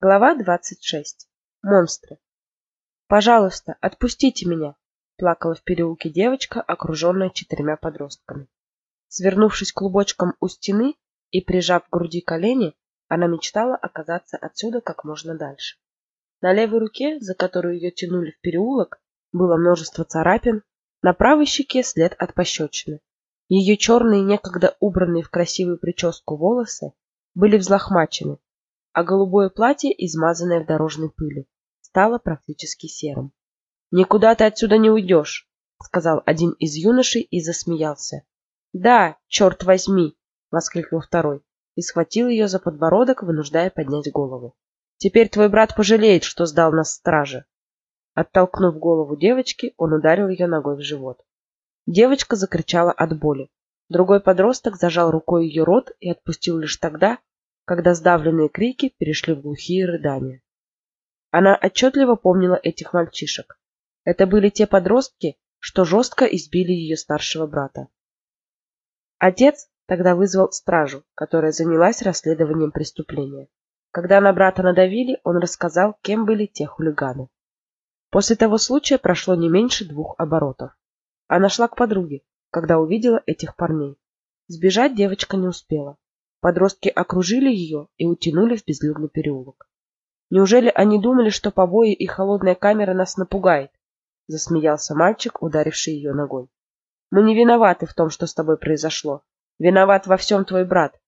Глава 26. Монстры. «Пожалуйста, отпустите меня!» – плакала в переулке девочка, окруженная четырьмя подростками. Свернувшись клубочком у стены и прижав к груди колени, она мечтала оказаться отсюда как можно дальше. На левой руке, за которую ее тянули в переулок, было множество царапин, на правой щеке след от пощечины. Ее черные, некогда убранные в красивую прическу волосы, были взлохмачены, а голубое платье, измазанное в дорожной пыли, стало практически серым. «Никуда ты отсюда не уйдешь», — сказал один из юношей и засмеялся. «Да, черт возьми!» — воскликнул второй и схватил ее за подбородок, вынуждая поднять голову. «Теперь твой брат пожалеет, что сдал нас страже». Оттолкнув голову девочки, он ударил ее ногой в живот. Девочка закричала от боли. Другой подросток зажал рукой ее рот и отпустил лишь тогда, когда сдавленные крики перешли в глухие рыдания. Она отчетливо помнила этих мальчишек. Это были те подростки, что жестко избили ее старшего брата. Отец тогда вызвал стражу, которая занялась расследованием преступления. Когда на брата надавили, он рассказал, кем были те хулиганы. После того случая прошло не меньше двух оборотов. Она шла к подруге, когда увидела этих парней. Сбежать девочка не успела. Подростки окружили ее и утянули в безлюдный переулок. Неужели они думали, что побои и холодная камера нас напугает? Засмеялся мальчик, ударивший ее ногой. Мы не виноваты в том, что с тобой произошло. Виноват во всем твой брат.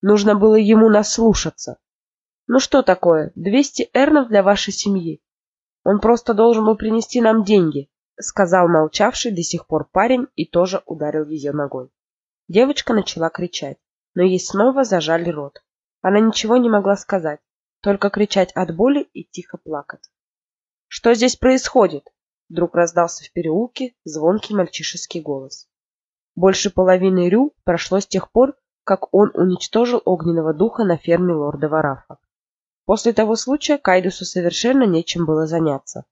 Нужно было ему наслушаться. Ну что такое, двести эрнов для вашей семьи? Он просто должен был принести нам деньги, сказал молчавший до сих пор парень и тоже ударил ее ногой. Девочка начала кричать но ей снова зажали рот. Она ничего не могла сказать, только кричать от боли и тихо плакать. «Что здесь происходит?» Вдруг раздался в переулке звонкий мальчишеский голос. Больше половины Рю прошло с тех пор, как он уничтожил огненного духа на ферме лорда Варафа. После того случая Кайдусу совершенно нечем было заняться.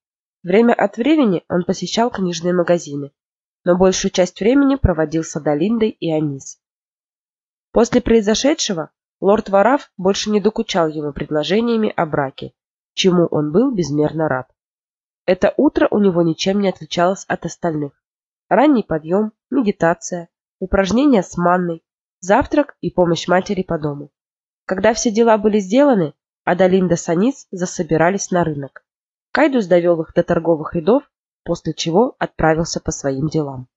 Время от времени он посещал книжные магазины, но большую часть времени проводил с Адалиндой и Анис. После произошедшего лорд Вараф больше не докучал ему предложениями о браке, чему он был безмерно рад. Это утро у него ничем не отличалось от остальных. Ранний подъем, медитация, упражнения с манной, завтрак и помощь матери по дому. Когда все дела были сделаны, Адалинда с Анис засобирались на рынок. Кайдус довел их до торговых рядов, после чего отправился по своим делам.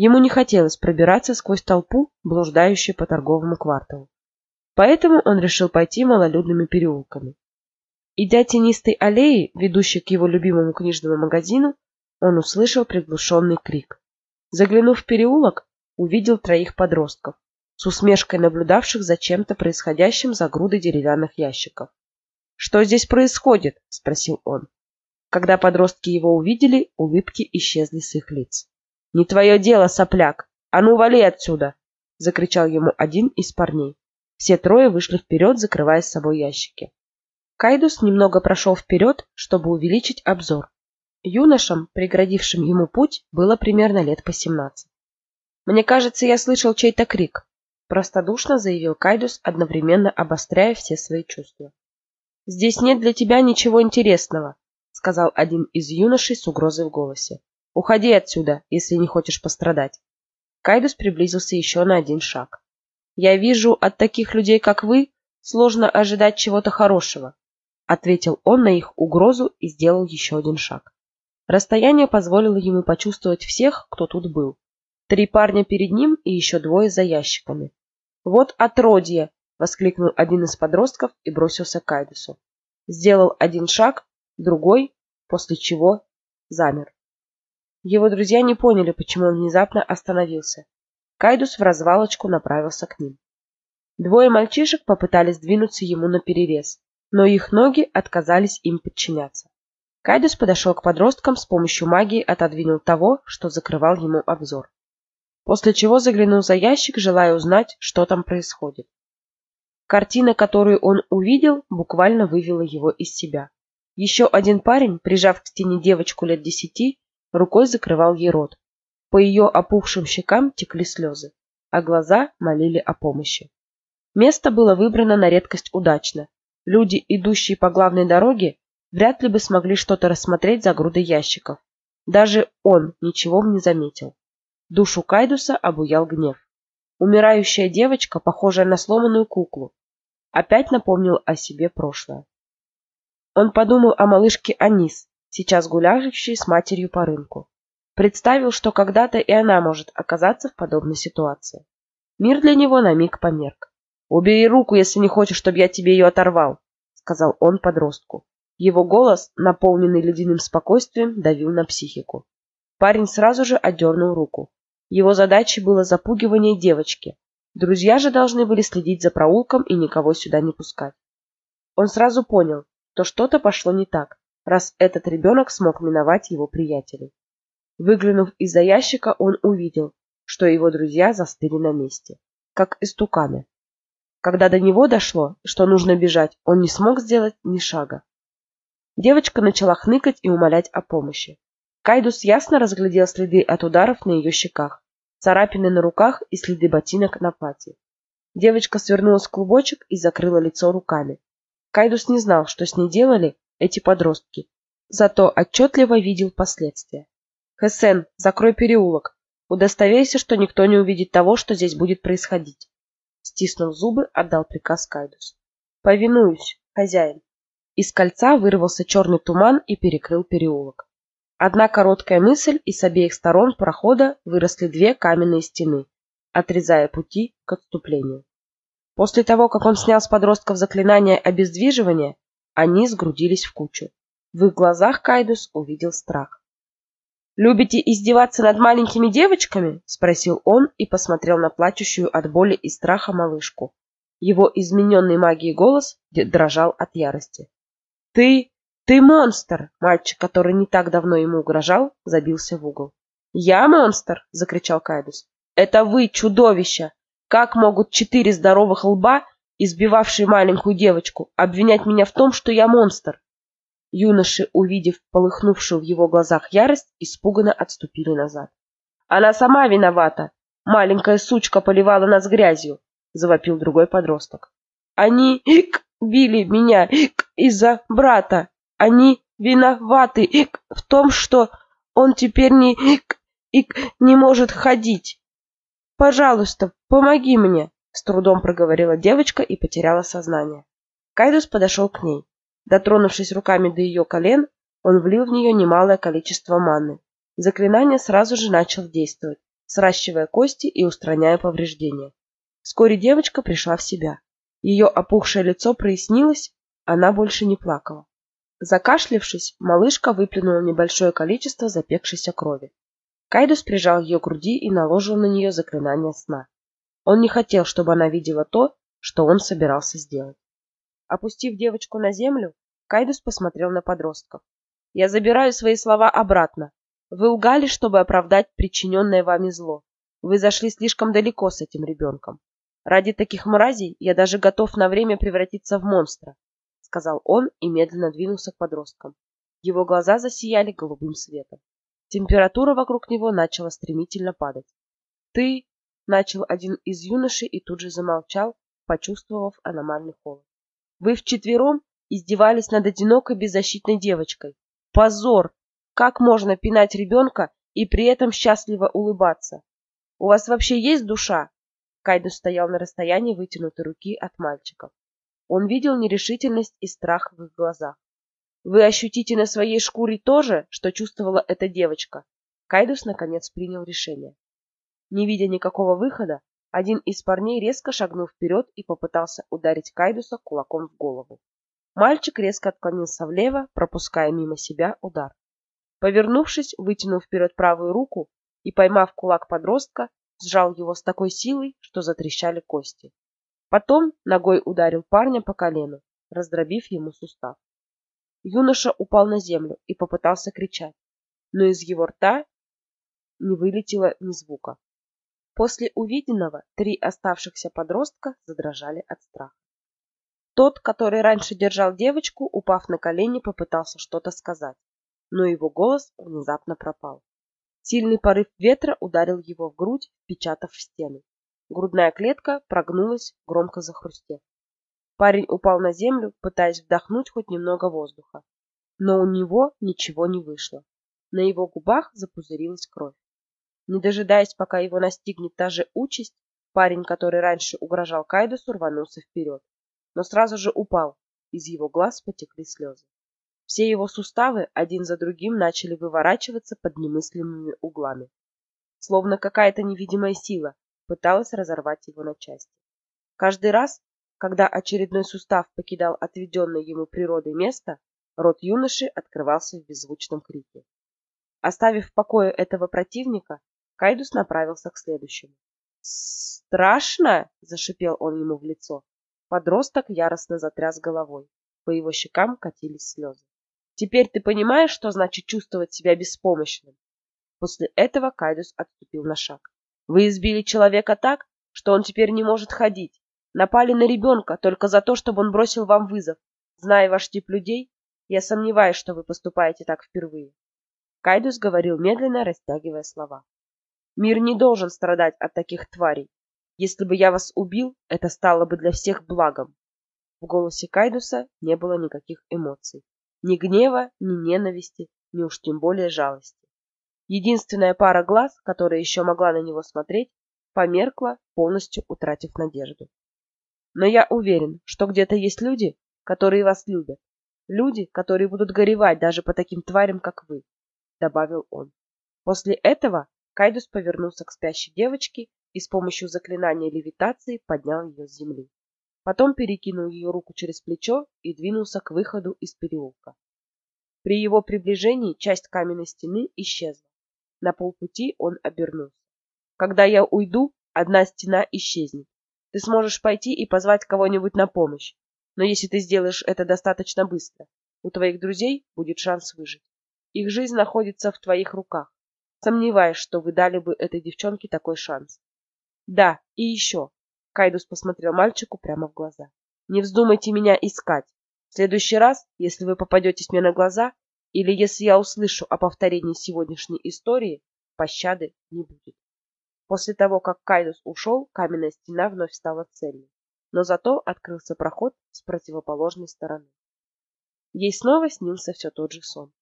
Ему не хотелось пробираться сквозь толпу, блуждающую по торговому кварталу. Поэтому он решил пойти малолюдными переулками. Идя тенистой аллеей, ведущей к его любимому книжному магазину, он услышал приглушенный крик. Заглянув в переулок, увидел троих подростков, с усмешкой наблюдавших за чем-то происходящим за грудой деревянных ящиков. «Что здесь происходит?» – спросил он. Когда подростки его увидели, улыбки исчезли с их лиц. «Не твое дело, сопляк! А ну, вали отсюда!» — закричал ему один из парней. Все трое вышли вперед, закрывая с собой ящики. Кайдус немного прошел вперед, чтобы увеличить обзор. Юношам, преградившим ему путь, было примерно лет по семнадцать. «Мне кажется, я слышал чей-то крик», — простодушно заявил Кайдус, одновременно обостряя все свои чувства. «Здесь нет для тебя ничего интересного», — сказал один из юношей с угрозой в голосе. Уходи отсюда, если не хочешь пострадать. Кайдус приблизился еще на один шаг. Я вижу, от таких людей, как вы, сложно ожидать чего-то хорошего, ответил он на их угрозу и сделал еще один шаг. Расстояние позволило ему почувствовать всех, кто тут был. Три парня перед ним и еще двое за ящиками. Вот отродье, воскликнул один из подростков и бросился к Кайдусу. Сделал один шаг, другой, после чего замер. Его друзья не поняли, почему он внезапно остановился. Кайдус в развалочку направился к ним. Двое мальчишек попытались двинуться ему на перерез, но их ноги отказались им подчиняться. Кайдус подошел к подросткам с помощью магии отодвинул того, что закрывал ему обзор. После чего заглянул за ящик, желая узнать, что там происходит. Картина, которую он увидел, буквально вывела его из себя. Еще один парень, прижав к стене девочку лет десяти, рукой закрывал ей рот. По ее опухшим щекам текли слезы, а глаза молили о помощи. Место было выбрано на редкость удачно. Люди, идущие по главной дороге, вряд ли бы смогли что-то рассмотреть за грудой ящиков. Даже он ничего не заметил. Душу Кайдуса обуял гнев. Умирающая девочка, похожая на сломанную куклу, опять напомнил о себе прошлое. Он подумал о малышке Анис, сейчас гуляющей с матерью по рынку. Представил, что когда-то и она может оказаться в подобной ситуации. Мир для него на миг померк. «Убери руку, если не хочешь, чтобы я тебе ее оторвал», — сказал он подростку. Его голос, наполненный ледяным спокойствием, давил на психику. Парень сразу же отдернул руку. Его задачей было запугивание девочки. Друзья же должны были следить за проулком и никого сюда не пускать. Он сразу понял, что что-то пошло не так, раз этот ребенок смог миновать его приятелей. Выглянув из-за ящика, он увидел, что его друзья застыли на месте, как истуканы. Когда до него дошло, что нужно бежать, он не смог сделать ни шага. Девочка начала хныкать и умолять о помощи. Кайдус ясно разглядел следы от ударов на ее щеках, царапины на руках и следы ботинок на платье. Девочка свернулась в клубочек и закрыла лицо руками. Кайдус не знал, что с ней делали эти подростки, зато отчетливо видел последствия. «Хесен, закрой переулок. Удостоверься, что никто не увидит того, что здесь будет происходить». Стиснув зубы, отдал приказ Кайдус. «Повинуюсь, хозяин». Из кольца вырвался черный туман и перекрыл переулок. Одна короткая мысль, и с обеих сторон прохода выросли две каменные стены, отрезая пути к отступлению. После того, как он снял с подростков заклинание обездвиживания, они сгрудились в кучу. В их глазах Кайдус увидел страх. «Любите издеваться над маленькими девочками?» – спросил он и посмотрел на плачущую от боли и страха малышку. Его измененный магией голос дрожал от ярости. «Ты... ты монстр!» Мальчик, который не так давно ему угрожал, забился в угол. «Я монстр?» – закричал Кайдус. «Это вы, чудовища! Как могут четыре здоровых лба, избивавшие маленькую девочку, обвинять меня в том, что я монстр? Юноши, увидев полыхнувшую в его глазах ярость, испуганно отступили назад. Она сама виновата. Маленькая сучка поливала нас грязью, завопил другой подросток. Они ик, били меня ик, из-за брата. Они виноваты ик, в том, что он теперь не ик, ик, не может ходить. Пожалуйста, помоги мне, с трудом проговорила девочка и потеряла сознание. Кайдус подошел к ней. Дотронувшись руками до ее колен, он влил в нее немалое количество маны. Заклинание сразу же начало действовать, сращивая кости и устраняя повреждения. Вскоре девочка пришла в себя. Ее опухшее лицо прояснилось, она больше не плакала. Закашлявшись, малышка выплюнула небольшое количество запекшейся крови. Кайдус прижал ее к груди и наложил на нее заклинание сна. Он не хотел, чтобы она видела то, что он собирался сделать. Опустив девочку на землю, Кайдус посмотрел на подростков. «Я забираю свои слова обратно. Вы лгали, чтобы оправдать причиненное вами зло. Вы зашли слишком далеко с этим ребенком. Ради таких мразей я даже готов на время превратиться в монстра», сказал он и медленно двинулся к подросткам. Его глаза засияли голубым светом. Температура вокруг него начала стремительно падать. «Ты...» — начал один из юношей и тут же замолчал, почувствовав аномальный холод. «Вы вчетвером издевались над одинокой беззащитной девочкой. Позор! Как можно пинать ребенка и при этом счастливо улыбаться? У вас вообще есть душа?» Кайдус стоял на расстоянии вытянутой руки от мальчиков. Он видел нерешительность и страх в их глазах. Вы ощутите на своей шкуре то же, что чувствовала эта девочка. Кайдус наконец принял решение. Не видя никакого выхода, один из парней резко шагнул вперед и попытался ударить Кайдуса кулаком в голову. Мальчик резко отклонился влево, пропуская мимо себя удар. Повернувшись, вытянул вперед правую руку и, поймав кулак подростка, сжал его с такой силой, что затрещали кости. Потом ногой ударил парня по колену, раздробив ему сустав. Юноша упал на землю и попытался кричать, но из его рта не вылетело ни звука. После увиденного три оставшихся подростка задрожали от страха. Тот, который раньше держал девочку, упав на колени, попытался что-то сказать, но его голос внезапно пропал. Сильный порыв ветра ударил его в грудь, впечатав в стену. Грудная клетка прогнулась, громко захрустев. Парень упал на землю, пытаясь вдохнуть хоть немного воздуха. Но у него ничего не вышло. На его губах запузырилась кровь. Не дожидаясь, пока его настигнет та же участь, парень, который раньше угрожал Кайдусу, рванулся вперед. Но сразу же упал. Из его глаз потекли слезы. Все его суставы один за другим начали выворачиваться под немыслимыми углами. Словно какая-то невидимая сила пыталась разорвать его на части. Каждый раз, когда очередной сустав покидал отведенное ему природой место, рот юноши открывался в беззвучном крике. Оставив в покое этого противника, Кайдус направился к следующему. «Страшно!» — зашипел он ему в лицо. Подросток яростно затряс головой. По его щекам катились слезы. «Теперь ты понимаешь, что значит чувствовать себя беспомощным?» После этого Кайдус отступил на шаг. «Вы избили человека так, что он теперь не может ходить. Напали на ребенка только за то, чтобы он бросил вам вызов. Зная ваш тип людей, я сомневаюсь, что вы поступаете так впервые. Кайдус говорил медленно, растягивая слова. Мир не должен страдать от таких тварей. Если бы я вас убил, это стало бы для всех благом. В голосе Кайдуса не было никаких эмоций. Ни гнева, ни ненависти, ни уж тем более жалости. Единственная пара глаз, которая еще могла на него смотреть, померкла, полностью утратив надежду. Но я уверен, что где-то есть люди, которые вас любят. Люди, которые будут горевать даже по таким тварям, как вы, добавил он. После этого Кайдус повернулся к спящей девочке и с помощью заклинания левитации поднял ее с земли. Потом перекинул ее руку через плечо и двинулся к выходу из переулка. При его приближении часть каменной стены исчезла. На полпути он обернулся. Когда я уйду, одна стена исчезнет. Ты сможешь пойти и позвать кого-нибудь на помощь. Но если ты сделаешь это достаточно быстро, у твоих друзей будет шанс выжить. Их жизнь находится в твоих руках. Сомневаюсь, что вы дали бы этой девчонке такой шанс. Да, и еще. Кайдус посмотрел мальчику прямо в глаза. Не вздумайте меня искать. В следующий раз, если вы попадетесь мне на глаза, или если я услышу о повторении сегодняшней истории, пощады не будет. После того, как Кайдус ушел, каменная стена вновь стала цельной но зато открылся проход с противоположной стороны. Ей снова снился все тот же сон.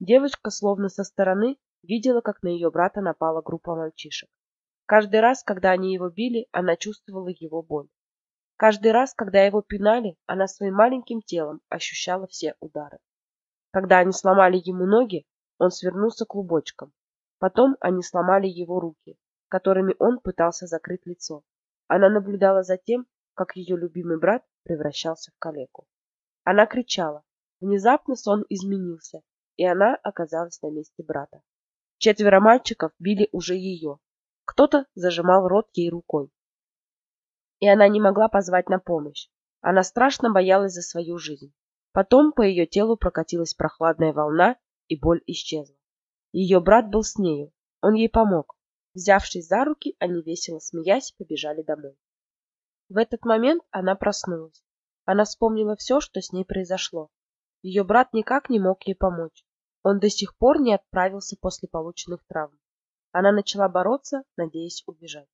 Девочка словно со стороны видела, как на ее брата напала группа мальчишек. Каждый раз, когда они его били, она чувствовала его боль. Каждый раз, когда его пинали, она своим маленьким телом ощущала все удары. Когда они сломали ему ноги, он свернулся клубочком. Потом они сломали его руки, которыми он пытался закрыть лицо. Она наблюдала за тем, как ее любимый брат превращался в калеку. Она кричала. Внезапно сон изменился, и она оказалась на месте брата. Четверо мальчиков били уже ее. Кто-то зажимал рот ей рукой. И она не могла позвать на помощь. Она страшно боялась за свою жизнь. Потом по ее телу прокатилась прохладная волна, и боль исчезла. Ее брат был с нею. Он ей помог. Взявшись за руки, они весело смеясь побежали домой. В этот момент она проснулась. Она вспомнила все, что с ней произошло. Ее брат никак не мог ей помочь. Он до сих пор не отправился после полученных травм. Она начала бороться, надеясь убежать.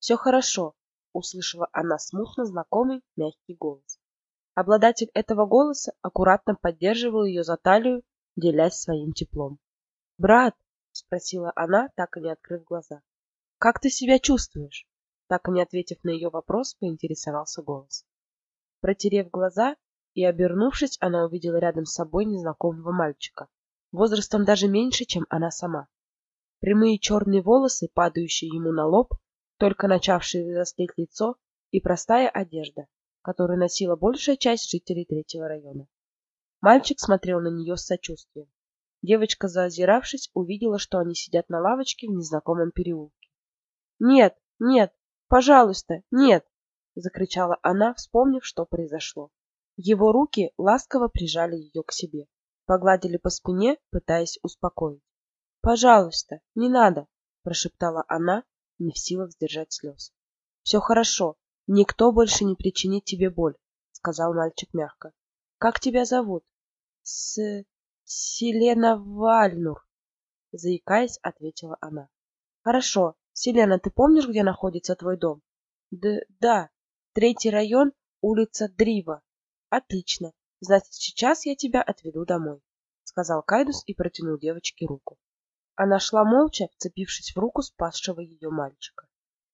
«Все хорошо», — услышала она смутно знакомый мягкий голос. Обладатель этого голоса аккуратно поддерживал ее за талию, делясь своим теплом. «Брат», — спросила она, так и не открыв глаза, — «как ты себя чувствуешь?» Так и не ответив на ее вопрос, поинтересовался голос. Протерев глаза и обернувшись, она увидела рядом с собой незнакомого мальчика, возрастом даже меньше, чем она сама. Прямые черные волосы, падающие ему на лоб, только начавшие взрослеть лицо и простая одежда, которую носила большая часть жителей третьего района. Мальчик смотрел на нее с сочувствием. Девочка, заозиравшись, увидела, что они сидят на лавочке в незнакомом переулке. «Нет, нет, пожалуйста нет закричала она вспомнив что произошло его руки ласково прижали ее к себе погладили по спине пытаясь успокоить пожалуйста не надо прошептала она не в силах сдержать слез все хорошо никто больше не причинит тебе боль сказал мальчик мягко как тебя зовут с селена вальнур заикаясь ответила она хорошо селена ты помнишь где находится твой дом да да третий район улица Дрива. Отлично. Значит, сейчас я тебя отведу домой, сказал Кайдус и протянул девочке руку. Она шла молча, вцепившись в руку спасшего ее мальчика.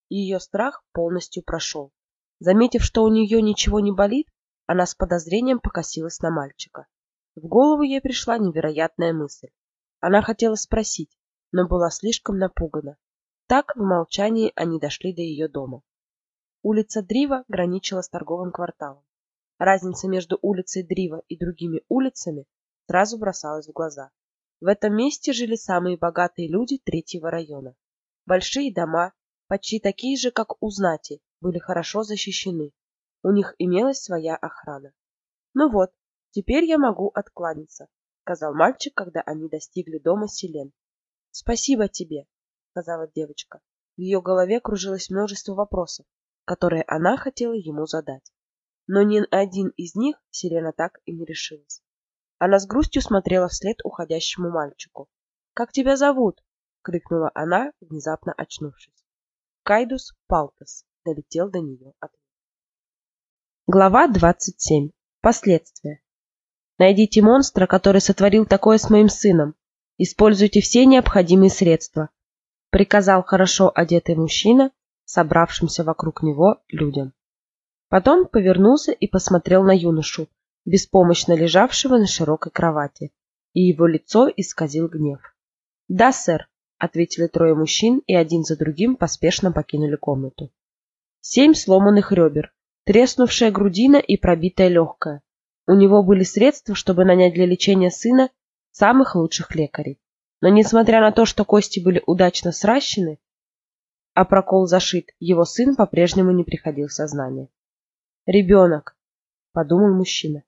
Ее страх полностью прошел. Заметив, что у нее ничего не болит, она с подозрением покосилась на мальчика. В голову ей пришла невероятная мысль. Она хотела спросить, но была слишком напугана. Так в молчании они дошли до ее дома. Улица Дрива граничила с торговым кварталом. Разница между улицей Дрива и другими улицами сразу бросалась в глаза. В этом месте жили самые богатые люди третьего района. Большие дома, почти такие же, как у знати, были хорошо защищены. У них имелась своя охрана. Ну вот, теперь я могу откланяться, сказал мальчик, когда они достигли дома Селен. Спасибо тебе, сказала девочка. В ее голове кружилось множество вопросов, которые она хотела ему задать. Но ни один из них Селена так и не решилась. Она с грустью смотрела вслед уходящему мальчику. «Как тебя зовут?» — крикнула она, внезапно очнувшись. Кайдус Палтас долетел до нее ответ. Глава 27. Последствия. Найдите монстра, который сотворил такое с моим сыном. Используйте все необходимые средства, приказал хорошо одетый мужчина, собравшимся вокруг него людям. Потом повернулся и посмотрел на юношу, беспомощно лежавшего на широкой кровати, и его лицо исказил гнев. "Да, сэр", ответили трое мужчин, и один за другим поспешно покинули комнату. Семь сломанных ребер, треснувшая грудина и пробитая легкая. У него были средства, чтобы нанять для лечения сына самых лучших лекарей. Но несмотря на то, что кости были удачно сращены, а прокол зашит, его сын по-прежнему не приходил в сознание. «Ребенок», — подумал мужчина.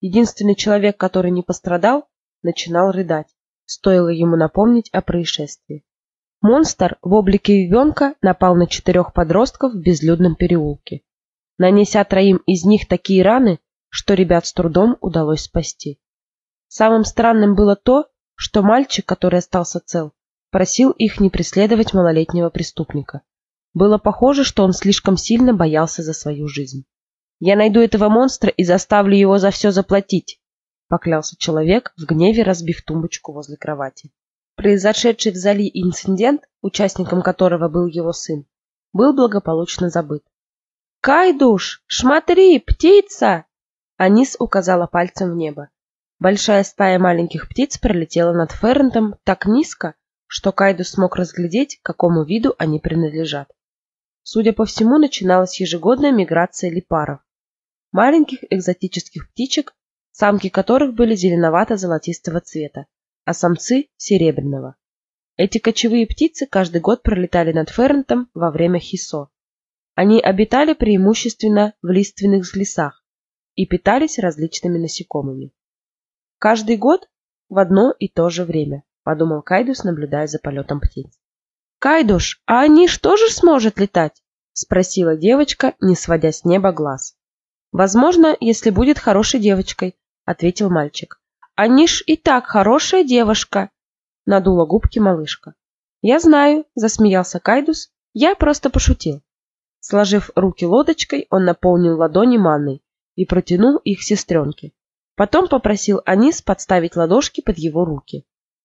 Единственный человек, который не пострадал, начинал рыдать, стоило ему напомнить о происшествии. Монстр в облике ребенка напал на четырех подростков в безлюдном переулке нанеся троим из них такие раны, что ребят с трудом удалось спасти. Самым странным было то, что мальчик, который остался цел, просил их не преследовать малолетнего преступника. Было похоже, что он слишком сильно боялся за свою жизнь. «Я найду этого монстра и заставлю его за все заплатить», поклялся человек, в гневе разбив тумбочку возле кровати. Произошедший в Зали инцидент, участником которого был его сын, был благополучно забыт. «Кайдуш! Шматри! Птица!» Анис указала пальцем в небо. Большая стая маленьких птиц пролетела над Феррентом так низко, что Кайдус смог разглядеть, какому виду они принадлежат. Судя по всему, начиналась ежегодная миграция липаров. Маленьких экзотических птичек, самки которых были зеленовато-золотистого цвета, а самцы – серебряного. Эти кочевые птицы каждый год пролетали над Феррентом во время хисо. Они обитали преимущественно в лиственных лесах и питались различными насекомыми. Каждый год в одно и то же время, подумал Кайдус, наблюдая за полетом птиц. Кайдуш, а они что же сможет летать? спросила девочка, не сводя с неба глаз. Возможно, если будет хорошей девочкой, ответил мальчик. Аниш и так хорошая девушка, надула губки малышка. Я знаю, засмеялся Кайдус. Я просто пошутил. Сложив руки лодочкой, он наполнил ладони манной и протянул их сестренке. Потом попросил Анис подставить ладошки под его руки.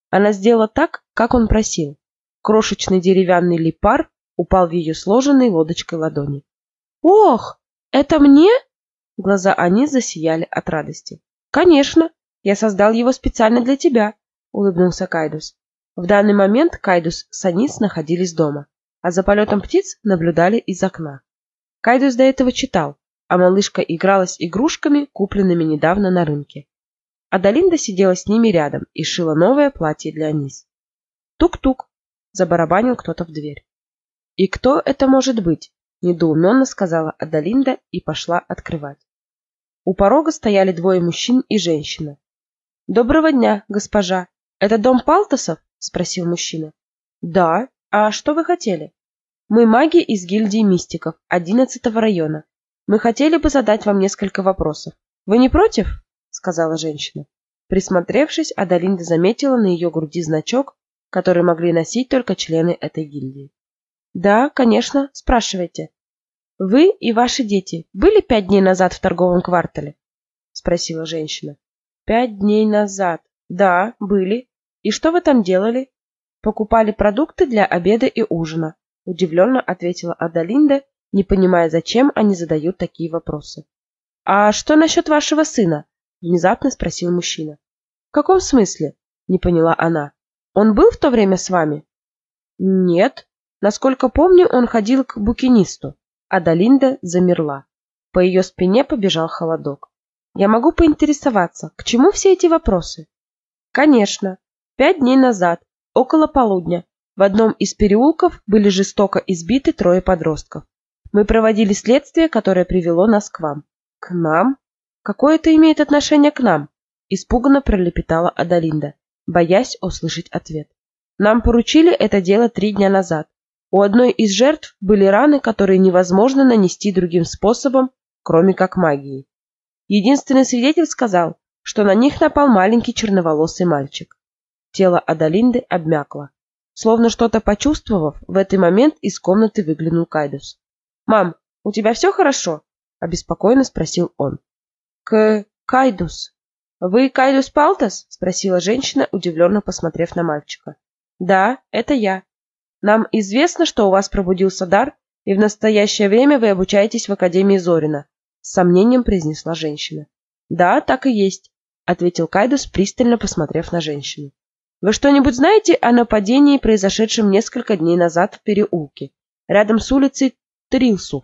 Она сделала так, как он просил. Крошечный деревянный липар упал в ее сложенной лодочкой ладони. «Ох, это мне?» Глаза Анис засияли от радости. «Конечно, я создал его специально для тебя», — улыбнулся Кайдус. В данный момент Кайдус с Анис находились дома а за полетом птиц наблюдали из окна. Кайдус до этого читал, а малышка игралась игрушками, купленными недавно на рынке. Адалинда сидела с ними рядом и шила новое платье для Анис. Тук-тук, забарабанил кто-то в дверь. И кто это может быть? недоуменно сказала Адалинда и пошла открывать. У порога стояли двое мужчин и женщина. Доброго дня, госпожа. Это дом Палтосов? спросил мужчина. Да, а что вы хотели? Мы маги из гильдии мистиков одиннадцатого района. Мы хотели бы задать вам несколько вопросов. Вы не против? сказала женщина. Присмотревшись, Адалинда заметила на ее груди значок, который могли носить только члены этой гильдии. Да, конечно, спрашивайте. Вы и ваши дети были пять дней назад в торговом квартале? Спросила женщина. Пять дней назад. Да, были. И что вы там делали? Покупали продукты для обеда и ужина. Удивленно ответила Адалинда, не понимая, зачем они задают такие вопросы. А что насчет вашего сына? Внезапно спросил мужчина. В каком смысле? Не поняла она. Он был в то время с вами? Нет. Насколько помню, он ходил к букинисту. Адалинда замерла. По ее спине побежал холодок. Я могу поинтересоваться, к чему все эти вопросы? Конечно. Пять дней назад, около полудня, в одном из переулков были жестоко избиты трое подростков. Мы проводили следствие, которое привело нас к вам. К нам? Какое это имеет отношение к нам? Испуганно пролепетала Адалинда, боясь услышать ответ. Нам поручили это дело три дня назад. У одной из жертв были раны, которые невозможно нанести другим способом, кроме как магией. Единственный свидетель сказал, что на них напал маленький черноволосый мальчик. Тело Адалинды обмякло. Словно что-то почувствовав, в этот момент из комнаты выглянул Кайдус. «Мам, у тебя все хорошо?» – обеспокоенно спросил он. «К... Кайдус». «Вы Кайдус Палтас?» – спросила женщина, удивленно посмотрев на мальчика. «Да, это я. Нам известно, что у вас пробудился дар, и в настоящее время вы обучаетесь в Академии Зорина с сомнением произнесла женщина. Да, так и есть, ответил Кайдус, пристально посмотрев на женщину. Вы что-нибудь знаете о нападении, произошедшем несколько дней назад в переулке, рядом с улицей Трилсуф?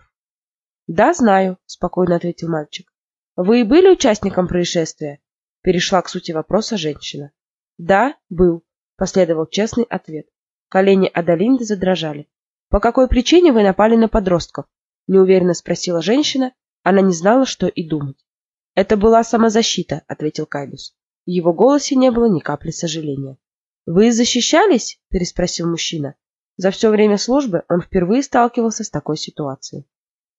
Да, знаю, спокойно ответил мальчик. Вы были участником происшествия? Перешла к сути вопроса женщина. Да, был, последовал честный ответ. Колени Адалинды задрожали. По какой причине вы напали на подростков? неуверенно спросила женщина, она не знала, что и думать. «Это была самозащита», — ответил Кайдус. В его голосе не было ни капли сожаления. «Вы защищались?» — переспросил мужчина. За все время службы он впервые сталкивался с такой ситуацией.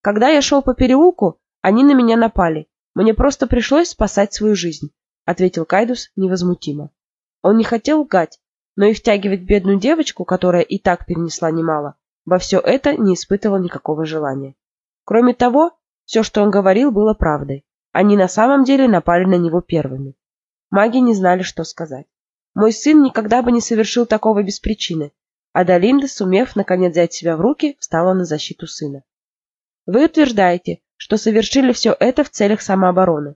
«Когда я шел по переулку, они на меня напали. Мне просто пришлось спасать свою жизнь», — ответил Кайдус невозмутимо. Он не хотел лгать, но и втягивать бедную девочку, которая и так перенесла немало, во все это не испытывал никакого желания. Кроме того, все, что он говорил, было правдой. Они на самом деле напали на него первыми. Маги не знали, что сказать. Мой сын никогда бы не совершил такого без причины, а Далинда, сумев наконец взять себя в руки, встала на защиту сына. Вы утверждаете, что совершили все это в целях самообороны.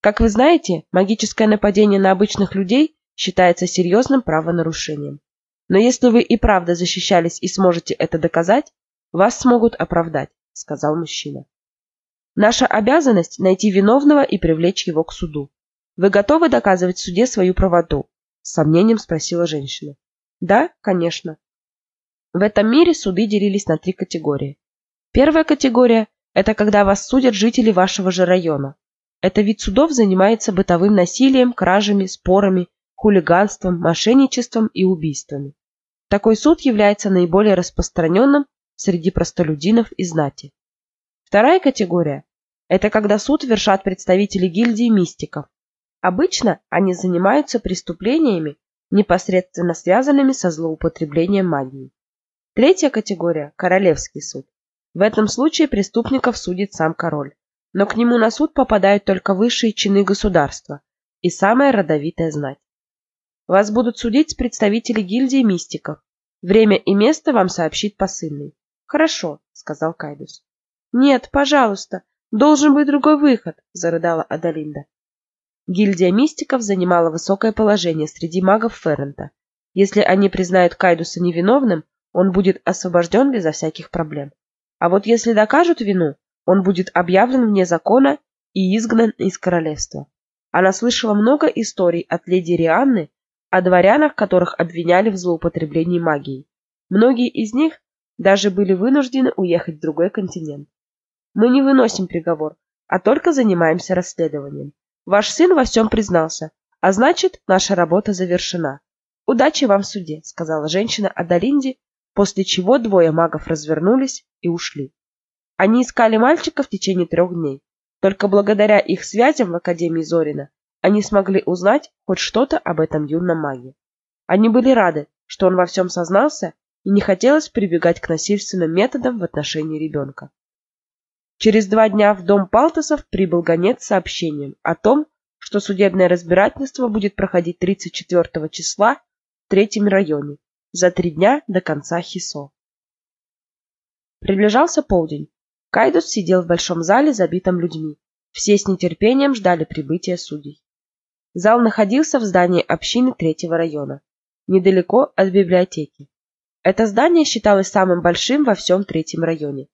Как вы знаете, магическое нападение на обычных людей считается серьезным правонарушением. Но если вы и правда защищались и сможете это доказать, вас смогут оправдать, сказал мужчина. Наша обязанность – найти виновного и привлечь его к суду. Вы готовы доказывать в суде свою правоту? С сомнением спросила женщина. Да, конечно. В этом мире суды делились на три категории. Первая категория – это когда вас судят жители вашего же района. Это вид судов занимается бытовым насилием, кражами, спорами, хулиганством, мошенничеством и убийствами. Такой суд является наиболее распространенным среди простолюдинов и знати. Вторая категория – это когда суд вершат представители гильдии мистиков. Обычно они занимаются преступлениями, непосредственно связанными со злоупотреблением магии. Третья категория – Королевский суд. В этом случае преступников судит сам король, но к нему на суд попадают только высшие чины государства и самая родовитая знать. Вас будут судить представители гильдии мистиков. Время и место вам сообщит посыльный. Хорошо, сказал Кайдус. «Нет, пожалуйста, должен быть другой выход», — зарыдала Адалинда. Гильдия мистиков занимала высокое положение среди магов Феррента. Если они признают Кайдуса невиновным, он будет освобожден безо всяких проблем. А вот если докажут вину, он будет объявлен вне закона и изгнан из королевства. Она слышала много историй от леди Рианны о дворянах, которых обвиняли в злоупотреблении магией. Многие из них даже были вынуждены уехать в другой континент. Мы не выносим приговор, а только занимаемся расследованием. Ваш сын во всем признался, а значит, наша работа завершена. Удачи вам в суде, сказала женщина Адалинде, после чего двое магов развернулись и ушли. Они искали мальчика в течение трех дней. Только благодаря их связям в Академии Зорина они смогли узнать хоть что-то об этом юном маге. Они были рады, что он во всем сознался, и не хотелось прибегать к насильственным методам в отношении ребенка. Через два дня в дом Палтосов прибыл гонец с сообщением о том, что судебное разбирательство будет проходить 34 числа в третьем районе, за три дня до конца ХИСО. Приближался полдень. Кайдус сидел в большом зале, забитом людьми. Все с нетерпением ждали прибытия судей. Зал находился в здании общины третьего района, недалеко от библиотеки. Это здание считалось самым большим во всем третьем районе.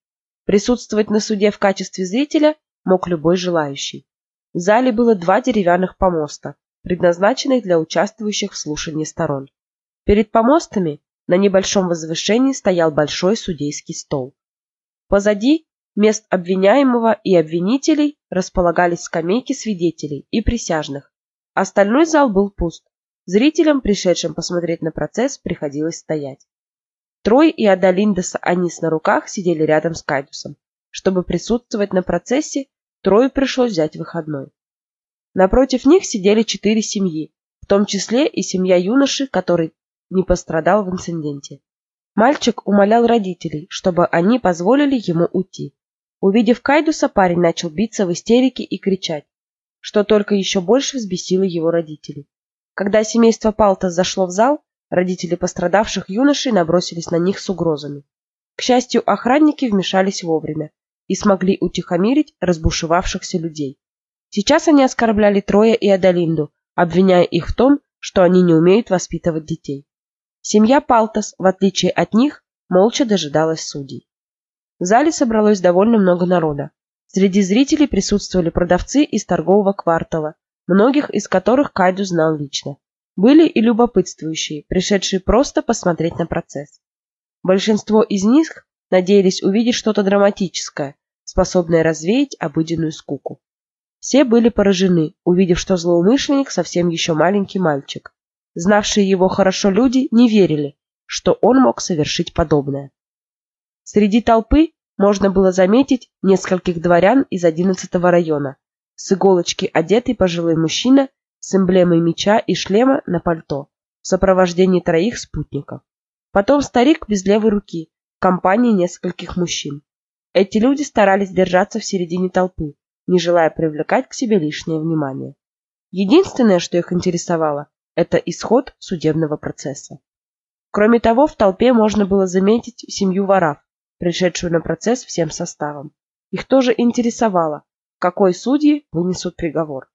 Присутствовать на суде в качестве зрителя мог любой желающий. В зале было два деревянных помоста, предназначенных для участвующих в слушании сторон. Перед помостами на небольшом возвышении стоял большой судейский стол. Позади мест обвиняемого и обвинителей располагались скамейки свидетелей и присяжных. Остальной зал был пуст. Зрителям, пришедшим посмотреть на процесс, приходилось стоять. Трой и Адалинда с Анис на руках сидели рядом с Кайдусом. Чтобы присутствовать на процессе, Трою пришлось взять выходной. Напротив них сидели четыре семьи, в том числе и семья юноши, который не пострадал в инциденте. Мальчик умолял родителей, чтобы они позволили ему уйти. Увидев Кайдуса, парень начал биться в истерике и кричать, что только еще больше взбесило его родителей. Когда семейство Палта зашло в зал, Родители пострадавших юношей набросились на них с угрозами. К счастью, охранники вмешались вовремя и смогли утихомирить разбушевавшихся людей. Сейчас они оскорбляли Троя и Адалинду, обвиняя их в том, что они не умеют воспитывать детей. Семья Палтас, в отличие от них, молча дожидалась судей. В зале собралось довольно много народа. Среди зрителей присутствовали продавцы из торгового квартала, многих из которых Кайду знал лично. Были и любопытствующие, пришедшие просто посмотреть на процесс. Большинство из них надеялись увидеть что-то драматическое, способное развеять обыденную скуку. Все были поражены, увидев, что злоумышленник совсем еще маленький мальчик. Знавшие его хорошо люди не верили, что он мог совершить подобное. Среди толпы можно было заметить нескольких дворян из 11 района. С иголочки одетый пожилой мужчина с эмблемой меча и шлема на пальто в сопровождении троих спутников. Потом старик без левой руки в компании нескольких мужчин. Эти люди старались держаться в середине толпы, не желая привлекать к себе лишнее внимание. Единственное, что их интересовало, это исход судебного процесса. Кроме того, в толпе можно было заметить семью воров, пришедшую на процесс всем составом. Их тоже интересовало, какой судьи вынесут приговор.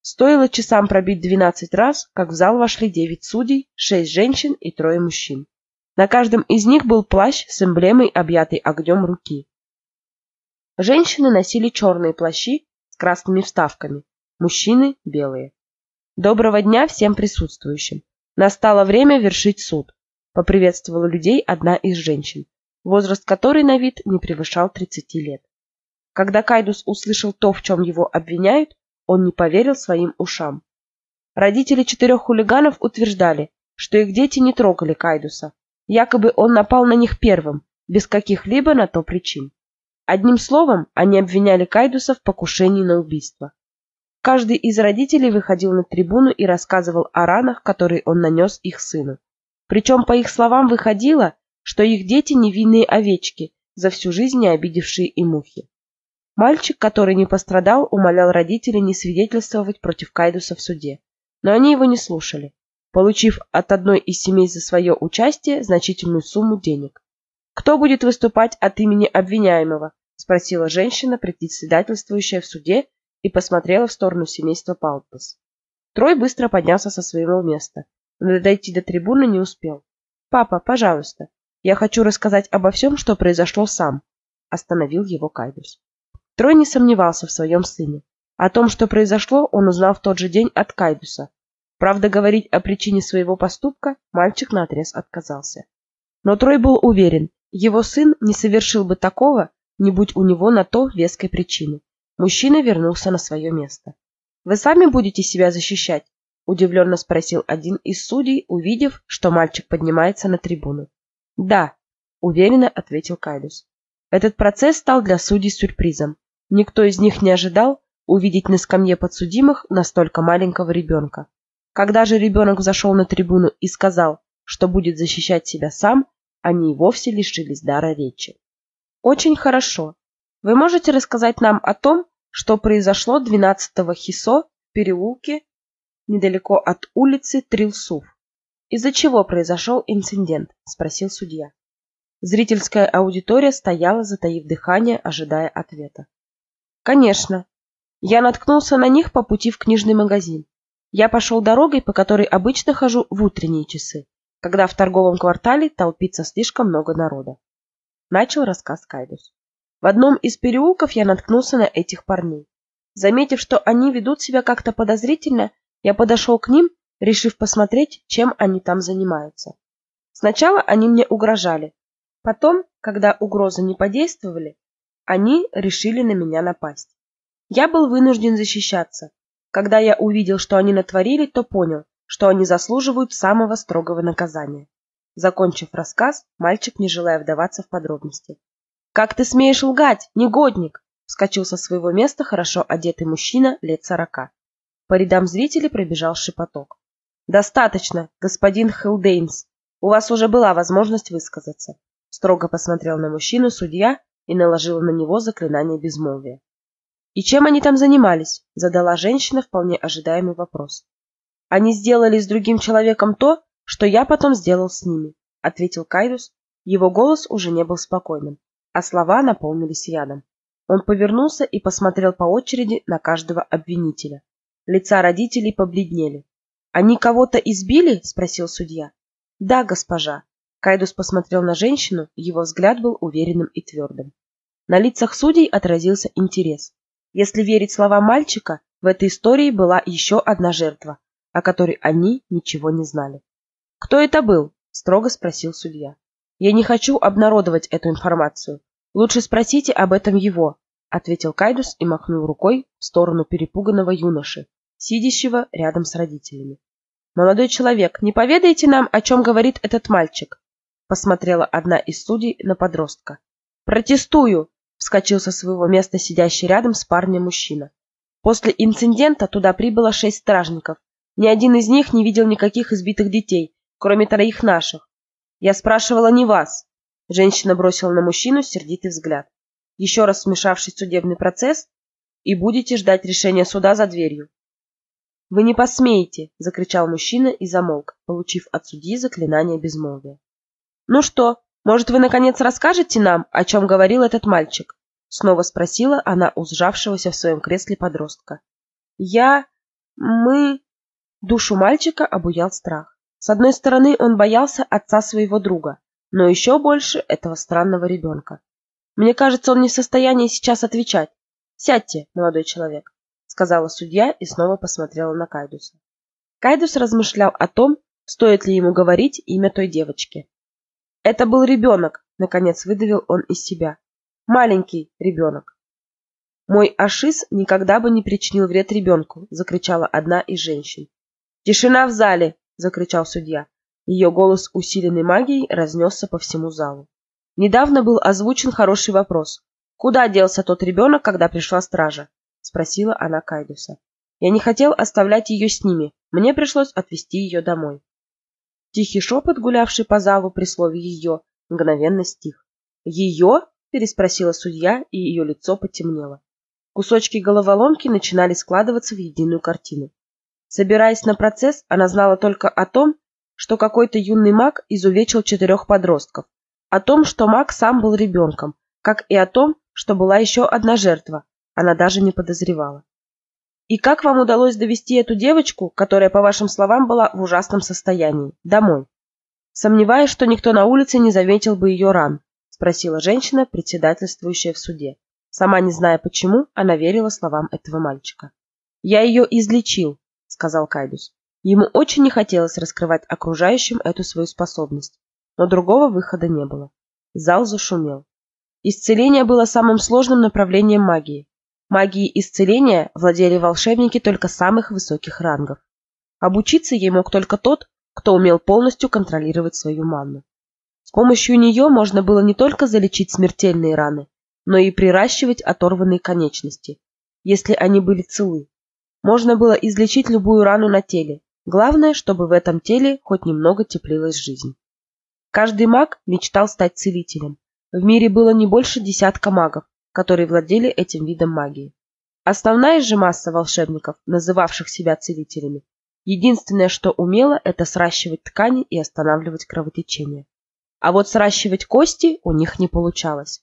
Стоило часам пробить двенадцать раз, как в зал вошли девять судей, шесть женщин и трое мужчин. На каждом из них был плащ с эмблемой, объятой огнем руки. Женщины носили черные плащи с красными вставками, мужчины – белые. Доброго дня всем присутствующим. Настало время вершить суд. Поприветствовала людей одна из женщин, возраст которой на вид не превышал 30 лет. Когда Кайдус услышал то, в чем его обвиняют, он не поверил своим ушам. Родители четырех хулиганов утверждали, что их дети не трогали Кайдуса. Якобы он напал на них первым, без каких-либо на то причин. Одним словом, они обвиняли Кайдуса в покушении на убийство. Каждый из родителей выходил на трибуну и рассказывал о ранах, которые он нанес их сыну. Причем, по их словам, выходило, что их дети невинные овечки, за всю жизнь не обидевшие и мухи. Мальчик, который не пострадал, умолял родителей не свидетельствовать против Кайдуса в суде. Но они его не слушали, получив от одной из семей за свое участие значительную сумму денег. «Кто будет выступать от имени обвиняемого?» – спросила женщина, председательствующая в суде, и посмотрела в сторону семейства Палтас. Трой быстро поднялся со своего места, но дойти до трибуны не успел. «Папа, пожалуйста, я хочу рассказать обо всем, что произошло сам», – остановил его Кайдус. Трой не сомневался в своем сыне. О том, что произошло, он узнал в тот же день от Кайдуса. Правда, говорить о причине своего поступка мальчик наотрез отказался. Но Трой был уверен, его сын не совершил бы такого, не будь у него на то веской причины. Мужчина вернулся на свое место. «Вы сами будете себя защищать?» – удивленно спросил один из судей, увидев, что мальчик поднимается на трибуну. «Да», – уверенно ответил Кайдус. Этот процесс стал для судей сюрпризом. Никто из них не ожидал увидеть на скамье подсудимых настолько маленького ребенка. Когда же ребенок зашел на трибуну и сказал, что будет защищать себя сам, они и вовсе лишились дара речи. «Очень хорошо. Вы можете рассказать нам о том, что произошло 12-го Хисо в переулке недалеко от улицы Трилсуф? Из-за чего произошел инцидент? спросил судья. Зрительская аудитория стояла, затаив дыхание, ожидая ответа. Конечно. Я наткнулся на них по пути в книжный магазин. Я пошел дорогой, по которой обычно хожу в утренние часы, когда в торговом квартале толпится слишком много народа. Начал рассказ Кайдус. В одном из переулков я наткнулся на этих парней. Заметив, что они ведут себя как-то подозрительно, я подошел к ним, решив посмотреть, чем они там занимаются. Сначала они мне угрожали. Потом, когда угрозы не подействовали, они решили на меня напасть. Я был вынужден защищаться. Когда я увидел, что они натворили, то понял, что они заслуживают самого строгого наказания. Закончив рассказ, мальчик, не желая вдаваться в подробности. «Как ты смеешь лгать, негодник!» вскочил со своего места хорошо одетый мужчина лет сорока. По рядам зрителей пробежал шепоток. «Достаточно, господин Хилдейнс. У вас уже была возможность высказаться», строго посмотрел на мужчину судья и наложил на него заклинание безмолвия. «И чем они там занимались?» задала женщина вполне ожидаемый вопрос. «Они сделали с другим человеком то, что я потом сделал с ними», ответил Кайрус. Его голос уже не был спокойным а слова наполнились ядом. Он повернулся и посмотрел по очереди на каждого обвинителя. Лица родителей побледнели. «Они кого-то избили?» – спросил судья. «Да, госпожа». Кайдус посмотрел на женщину, его взгляд был уверенным и твердым. На лицах судей отразился интерес. Если верить словам мальчика, в этой истории была еще одна жертва, о которой они ничего не знали. «Кто это был?» – строго спросил судья. «Я не хочу обнародовать эту информацию. Лучше спросите об этом его, ответил Кайдус и махнул рукой в сторону перепуганного юноши, сидящего рядом с родителями. Молодой человек, не поведаете нам, о чем говорит этот мальчик? посмотрела одна из судей на подростка. Протестую, вскочил со своего места сидящий рядом с парнем мужчина. После инцидента туда прибыло шесть стражников. Ни один из них не видел никаких избитых детей, кроме троих наших. Я спрашивала не вас, Женщина бросила на мужчину сердитый взгляд. Еще раз смешавшись в судебный процесс, и будете ждать решения суда за дверью. «Вы не посмеете!» – закричал мужчина и замолк, получив от судьи заклинание безмолвия. «Ну что, может, вы наконец расскажете нам, о чем говорил этот мальчик?» – снова спросила она у сжавшегося в своем кресле подростка. «Я... мы...» Душу мальчика обуял страх. С одной стороны, он боялся отца своего друга, но еще больше этого странного ребенка. Мне кажется, он не в состоянии сейчас отвечать. Сядьте, молодой человек, сказала судья и снова посмотрела на Кайдуса. Кайдус размышлял о том, стоит ли ему говорить имя той девочки. Это был ребенок, наконец выдавил он из себя. Маленький ребенок. Мой Ашис никогда бы не причинил вред ребенку, закричала одна из женщин. Тишина в зале, закричал судья. Ее голос, усиленный магией, разнесся по всему залу. Недавно был озвучен хороший вопрос. «Куда делся тот ребенок, когда пришла стража?» – спросила она Кайдуса. «Я не хотел оставлять ее с ними. Мне пришлось отвезти ее домой». Тихий шепот, гулявший по залу при слове «ее», мгновенно стих. «Ее?» – переспросила судья, и ее лицо потемнело. Кусочки головоломки начинали складываться в единую картину. Собираясь на процесс, она знала только о том, что какой-то юный маг изувечил четырех подростков, о том, что маг сам был ребенком, как и о том, что была еще одна жертва, она даже не подозревала. И как вам удалось довести эту девочку, которая, по вашим словам, была в ужасном состоянии, домой? Сомневаюсь, что никто на улице не заметил бы ее ран, спросила женщина, председательствующая в суде. Сама не зная почему, она верила словам этого мальчика. Я ее излечил, сказал Кайдус. Ему очень не хотелось раскрывать окружающим эту свою способность, но другого выхода не было. Зал зашумел. Исцеление было самым сложным направлением магии. Магией исцеления владели волшебники только самых высоких рангов. Обучиться ей мог только тот, кто умел полностью контролировать свою манну. С помощью нее можно было не только залечить смертельные раны, но и приращивать оторванные конечности, если они были целы. Можно было излечить любую рану на теле, Главное, чтобы в этом теле хоть немного теплилась жизнь. Каждый маг мечтал стать целителем. В мире было не больше десятка магов, которые владели этим видом магии. Основная же масса волшебников, называвших себя целителями, единственное, что умела, это сращивать ткани и останавливать кровотечение. А вот сращивать кости у них не получалось.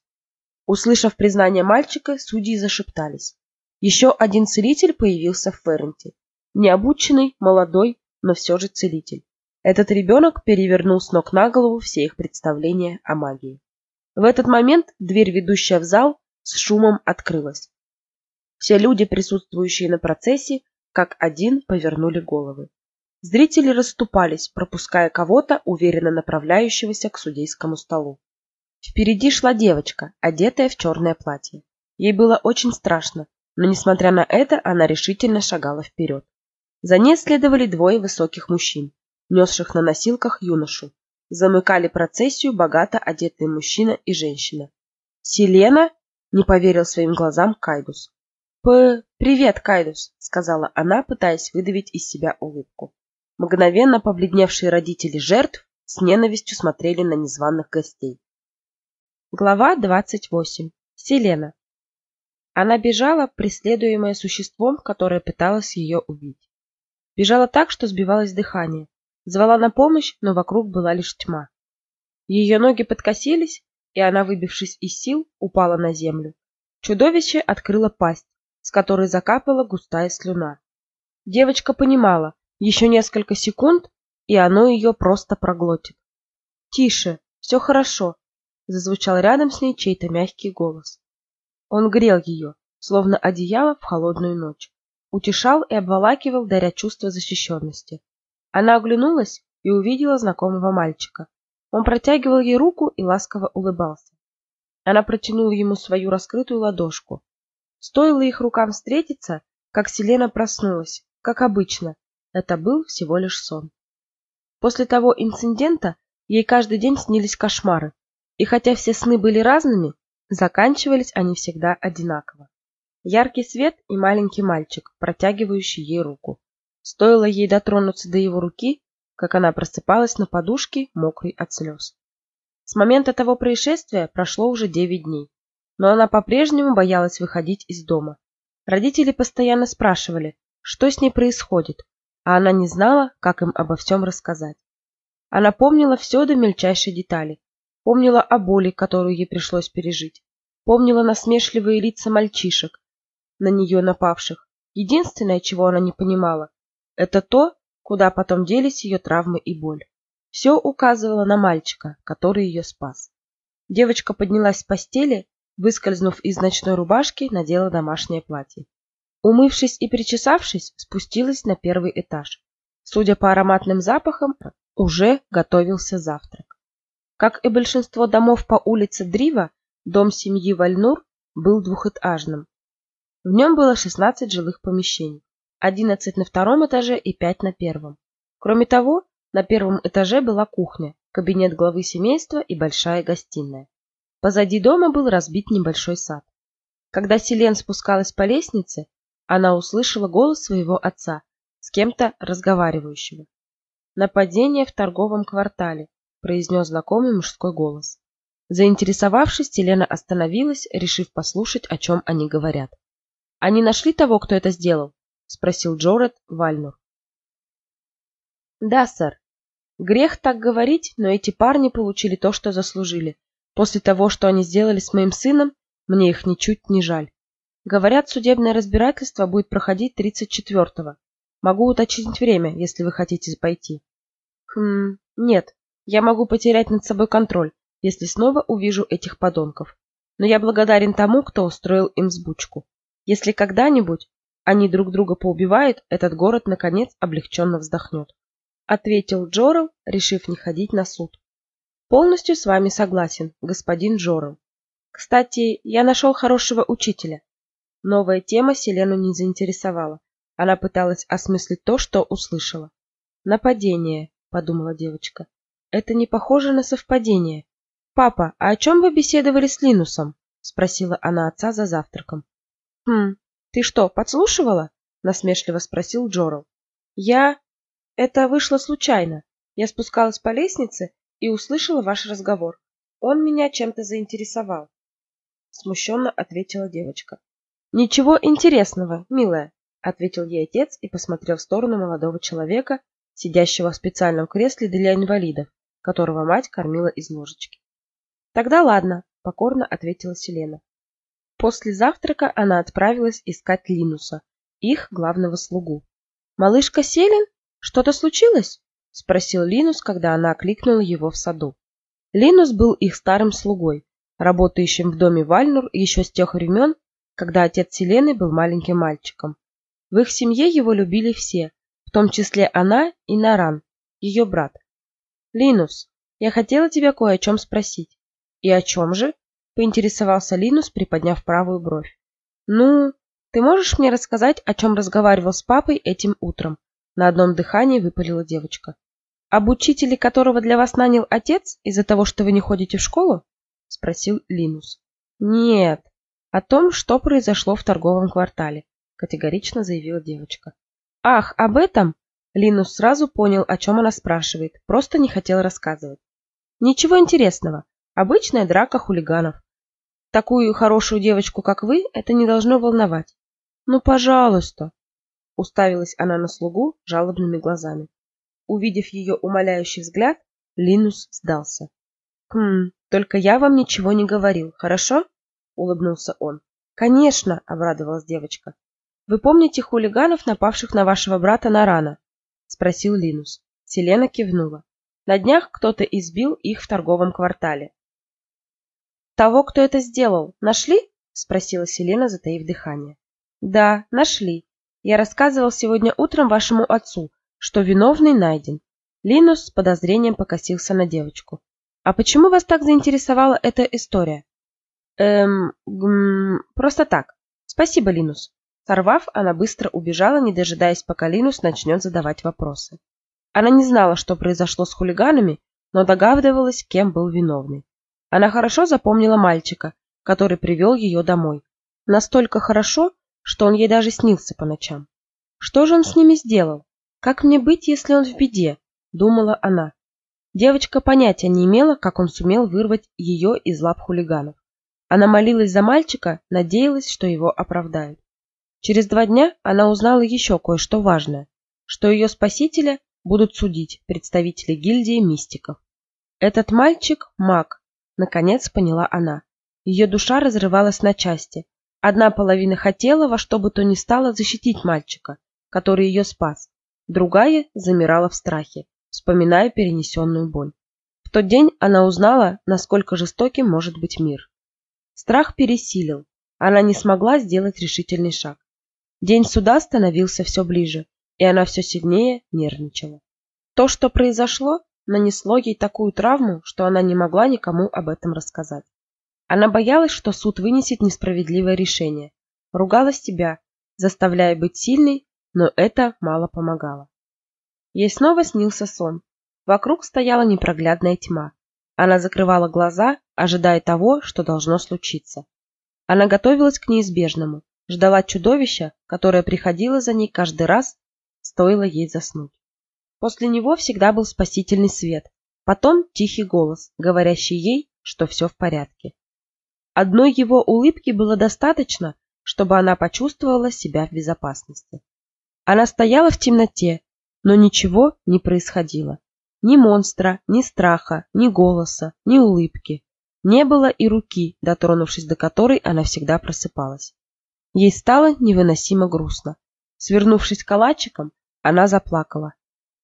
Услышав признание мальчика, судьи зашептались. Еще один целитель появился в Ферренте. Необученный, молодой, но все же целитель. Этот ребенок перевернул с ног на голову все их представления о магии. В этот момент дверь, ведущая в зал, с шумом открылась. Все люди, присутствующие на процессе, как один повернули головы. Зрители расступались, пропуская кого-то, уверенно направляющегося к судейскому столу. Впереди шла девочка, одетая в черное платье. Ей было очень страшно, но, несмотря на это, она решительно шагала вперед. За ней следовали двое высоких мужчин, несших на носилках юношу. Замыкали процессию богато одетые мужчина и женщина. «Селена?» — не поверил своим глазам Кайдус. «П... Привет, Кайдус!» — сказала она, пытаясь выдавить из себя улыбку. Мгновенно побледневшие родители жертв с ненавистью смотрели на незваных гостей. Глава 28. Селена. Она бежала, преследуемая существом, которое пыталось ее убить. Бежала так, что сбивалось дыхание. Звала на помощь, но вокруг была лишь тьма. Ее ноги подкосились, и она, выбившись из сил, упала на землю. Чудовище открыло пасть, с которой закапала густая слюна. Девочка понимала, еще несколько секунд, и оно ее просто проглотит. «Тише, все хорошо», — зазвучал рядом с ней чей-то мягкий голос. Он грел ее, словно одеяло в холодную ночь, утешал и обволакивал, даря чувство защищенности. Она оглянулась и увидела знакомого мальчика. Он протягивал ей руку и ласково улыбался. Она протянула ему свою раскрытую ладошку. Стоило их рукам встретиться, как Селена проснулась, как обычно, это был всего лишь сон. После того инцидента ей каждый день снились кошмары, и хотя все сны были разными, заканчивались они всегда одинаково. Яркий свет и маленький мальчик, протягивающий ей руку. Стоило ей дотронуться до его руки, как она просыпалась на подушке, мокрой от слез. С момента того происшествия прошло уже девять дней, но она по-прежнему боялась выходить из дома. Родители постоянно спрашивали, что с ней происходит, а она не знала, как им обо всем рассказать. Она помнила все до мельчайшей детали, помнила о боли, которую ей пришлось пережить, помнила насмешливые лица мальчишек, на нее напавших. Единственное, чего она не понимала, это то, куда потом делись ее травмы и боль. Все указывало на мальчика, который ее спас. Девочка поднялась с постели, выскользнув из ночной рубашки, надела домашнее платье. Умывшись и причесавшись, спустилась на первый этаж. Судя по ароматным запахам, уже готовился завтрак. Как и большинство домов по улице Дрива, дом семьи Вальнур был двухэтажным. В нем было 16 жилых помещений, 11 на втором этаже и 5 на первом. Кроме того, на первом этаже была кухня, кабинет главы семейства и большая гостиная. Позади дома был разбит небольшой сад. Когда Селен спускалась по лестнице, она услышала голос своего отца, с кем-то разговаривающего. «Нападение в торговом квартале», — произнес знакомый мужской голос. Заинтересовавшись, Елена остановилась, решив послушать, о чем они говорят. «Они нашли того, кто это сделал?» — спросил Джоред Вальнур. «Да, сэр. Грех так говорить, но эти парни получили то, что заслужили. После того, что они сделали с моим сыном, мне их ничуть не жаль. Говорят, судебное разбирательство будет проходить 34-го. Могу уточнить время, если вы хотите пойти. Хм, нет. Я могу потерять над собой контроль, если снова увижу этих подонков. Но я благодарен тому, кто устроил им сбучку. Если когда-нибудь они друг друга поубивают, этот город, наконец, облегченно вздохнет. Ответил Джорел, решив не ходить на суд. Полностью с вами согласен, господин Джорел. Кстати, я нашел хорошего учителя. Новая тема Селену не заинтересовала. Она пыталась осмыслить то, что услышала. «Нападение», — подумала девочка. «Это не похоже на совпадение. Папа, а о чем вы беседовали с Линусом?» — спросила она отца за завтраком. «Хм, ты что, подслушивала?» — насмешливо спросил Джорал. «Я... Это вышло случайно. Я спускалась по лестнице и услышала ваш разговор. Он меня чем-то заинтересовал. смущенно ответила девочка. Ничего интересного, милая, ответил ей отец и посмотрел в сторону молодого человека, сидящего в специальном кресле для инвалидов, которого мать кормила из ложечки. Тогда ладно, покорно ответила Селена. После завтрака она отправилась искать Линуса, их главного слугу. Малышка Селен, что-то случилось? спросил Линус, когда она окликнула его в саду. Линус был их старым слугой, работающим в доме Вальнур еще с тех времен, когда отец Селены был маленьким мальчиком. В их семье его любили все, в том числе она и Наран, ее брат. «Линус, я хотела тебя кое о чем спросить». «И о чем же?» – поинтересовался Линус, приподняв правую бровь. «Ну, ты можешь мне рассказать, о чем разговаривал с папой этим утром?» На одном дыхании выпалила девочка. «Об учителе, которого для вас нанял отец, из-за того, что вы не ходите в школу?» – спросил Линус. «Нет, о том, что произошло в торговом квартале категорично заявила девочка. Ах, об этом? Линус сразу понял, о чем она спрашивает, просто не хотел рассказывать. Ничего интересного. Обычная драка хулиганов. Такую хорошую девочку, как вы, это не должно волновать. Ну, пожалуйста. Уставилась она на слугу жалобными глазами. Увидев ее умоляющий взгляд, Линус сдался. «Хм, только я вам ничего не говорил, хорошо?» — улыбнулся он. «Конечно!» — обрадовалась девочка. Вы помните хулиганов, напавших на вашего брата Нарана? спросил Линус. Селена кивнула. На днях кто-то избил их в торговом квартале. Того, кто это сделал, нашли? спросила Селена, затаив дыхание. Да, нашли. Я рассказывал сегодня утром вашему отцу, что виновный найден. Линус с подозрением покосился на девочку. А почему вас так заинтересовала эта история? Эм, гм, просто так. Спасибо, Линус. Сорвав, она быстро убежала, не дожидаясь, пока Линус начнет задавать вопросы. Она не знала, что произошло с хулиганами, но догадывалась, кем был виновный. Она хорошо запомнила мальчика, который привел ее домой. Настолько хорошо, что он ей даже снился по ночам. Что же он с ними сделал? Как мне быть, если он в беде? Думала она. Девочка понятия не имела, как он сумел вырвать ее из лап хулиганов. Она молилась за мальчика, надеялась, что его оправдают. Через два дня она узнала еще кое-что важное, что ее спасителя будут судить представители гильдии мистиков. Этот мальчик – маг, наконец поняла она. Ее душа разрывалась на части. Одна половина хотела во что бы то ни стало защитить мальчика, который ее спас. Другая замирала в страхе, вспоминая перенесенную боль. В тот день она узнала, насколько жестоким может быть мир. Страх пересилил. Она не смогла сделать решительный шаг. День суда становился все ближе, и она все сильнее нервничала. То, что произошло, нанесло ей такую травму, что она не могла никому об этом рассказать. Она боялась, что суд вынесет несправедливое решение. Ругала себя, заставляя быть сильной, но это мало помогало. Ей снова снился сон. Вокруг стояла непроглядная тьма. Она закрывала глаза, ожидая того, что должно случиться. Она готовилась к неизбежному, ждала чудовища, которое приходило за ней каждый раз, стоило ей заснуть. После него всегда был спасительный свет, потом тихий голос, говорящий ей, что все в порядке. Одной его улыбки было достаточно, чтобы она почувствовала себя в безопасности. Она стояла в темноте, но ничего не происходило. Ни монстра, ни страха, ни голоса, ни улыбки. Не было и руки, дотронувшись до которой она всегда просыпалась. Ей стало невыносимо грустно. Свернувшись калачиком, она заплакала.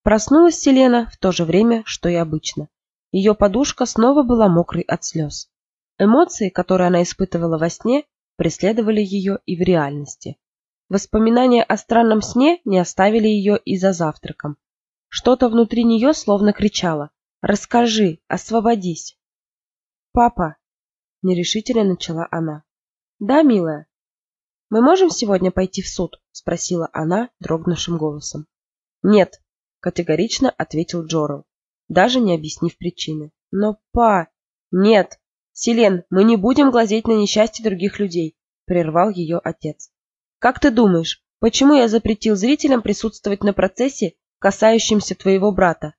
Проснулась Селена в то же время, что и обычно. Ее подушка снова была мокрой от слез. Эмоции, которые она испытывала во сне, преследовали ее и в реальности. Воспоминания о странном сне не оставили ее и за завтраком. Что-то внутри нее словно кричало «Расскажи, освободись!» «Папа!» – нерешительно начала она. «Да, милая?» «Мы можем сегодня пойти в суд?» – спросила она дрогнувшим голосом. «Нет», – категорично ответил Джорел, даже не объяснив причины. «Но, па...» «Нет! Селен, мы не будем глазеть на несчастье других людей», – прервал ее отец. «Как ты думаешь, почему я запретил зрителям присутствовать на процессе, касающемся твоего брата?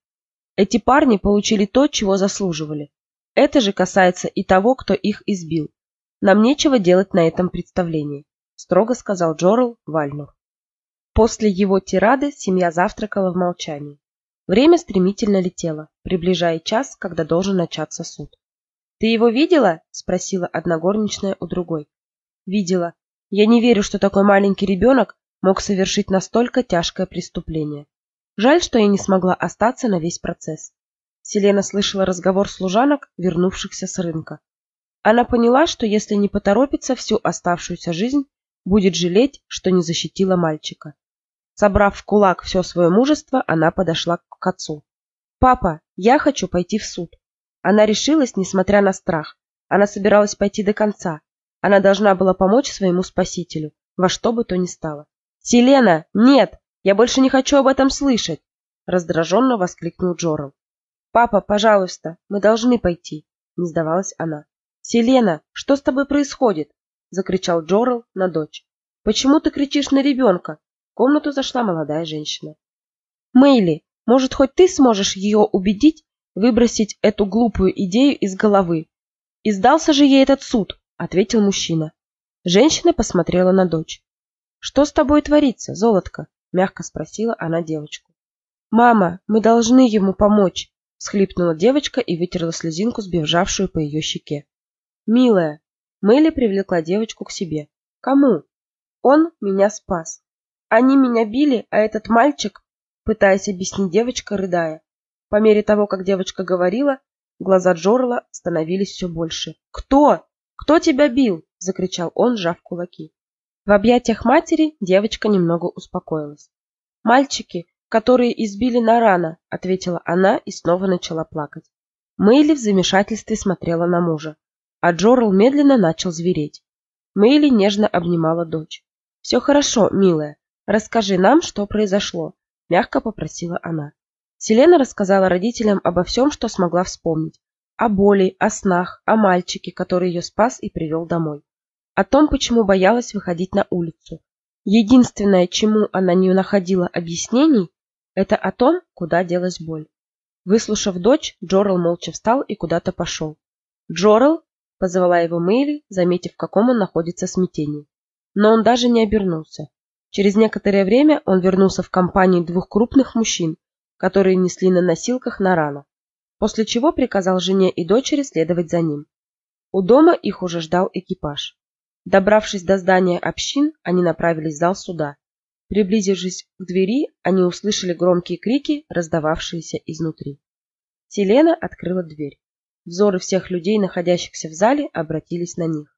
Эти парни получили то, чего заслуживали. Это же касается и того, кто их избил. нам нечего делать на этом представлении, строго сказал Джорал Вальнур. После его тирады семья завтракала в молчании. Время стремительно летело, приближая час, когда должен начаться суд. «Ты его видела?» – спросила одна горничная у другой. «Видела. Я не верю, что такой маленький ребенок мог совершить настолько тяжкое преступление. Жаль, что я не смогла остаться на весь процесс». Селена слышала разговор служанок, вернувшихся с рынка. Она поняла, что если не поторопится всю оставшуюся жизнь, будет жалеть, что не защитила мальчика. Собрав в кулак все свое мужество, она подошла к отцу. «Папа, я хочу пойти в суд». Она решилась, несмотря на страх. Она собиралась пойти до конца. Она должна была помочь своему спасителю, во что бы то ни стало. «Селена, нет! Я больше не хочу об этом слышать!» Раздраженно воскликнул Джорал. «Папа, пожалуйста, мы должны пойти», — не сдавалась она. «Селена, что с тобой происходит?» — закричал Джорал на дочь. «Почему ты кричишь на ребенка? Комнату зашла молодая женщина. «Мэйли, может, хоть ты сможешь ее убедить выбросить эту глупую идею из головы? И сдался же ей этот суд», — ответил мужчина. Женщина посмотрела на дочь. «Что с тобой творится, золотко?» — мягко спросила она девочку. «Мама, мы должны ему помочь», — схлипнула девочка и вытерла слезинку, сбежавшую по ее щеке. «Милая», — Мэйли привлекла девочку к себе. «Кому?» «Он меня спас. Они меня били, а этот мальчик, пытаясь объяснить девочка, рыдая. По мере того, как девочка говорила, глаза Джорла становились все больше. «Кто? Кто тебя бил?» – закричал он, сжав кулаки. В объятиях матери девочка немного успокоилась. «Мальчики, которые избили Нарана», – ответила она и снова начала плакать. Мэйли в замешательстве смотрела на мужа, а Джорл медленно начал звереть. Мэйли нежно обнимала дочь. «Все хорошо, милая. «Расскажи нам, что произошло», – мягко попросила она. Селена рассказала родителям обо всем, что смогла вспомнить. О боли, о снах, о мальчике, который ее спас и привел домой. О том, почему боялась выходить на улицу. Единственное, чему она не находила объяснений, это о том, куда делась боль. Выслушав дочь, Джорал молча встал и куда-то пошел. «Джорал!» – позвала его Мэйли, заметив, в каком он находится смятении. Но он даже не обернулся. Через некоторое время он вернулся в компании двух крупных мужчин, которые несли на носилках Нарана, после чего приказал жене и дочери следовать за ним. У дома их уже ждал экипаж. Добравшись до здания общин, они направились в зал суда. Приблизившись к двери, они услышали громкие крики, раздававшиеся изнутри. Селена открыла дверь. Взоры всех людей, находящихся в зале, обратились на них.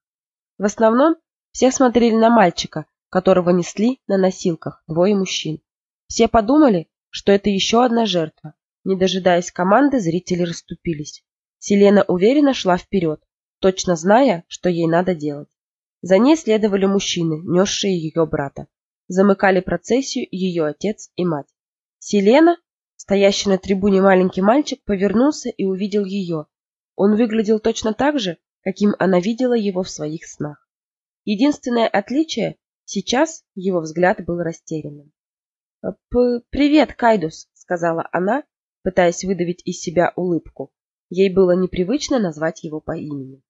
В основном все смотрели на мальчика, которого несли на носилках двое мужчин. Все подумали, что это еще одна жертва. Не дожидаясь команды, зрители расступились. Селена уверенно шла вперед, точно зная, что ей надо делать. За ней следовали мужчины, несшие ее брата. Замыкали процессию ее отец и мать. Селена, стоящий на трибуне маленький мальчик, повернулся и увидел ее. Он выглядел точно так же, каким она видела его в своих снах. Единственное отличие Сейчас его взгляд был растерянным. «Э, «Привет, Кайдус», — сказала она, пытаясь выдавить из себя улыбку. Ей было непривычно назвать его по имени.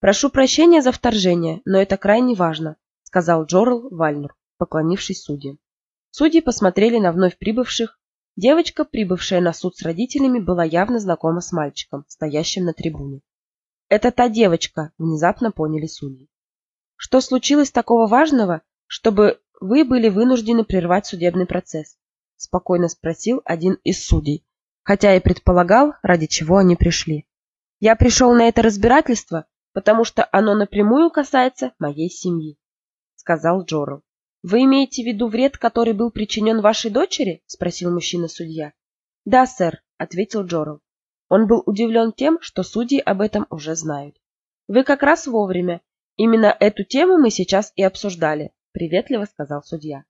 «Прошу прощения за вторжение, но это крайне важно», — сказал Джорл Вальнер, поклонившись судьям. Судьи посмотрели на вновь прибывших. Девочка, прибывшая на суд с родителями, была явно знакома с мальчиком, стоящим на трибуне. «Это та девочка», — внезапно поняли судьи. Что случилось такого важного, чтобы вы были вынуждены прервать судебный процесс? Спокойно спросил один из судей, хотя и предполагал, ради чего они пришли. Я пришел на это разбирательство, потому что оно напрямую касается моей семьи, сказал Джорл. Вы имеете в виду вред, который был причинен вашей дочери? спросил мужчина-судья. Да, сэр, ответил Джорл. Он был удивлен тем, что судьи об этом уже знают. Вы как раз вовремя. Именно эту тему мы сейчас и обсуждали, приветливо сказал судья.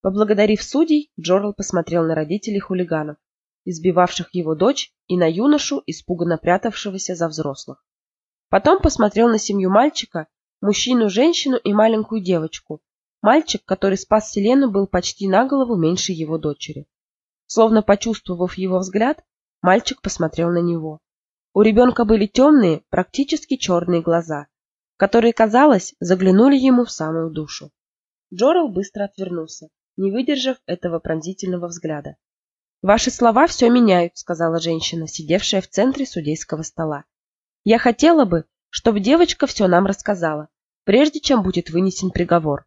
Поблагодарив судей, Джорл посмотрел на родителей хулиганов, избивавших его дочь, и на юношу, испуганно прятавшегося за взрослых. Потом посмотрел на семью мальчика, мужчину, женщину и маленькую девочку. Мальчик, который спас Селену, был почти на голову меньше его дочери. Словно почувствовав его взгляд, мальчик посмотрел на него. У ребенка были темные, практически черные глаза, которые, казалось, заглянули ему в самую душу. Джорал быстро отвернулся, не выдержав этого пронзительного взгляда. «Ваши слова все меняют», — сказала женщина, сидевшая в центре судейского стола. «Я хотела бы, чтобы девочка все нам рассказала, прежде чем будет вынесен приговор».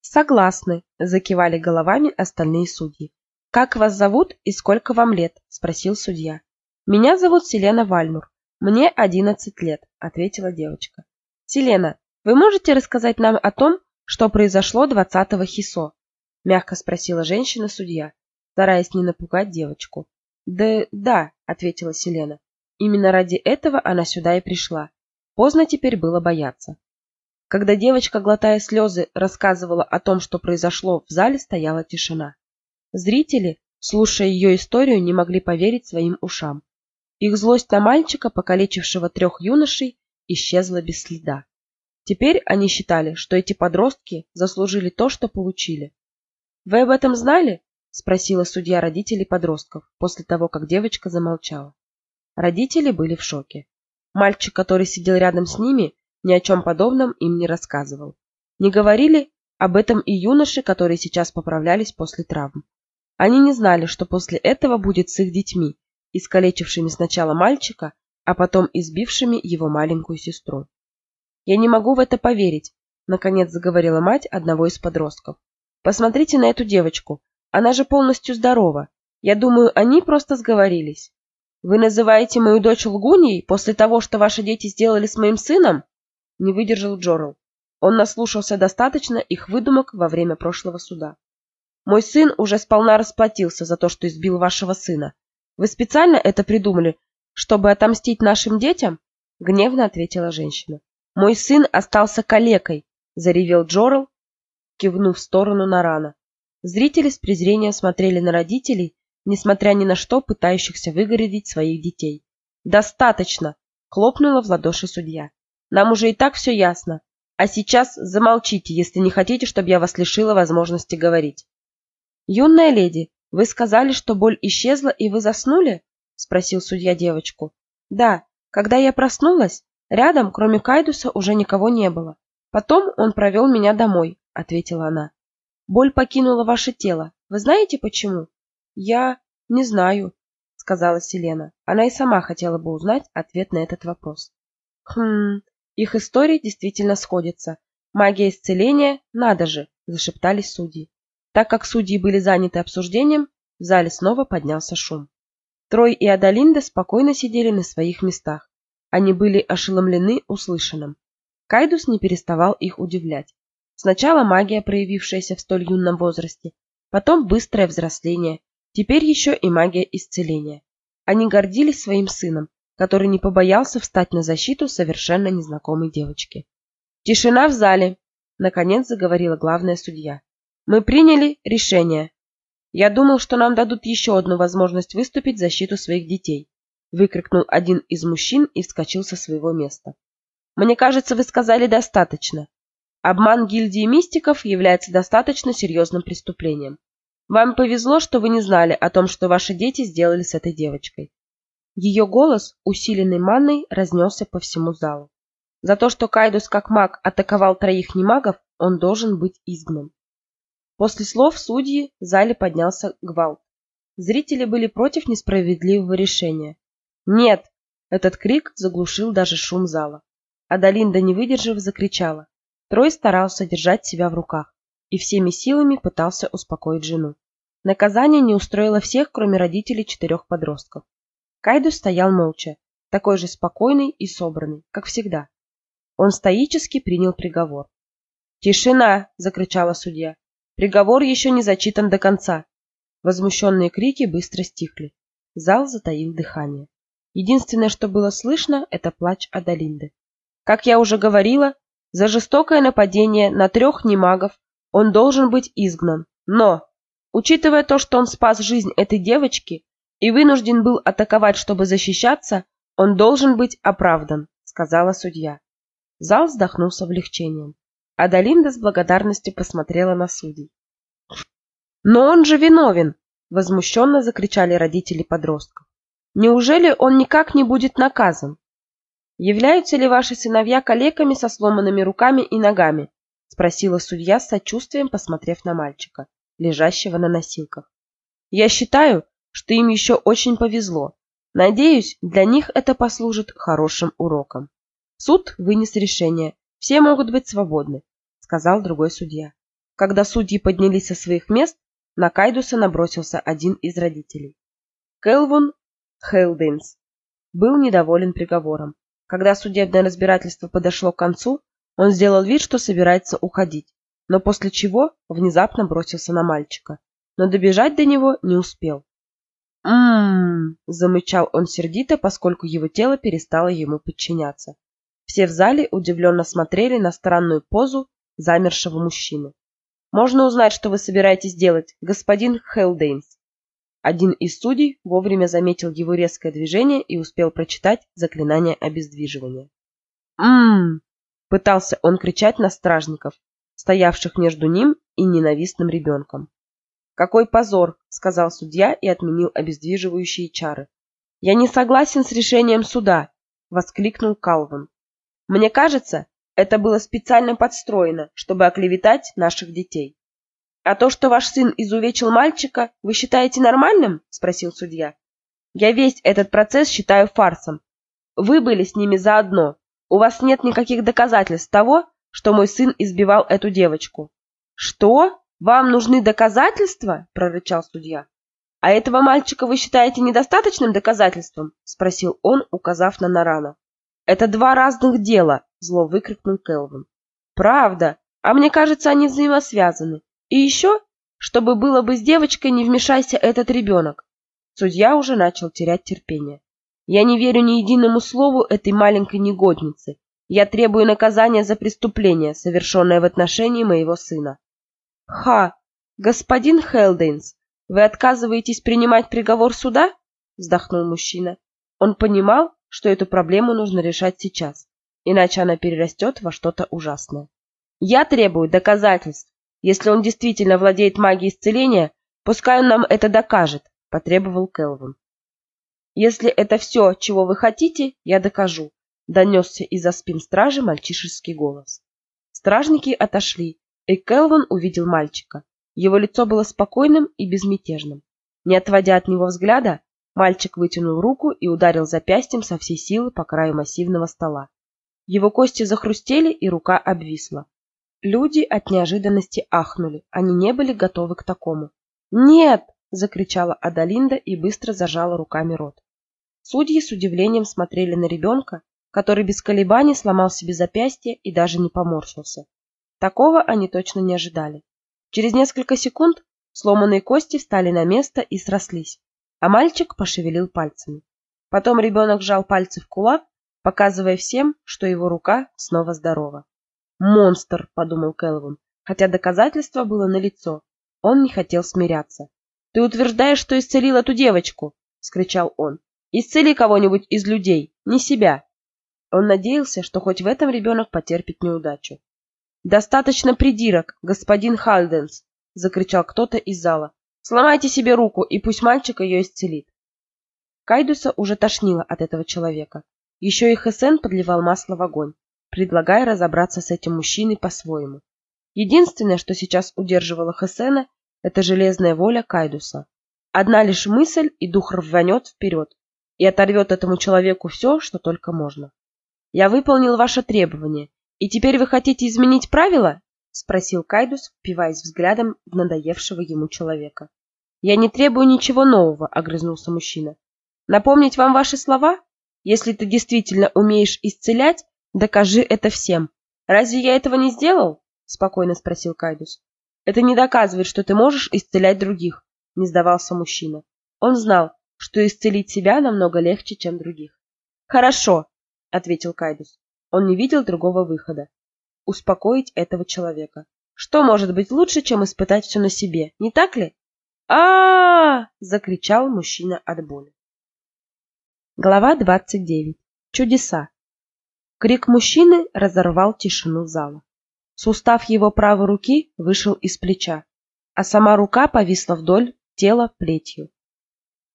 «Согласны», — закивали головами остальные судьи. «Как вас зовут и сколько вам лет?» — спросил судья. «Меня зовут Селена Вальнур. Мне одиннадцать лет», — ответила девочка. «Селена, вы можете рассказать нам о том, что произошло двадцатого хисо?» — мягко спросила женщина-судья стараясь не напугать девочку. «Да, да», — ответила Селена. «Именно ради этого она сюда и пришла. Поздно теперь было бояться». Когда девочка, глотая слезы, рассказывала о том, что произошло, в зале стояла тишина. Зрители, слушая ее историю, не могли поверить своим ушам. Их злость на мальчика, покалечившего трех юношей, исчезла без следа. Теперь они считали, что эти подростки заслужили то, что получили. «Вы об этом знали?» спросила судья родителей подростков после того, как девочка замолчала. Родители были в шоке. Мальчик, который сидел рядом с ними, ни о чем подобном им не рассказывал. Не говорили об этом и юноши, которые сейчас поправлялись после травм. Они не знали, что после этого будет с их детьми, искалечившими сначала мальчика, а потом избившими его маленькую сестру. «Я не могу в это поверить», — наконец заговорила мать одного из подростков. «Посмотрите на эту девочку. Она же полностью здорова. Я думаю, они просто сговорились. Вы называете мою дочь лгуньей после того, что ваши дети сделали с моим сыном? Не выдержал Джорал. Он наслушался достаточно их выдумок во время прошлого суда. Мой сын уже сполна расплатился за то, что избил вашего сына. Вы специально это придумали, чтобы отомстить нашим детям? Гневно ответила женщина. Мой сын остался калекой, заревел Джорал, кивнув в сторону Нарана. Зрители с презрением смотрели на родителей, несмотря ни на что пытающихся выгородить своих детей. «Достаточно!» – хлопнула в ладоши судья. «Нам уже и так все ясно. А сейчас замолчите, если не хотите, чтобы я вас лишила возможности говорить». «Юная леди, вы сказали, что боль исчезла и вы заснули?» – спросил судья девочку. «Да, когда я проснулась, рядом, кроме Кайдуса, уже никого не было. Потом он провел меня домой», – ответила она. Боль покинула ваше тело. Вы знаете почему? Я не знаю, сказала Селена. Она и сама хотела бы узнать ответ на этот вопрос. Хм, их истории действительно сходятся. Магия исцеления, надо же, зашептались судьи. Так как судьи были заняты обсуждением, в зале снова поднялся шум. Трой и Адалинда спокойно сидели на своих местах. Они были ошеломлены услышанным. Кайдус не переставал их удивлять. Сначала магия, проявившаяся в столь юном возрасте, потом быстрое взросление, теперь еще и магия исцеления. Они гордились своим сыном, который не побоялся встать на защиту совершенно незнакомой девочки. «Тишина в зале!» – наконец заговорила главная судья. «Мы приняли решение. Я думал, что нам дадут еще одну возможность выступить в защиту своих детей», – выкрикнул один из мужчин и вскочил со своего места. «Мне кажется, вы сказали достаточно. Обман гильдии мистиков является достаточно серьезным преступлением. Вам повезло, что вы не знали о том, что ваши дети сделали с этой девочкой. Ее голос, усиленный манной, разнесся по всему залу. За то, что Кайдус как маг атаковал троих немагов, он должен быть изгнан. После слов судьи в зале поднялся гвалт. Зрители были против несправедливого решения. «Нет!» – этот крик заглушил даже шум зала. Адалинда, не выдержав, закричала. Трой старался держать себя в руках и всеми силами пытался успокоить жену. Наказание не устроило всех, кроме родителей четырех подростков. Кайду стоял молча, такой же спокойный и собранный, как всегда. Он стоически принял приговор. «Тишина!» – закричала судья. «Приговор еще не зачитан до конца!» Возмущенные крики быстро стихли. Зал затаил дыхание. Единственное, что было слышно, это плач Адалинды. Как я уже говорила, за жестокое нападение на трех немагов он должен быть изгнан. Но, учитывая то, что он спас жизнь этой девочки и вынужден был атаковать, чтобы защищаться, он должен быть оправдан, сказала судья. Зал вздохнул с облегчением. Адалинда с благодарностью посмотрела на судей. «Но он же виновен!» – возмущенно закричали родители подростков. «Неужели он никак не будет наказан?» «Являются ли ваши сыновья калеками со сломанными руками и ногами?» — спросила судья с сочувствием, посмотрев на мальчика, лежащего на носилках. «Я считаю, что им еще очень повезло. Надеюсь, для них это послужит хорошим уроком. Суд вынес решение. Все могут быть свободны», — сказал другой судья. Когда судьи поднялись со своих мест, на Кайдуса набросился один из родителей. Келвун Хейлдинс был недоволен приговором. Когда судебное разбирательство подошло к концу, он сделал вид, что собирается уходить, но после чего внезапно бросился на мальчика, но добежать до него не успел. «М-м-м!» замычал он сердито, поскольку его тело перестало ему подчиняться. Все в зале удивленно смотрели на странную позу замершего мужчины. «Можно узнать, что вы собираетесь делать, господин Хелдейнс?» Один из судей вовремя заметил его резкое движение и успел прочитать заклинание обездвиживания. «М-м-м!» пытался он кричать на стражников, стоявших между ним и ненавистным ребенком. «Какой позор!» — сказал судья и отменил обездвиживающие чары. «Я не согласен с решением суда!» — воскликнул Калвин. «Мне кажется, это было специально подстроено, чтобы оклеветать наших детей. «А то, что ваш сын изувечил мальчика, вы считаете нормальным?» – спросил судья. «Я весь этот процесс считаю фарсом. Вы были с ними заодно. У вас нет никаких доказательств того, что мой сын избивал эту девочку». «Что? Вам нужны доказательства?» – прорычал судья. «А этого мальчика вы считаете недостаточным доказательством?» – спросил он, указав на Нарана. «Это два разных дела», – зло выкрикнул Келвин. «Правда, а мне кажется, они взаимосвязаны. И еще, чтобы было бы с девочкой, не вмешайся этот ребенок. Судья уже начал терять терпение. Я не верю ни единому слову этой маленькой негодницы. Я требую наказания за преступление, совершенное в отношении моего сына. Ха, господин Хелдейнс, вы отказываетесь принимать приговор суда? Вздохнул мужчина. Он понимал, что эту проблему нужно решать сейчас, иначе она перерастет во что-то ужасное. Я требую доказательств, если он действительно владеет магией исцеления, пускай он нам это докажет, потребовал Келвин. Если это все, чего вы хотите, я докажу, донесся из-за спин стражи мальчишеский голос. Стражники отошли, и Келвин увидел мальчика. Его лицо было спокойным и безмятежным. Не отводя от него взгляда, мальчик вытянул руку и ударил запястьем со всей силы по краю массивного стола. Его кости захрустели, и рука обвисла. Люди от неожиданности ахнули. Они не были готовы к такому. «Нет!» – закричала Адалинда и быстро зажала руками рот. Судьи с удивлением смотрели на ребенка, который без колебаний сломал себе запястье и даже не поморщился. Такого они точно не ожидали. Через несколько секунд сломанные кости встали на место и срослись, а мальчик пошевелил пальцами. Потом ребенок сжал пальцы в кулак, показывая всем, что его рука снова здорова. «Монстр», — подумал Кэлвин, хотя доказательство было налицо. Он не хотел смиряться. «Ты утверждаешь, что исцелил эту девочку?» — скричал он. «Исцели кого-нибудь из людей, не себя». Он надеялся, что хоть в этом ребенок потерпит неудачу. «Достаточно придирок, господин Хальденс!» — закричал кто-то из зала. «Сломайте себе руку, и пусть мальчик ее исцелит». Кайдуса уже тошнило от этого человека. Еще и Хесен подливал масло в огонь предлагая разобраться с этим мужчиной по-своему. Единственное, что сейчас удерживало Хесена, это железная воля Кайдуса. Одна лишь мысль, и дух рванет вперед и оторвет этому человеку все, что только можно. «Я выполнил ваше требование, и теперь вы хотите изменить правила?» — спросил Кайдус, впиваясь взглядом в надоевшего ему человека. «Я не требую ничего нового», — огрызнулся мужчина. «Напомнить вам ваши слова? Если ты действительно умеешь исцелять, Докажи это всем. Разве я этого не сделал? Спокойно спросил Кайдус. Это не доказывает, что ты можешь исцелять других, не сдавался мужчина. Он знал, что исцелить себя намного легче, чем других. Хорошо, ответил Кайдус. Он не видел другого выхода. Успокоить этого человека. Что может быть лучше, чем испытать все на себе, не так ли? А, закричал мужчина от боли. Глава двадцать девять. Чудеса. Крик мужчины разорвал тишину зала. Сустав его правой руки вышел из плеча, а сама рука повисла вдоль тела плетью.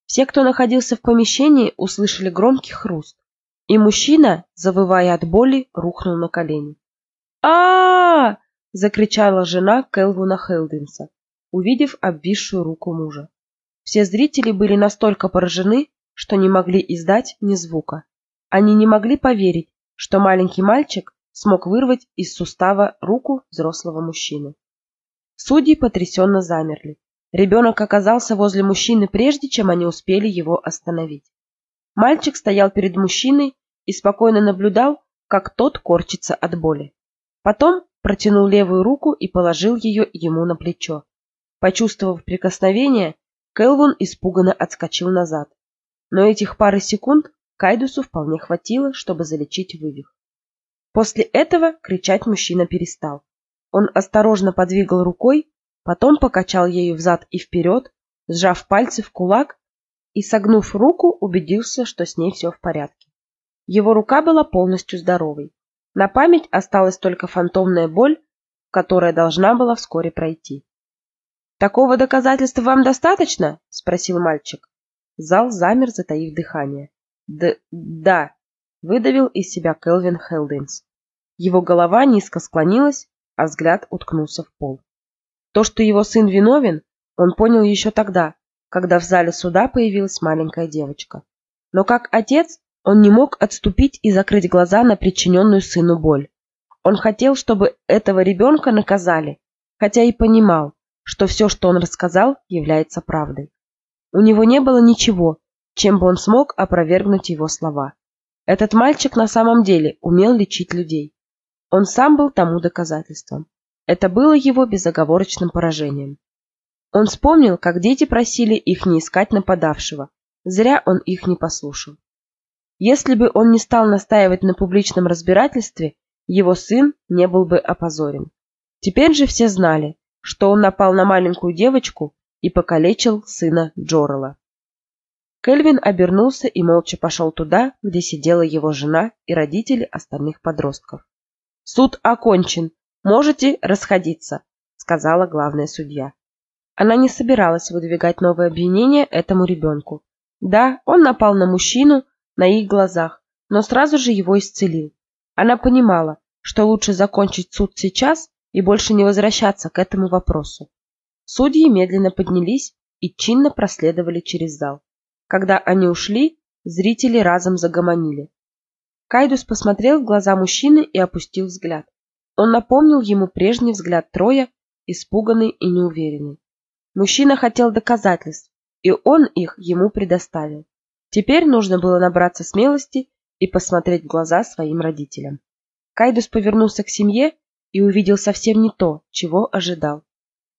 Все, кто находился в помещении, услышали громкий хруст, и мужчина, завывая от боли, рухнул на колени. -а, -а закричала жена Келвуна Хелдинса, увидев обвисшую руку мужа. Все зрители были настолько поражены, что не могли издать ни звука. Они не могли поверить, что маленький мальчик смог вырвать из сустава руку взрослого мужчины. Судьи потрясенно замерли. Ребенок оказался возле мужчины прежде, чем они успели его остановить. Мальчик стоял перед мужчиной и спокойно наблюдал, как тот корчится от боли. Потом протянул левую руку и положил ее ему на плечо. Почувствовав прикосновение, Келвин испуганно отскочил назад. Но этих пары секунд Кайдусу вполне хватило, чтобы залечить вывих. После этого кричать мужчина перестал. Он осторожно подвигал рукой, потом покачал ею взад и вперед, сжав пальцы в кулак и, согнув руку, убедился, что с ней все в порядке. Его рука была полностью здоровой. На память осталась только фантомная боль, которая должна была вскоре пройти. «Такого доказательства вам достаточно?» – спросил мальчик. Зал замер, затаив дыхание. «Д... да», – выдавил из себя Келвин Хелдинс. Его голова низко склонилась, а взгляд уткнулся в пол. То, что его сын виновен, он понял еще тогда, когда в зале суда появилась маленькая девочка. Но как отец он не мог отступить и закрыть глаза на причиненную сыну боль. Он хотел, чтобы этого ребенка наказали, хотя и понимал, что все, что он рассказал, является правдой. У него не было ничего, чем бы он смог опровергнуть его слова. Этот мальчик на самом деле умел лечить людей. Он сам был тому доказательством. Это было его безоговорочным поражением. Он вспомнил, как дети просили их не искать нападавшего. Зря он их не послушал. Если бы он не стал настаивать на публичном разбирательстве, его сын не был бы опозорен. Теперь же все знали, что он напал на маленькую девочку и покалечил сына Джорела. Кельвин обернулся и молча пошел туда, где сидела его жена и родители остальных подростков. «Суд окончен. Можете расходиться», — сказала главная судья. Она не собиралась выдвигать новое обвинение этому ребенку. Да, он напал на мужчину на их глазах, но сразу же его исцелил. Она понимала, что лучше закончить суд сейчас и больше не возвращаться к этому вопросу. Судьи медленно поднялись и чинно проследовали через зал. Когда они ушли, зрители разом загомонили. Кайдус посмотрел в глаза мужчины и опустил взгляд. Он напомнил ему прежний взгляд Троя, испуганный и неуверенный. Мужчина хотел доказательств, и он их ему предоставил. Теперь нужно было набраться смелости и посмотреть в глаза своим родителям. Кайдус повернулся к семье и увидел совсем не то, чего ожидал.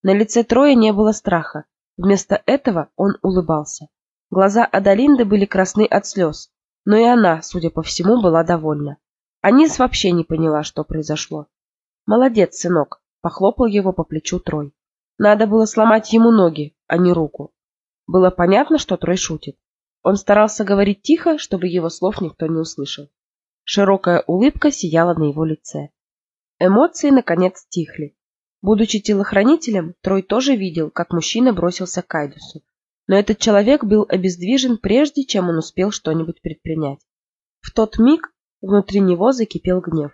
На лице Троя не было страха. Вместо этого он улыбался. Глаза Адалинды были красны от слез, но и она, судя по всему, была довольна. Анис вообще не поняла, что произошло. «Молодец, сынок», — похлопал его по плечу Трой. Надо было сломать ему ноги, а не руку. Было понятно, что Трой шутит. Он старался говорить тихо, чтобы его слов никто не услышал. Широкая улыбка сияла на его лице. Эмоции, наконец, стихли. Будучи телохранителем, Трой тоже видел, как мужчина бросился к Кайдусу. Но этот человек был обездвижен прежде, чем он успел что-нибудь предпринять. В тот миг внутри него закипел гнев.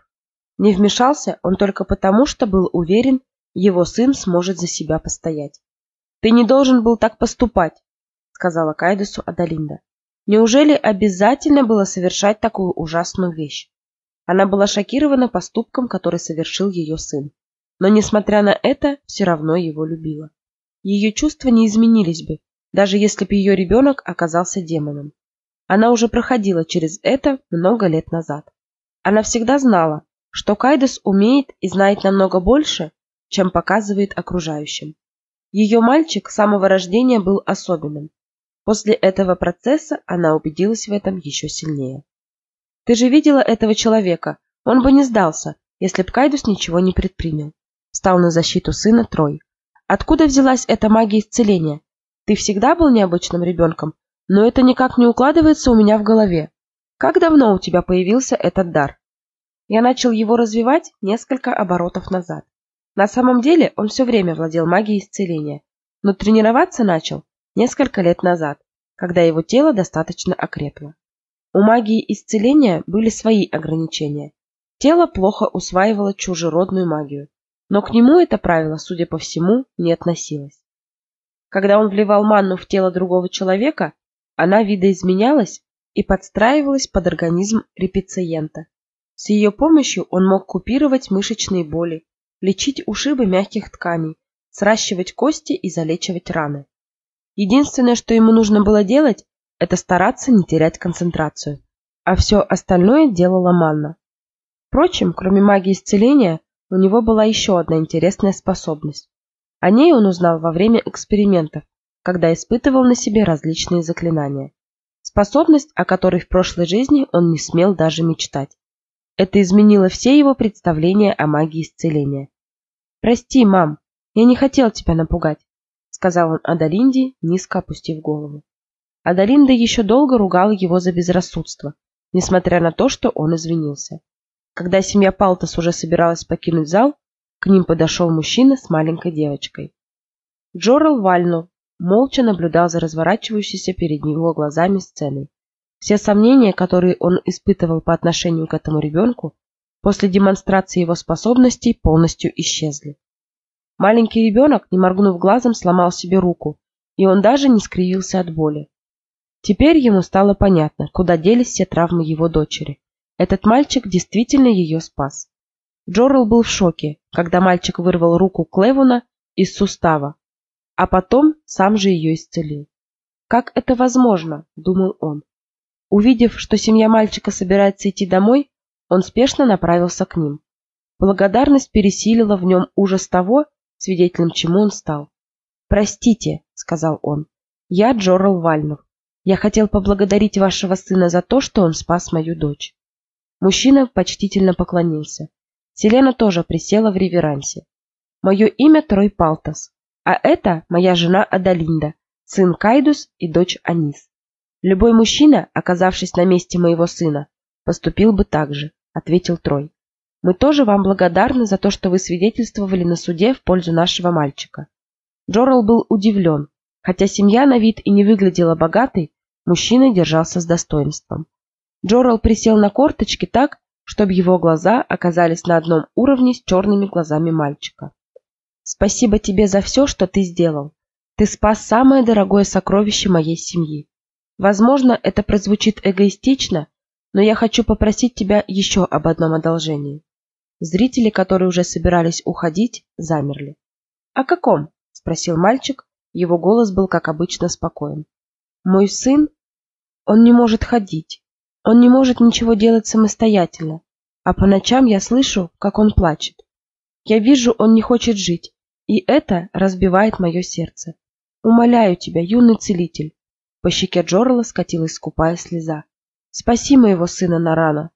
Не вмешался он только потому, что был уверен, его сын сможет за себя постоять. Ты не должен был так поступать, сказала Кайдусу Адалинда. Неужели обязательно было совершать такую ужасную вещь? Она была шокирована поступком, который совершил ее сын. Но, несмотря на это, все равно его любила. Ее чувства не изменились бы, даже если бы ее ребенок оказался демоном. Она уже проходила через это много лет назад. Она всегда знала, что Кайдус умеет и знает намного больше, чем показывает окружающим. Ее мальчик с самого рождения был особенным. После этого процесса она убедилась в этом еще сильнее. Ты же видела этого человека. Он бы не сдался, если б Кайдус ничего не предпринял. Стал на защиту сына Трой. Откуда взялась эта магия исцеления? Ты всегда был необычным ребенком, но это никак не укладывается у меня в голове. Как давно у тебя появился этот дар? Я начал его развивать несколько оборотов назад. На самом деле он все время владел магией исцеления, но тренироваться начал несколько лет назад, когда его тело достаточно окрепло. У магии исцеления были свои ограничения. Тело плохо усваивало чужеродную магию, но к нему это правило, судя по всему, не относилось. Когда он вливал манну в тело другого человека, она видоизменялась и подстраивалась под организм репициента. С ее помощью он мог купировать мышечные боли, лечить ушибы мягких тканей, сращивать кости и залечивать раны. Единственное, что ему нужно было делать, это стараться не терять концентрацию, а все остальное делала манна. Впрочем, кроме магии исцеления, у него была еще одна интересная способность. О ней он узнал во время экспериментов, когда испытывал на себе различные заклинания. Способность, о которой в прошлой жизни он не смел даже мечтать. Это изменило все его представления о магии исцеления. «Прости, мам, я не хотел тебя напугать», — сказал он Адалинде, низко опустив голову. Адалинда еще долго ругала его за безрассудство, несмотря на то, что он извинился. Когда семья Палтас уже собиралась покинуть зал, к ним подошел мужчина с маленькой девочкой. Джорал Вальну молча наблюдал за разворачивающейся перед него глазами сценой. Все сомнения, которые он испытывал по отношению к этому ребенку, после демонстрации его способностей полностью исчезли. Маленький ребенок, не моргнув глазом, сломал себе руку, и он даже не скривился от боли. Теперь ему стало понятно, куда делись все травмы его дочери. Этот мальчик действительно ее спас. Джоррел был в шоке, когда мальчик вырвал руку Клевуна из сустава, а потом сам же ее исцелил. «Как это возможно?» – думал он. Увидев, что семья мальчика собирается идти домой, он спешно направился к ним. Благодарность пересилила в нем ужас того, свидетелем чему он стал. «Простите», — сказал он, — «я Джорал Вальнов. Я хотел поблагодарить вашего сына за то, что он спас мою дочь». Мужчина почтительно поклонился. Селена тоже присела в реверансе. «Мое имя Трой Палтас, а это моя жена Адалинда, сын Кайдус и дочь Анис. Любой мужчина, оказавшись на месте моего сына, поступил бы так же, ответил Трой. Мы тоже вам благодарны за то, что вы свидетельствовали на суде в пользу нашего мальчика. Джорал был удивлен. Хотя семья на вид и не выглядела богатой, мужчина держался с достоинством. Джорал присел на корточки так, чтобы его глаза оказались на одном уровне с черными глазами мальчика. «Спасибо тебе за все, что ты сделал. Ты спас самое дорогое сокровище моей семьи. Возможно, это прозвучит эгоистично, но я хочу попросить тебя еще об одном одолжении. Зрители, которые уже собирались уходить, замерли. «О каком?» – спросил мальчик. Его голос был, как обычно, спокоен. «Мой сын? Он не может ходить. Он не может ничего делать самостоятельно. А по ночам я слышу, как он плачет. Я вижу, он не хочет жить, и это разбивает мое сердце. Умоляю тебя, юный целитель, по щеке Джорла скатилась скупая слеза. «Спаси моего сына Нарана!»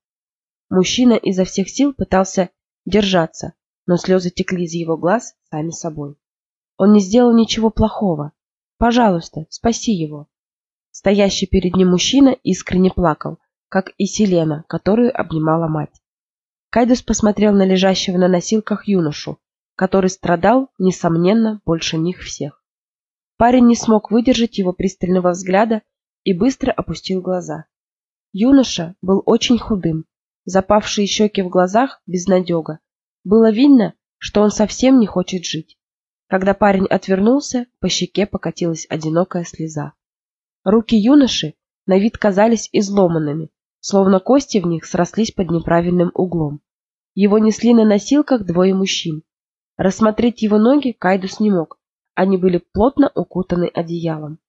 Мужчина изо всех сил пытался держаться, но слезы текли из его глаз сами собой. Он не сделал ничего плохого. Пожалуйста, спаси его. Стоящий перед ним мужчина искренне плакал, как и Селена, которую обнимала мать. Кайдус посмотрел на лежащего на носилках юношу, который страдал, несомненно, больше них всех. Парень не смог выдержать его пристального взгляда и быстро опустил глаза. Юноша был очень худым, запавшие щеки в глазах безнадега. Было видно, что он совсем не хочет жить. Когда парень отвернулся, по щеке покатилась одинокая слеза. Руки юноши на вид казались изломанными, словно кости в них срослись под неправильным углом. Его несли на носилках двое мужчин. Рассмотреть его ноги Кайдус не мог, они были плотно укутаны одеялом.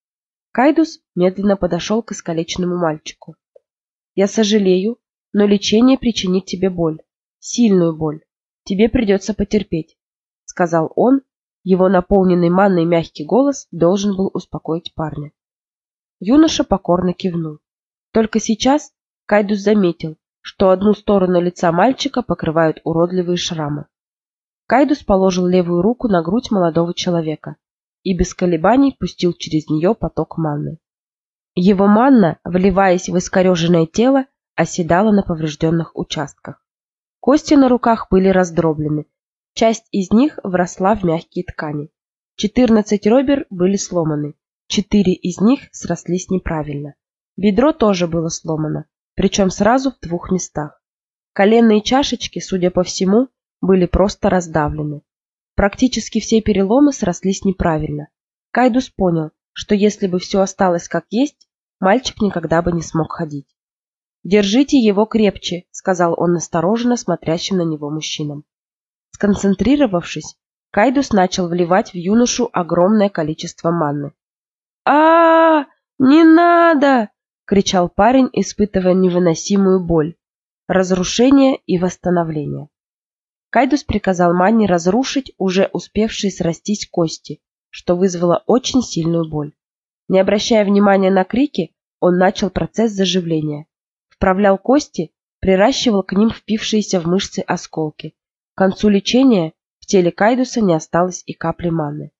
Кайдус медленно подошел к искалеченному мальчику. «Я сожалею, но лечение причинит тебе боль. Сильную боль. Тебе придется потерпеть», — сказал он. Его наполненный манной мягкий голос должен был успокоить парня. Юноша покорно кивнул. Только сейчас Кайдус заметил, что одну сторону лица мальчика покрывают уродливые шрамы. Кайдус положил левую руку на грудь молодого человека и без колебаний пустил через нее поток манны. Его манна, вливаясь в искореженное тело, оседала на поврежденных участках. Кости на руках были раздроблены, часть из них вросла в мягкие ткани. Четырнадцать ребер были сломаны, четыре из них срослись неправильно. Бедро тоже было сломано, причем сразу в двух местах. Коленные чашечки, судя по всему, были просто раздавлены. Практически все переломы срослись неправильно. Кайдус понял, что если бы все осталось как есть, мальчик никогда бы не смог ходить. «Держите его крепче», — сказал он настороженно смотрящим на него мужчинам. Сконцентрировавшись, Кайдус начал вливать в юношу огромное количество манны. а, -а, -а Не надо!» — кричал парень, испытывая невыносимую боль, разрушение и восстановление. Кайдус приказал Манне разрушить уже успевшие срастись кости, что вызвало очень сильную боль. Не обращая внимания на крики, он начал процесс заживления. Вправлял кости, приращивал к ним впившиеся в мышцы осколки. К концу лечения в теле Кайдуса не осталось и капли маны.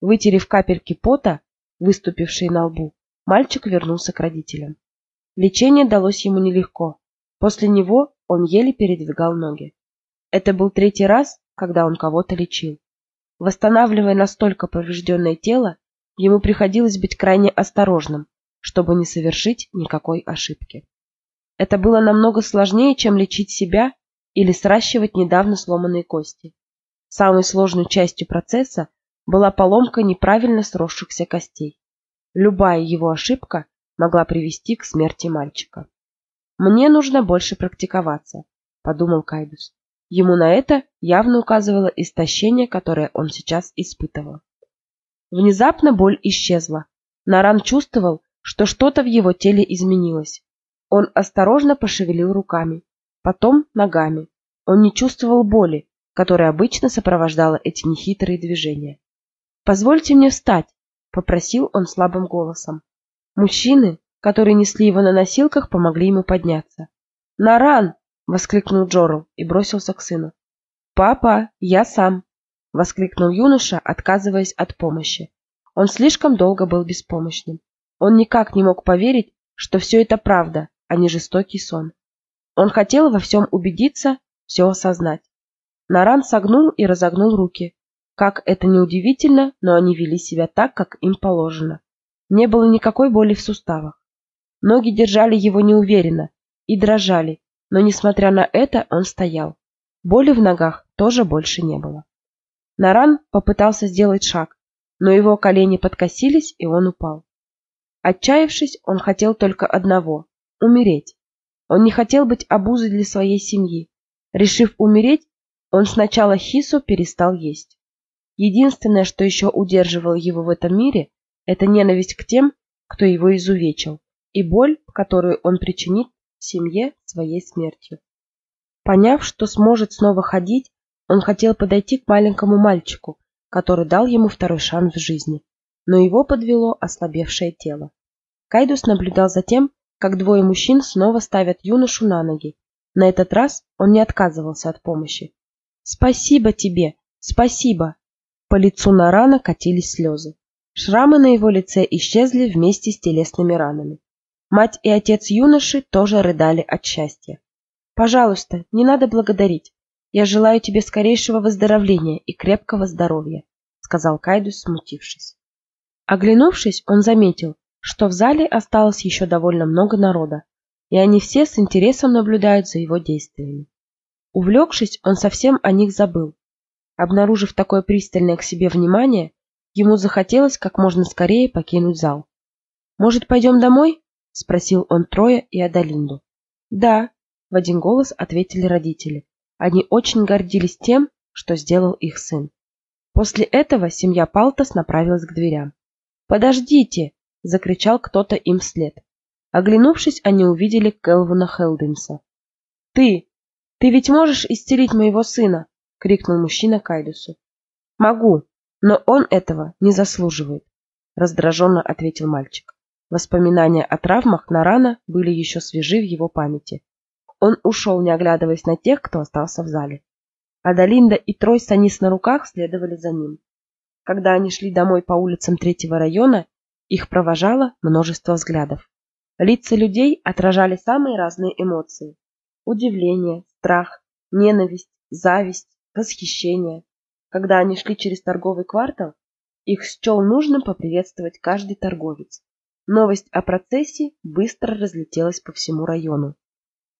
Вытерев капельки пота, выступившие на лбу, мальчик вернулся к родителям. Лечение далось ему нелегко. После него он еле передвигал ноги. Это был третий раз, когда он кого-то лечил. Восстанавливая настолько поврежденное тело, ему приходилось быть крайне осторожным, чтобы не совершить никакой ошибки. Это было намного сложнее, чем лечить себя или сращивать недавно сломанные кости. Самой сложной частью процесса была поломка неправильно сросшихся костей. Любая его ошибка могла привести к смерти мальчика. «Мне нужно больше практиковаться», — подумал Кайдус. Ему на это явно указывало истощение, которое он сейчас испытывал. Внезапно боль исчезла. Наран чувствовал, что что-то в его теле изменилось. Он осторожно пошевелил руками, потом ногами. Он не чувствовал боли, которая обычно сопровождала эти нехитрые движения. «Позвольте мне встать», попросил он слабым голосом. Мужчины, которые несли его на носилках, помогли ему подняться. «Наран!» — воскликнул Джорл и бросился к сыну. «Папа, я сам!» — воскликнул юноша, отказываясь от помощи. Он слишком долго был беспомощным. Он никак не мог поверить, что все это правда, а не жестокий сон. Он хотел во всем убедиться, все осознать. Наран согнул и разогнул руки, как это ни удивительно, но они вели себя так, как им положено. Не было никакой боли в суставах. Ноги держали его неуверенно и дрожали, но несмотря на это он стоял. Боли в ногах тоже больше не было. Наран попытался сделать шаг, но его колени подкосились, и он упал. Отчаявшись, он хотел только одного — умереть. Он не хотел быть обузой для своей семьи. Решив умереть, он сначала Хису перестал есть. Единственное, что еще удерживало его в этом мире, это ненависть к тем, кто его изувечил, и боль, которую он причинит семье своей смертью. Поняв, что сможет снова ходить, он хотел подойти к маленькому мальчику, который дал ему второй шанс в жизни, но его подвело ослабевшее тело. Кайдус наблюдал за тем, как двое мужчин снова ставят юношу на ноги. На этот раз он не отказывался от помощи. «Спасибо тебе! Спасибо!» По лицу Нарана катились слезы. Шрамы на его лице исчезли вместе с телесными ранами. Мать и отец юноши тоже рыдали от счастья. «Пожалуйста, не надо благодарить. Я желаю тебе скорейшего выздоровления и крепкого здоровья», сказал Кайдус, смутившись. Оглянувшись, он заметил, что в зале осталось еще довольно много народа, и они все с интересом наблюдают за его действиями. Увлекшись, он совсем о них забыл Обнаружив такое пристальное к себе внимание, ему захотелось как можно скорее покинуть зал. «Может, пойдем домой?» – спросил он Троя и Адалинду. «Да», – в один голос ответили родители. Они очень гордились тем, что сделал их сын. После этого семья Палтас направилась к дверям. «Подождите!» – закричал кто-то им вслед. Оглянувшись, они увидели Келвина Хелдинса. «Ты! Ты ведь можешь исцелить моего сына?» — крикнул мужчина Кайдусу. «Могу, но он этого не заслуживает», — раздраженно ответил мальчик. Воспоминания о травмах Нарана были еще свежи в его памяти. Он ушел, не оглядываясь на тех, кто остался в зале. Адалинда и Трой с Анис на руках следовали за ним. Когда они шли домой по улицам третьего района, их провожало множество взглядов. Лица людей отражали самые разные эмоции. Удивление, страх, ненависть, зависть, восхищение. Когда они шли через торговый квартал, их счел нужным поприветствовать каждый торговец. Новость о процессе быстро разлетелась по всему району.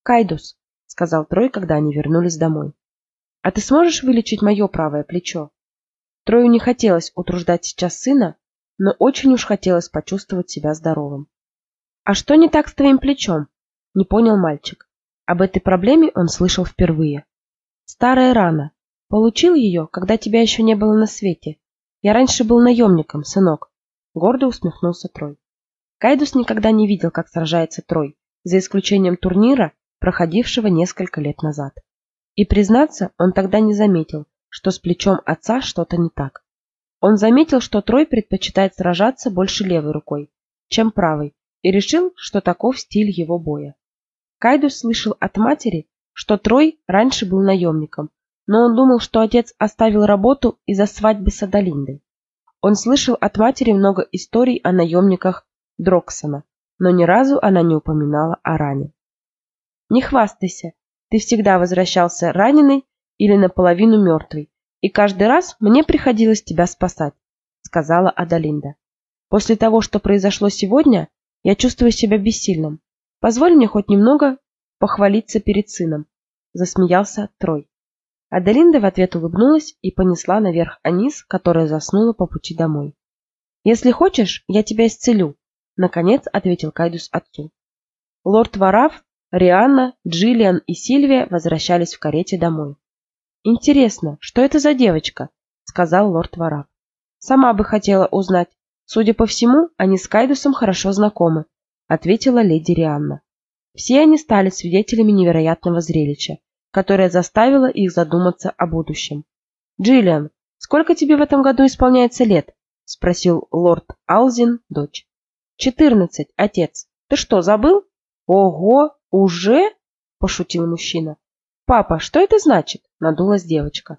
«Кайдус», — сказал Трой, когда они вернулись домой, — «а ты сможешь вылечить мое правое плечо?» Трою не хотелось утруждать сейчас сына, но очень уж хотелось почувствовать себя здоровым. «А что не так с твоим плечом?» — не понял мальчик. Об этой проблеме он слышал впервые. «Старая рана. Получил ее, когда тебя еще не было на свете. Я раньше был наемником, сынок», — гордо усмехнулся Трой. Кайдус никогда не видел, как сражается Трой, за исключением турнира, проходившего несколько лет назад. И, признаться, он тогда не заметил, что с плечом отца что-то не так. Он заметил, что Трой предпочитает сражаться больше левой рукой, чем правой, и решил, что таков стиль его боя. Кайдус слышал от матери, что Трой раньше был наемником, но он думал, что отец оставил работу из-за свадьбы с Адалиндой. Он слышал от матери много историй о наемниках Дроксона, но ни разу она не упоминала о ране. «Не хвастайся, ты всегда возвращался раненый или наполовину мертвый, и каждый раз мне приходилось тебя спасать», сказала Адалинда. «После того, что произошло сегодня, я чувствую себя бессильным. Позволь мне хоть немного похвалиться перед сыном», засмеялся Трой. Аделинда в ответ улыбнулась и понесла наверх Анис, которая заснула по пути домой. «Если хочешь, я тебя исцелю», Наконец ответил Кайдус отцу. Лорд Вараф, Рианна, Джиллиан и Сильвия возвращались в карете домой. «Интересно, что это за девочка?» — сказал лорд Вараф. «Сама бы хотела узнать. Судя по всему, они с Кайдусом хорошо знакомы», — ответила леди Рианна. Все они стали свидетелями невероятного зрелища, которое заставило их задуматься о будущем. «Джиллиан, сколько тебе в этом году исполняется лет?» — спросил лорд Алзин, дочь. «Четырнадцать, отец. Ты что, забыл?» «Ого, уже?» – пошутил мужчина. «Папа, что это значит?» – надулась девочка.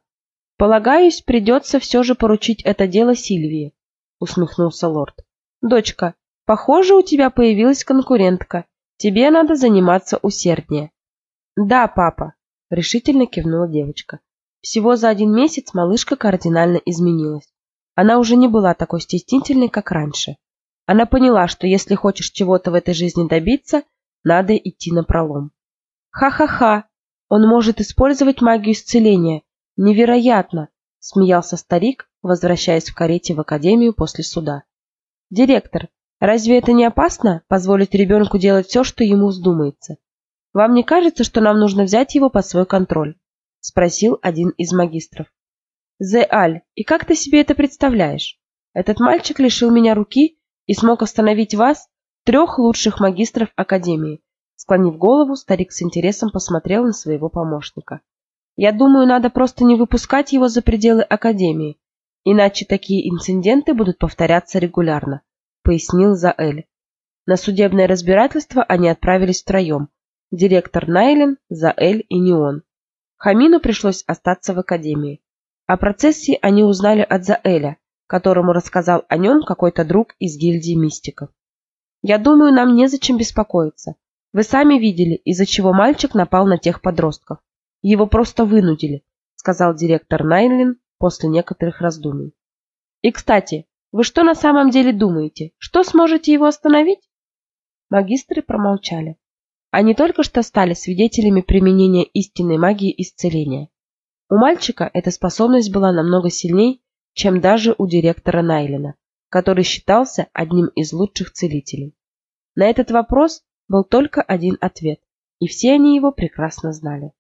«Полагаюсь, придется все же поручить это дело Сильвии», – усмехнулся лорд. «Дочка, похоже, у тебя появилась конкурентка. Тебе надо заниматься усерднее». «Да, папа», – решительно кивнула девочка. Всего за один месяц малышка кардинально изменилась. Она уже не была такой стеснительной, как раньше. Она поняла, что если хочешь чего-то в этой жизни добиться, надо идти на пролом. Ха-ха-ха, он может использовать магию исцеления. Невероятно, смеялся старик, возвращаясь в карете в академию после суда. Директор, разве это не опасно позволить ребенку делать все, что ему вздумается? Вам не кажется, что нам нужно взять его под свой контроль? спросил один из магистров. Зе Аль, и как ты себе это представляешь? Этот мальчик лишил меня руки и смог остановить вас, трех лучших магистров Академии. Склонив голову, старик с интересом посмотрел на своего помощника. Я думаю, надо просто не выпускать его за пределы Академии, иначе такие инциденты будут повторяться регулярно, пояснил Заэль. На судебное разбирательство они отправились втроем. Директор Найлен, Заэль и Неон. Хамину пришлось остаться в Академии. О процессе они узнали от Заэля, которому рассказал о нем какой-то друг из гильдии мистиков. Я думаю, нам незачем беспокоиться. Вы сами видели, из-за чего мальчик напал на тех подростков. Его просто вынудили, сказал директор Найлин после некоторых раздумий. И, кстати, вы что на самом деле думаете? Что сможете его остановить? Магистры промолчали. Они только что стали свидетелями применения истинной магии исцеления. У мальчика эта способность была намного сильней, чем даже у директора Найлина, который считался одним из лучших целителей. На этот вопрос был только один ответ, и все они его прекрасно знали.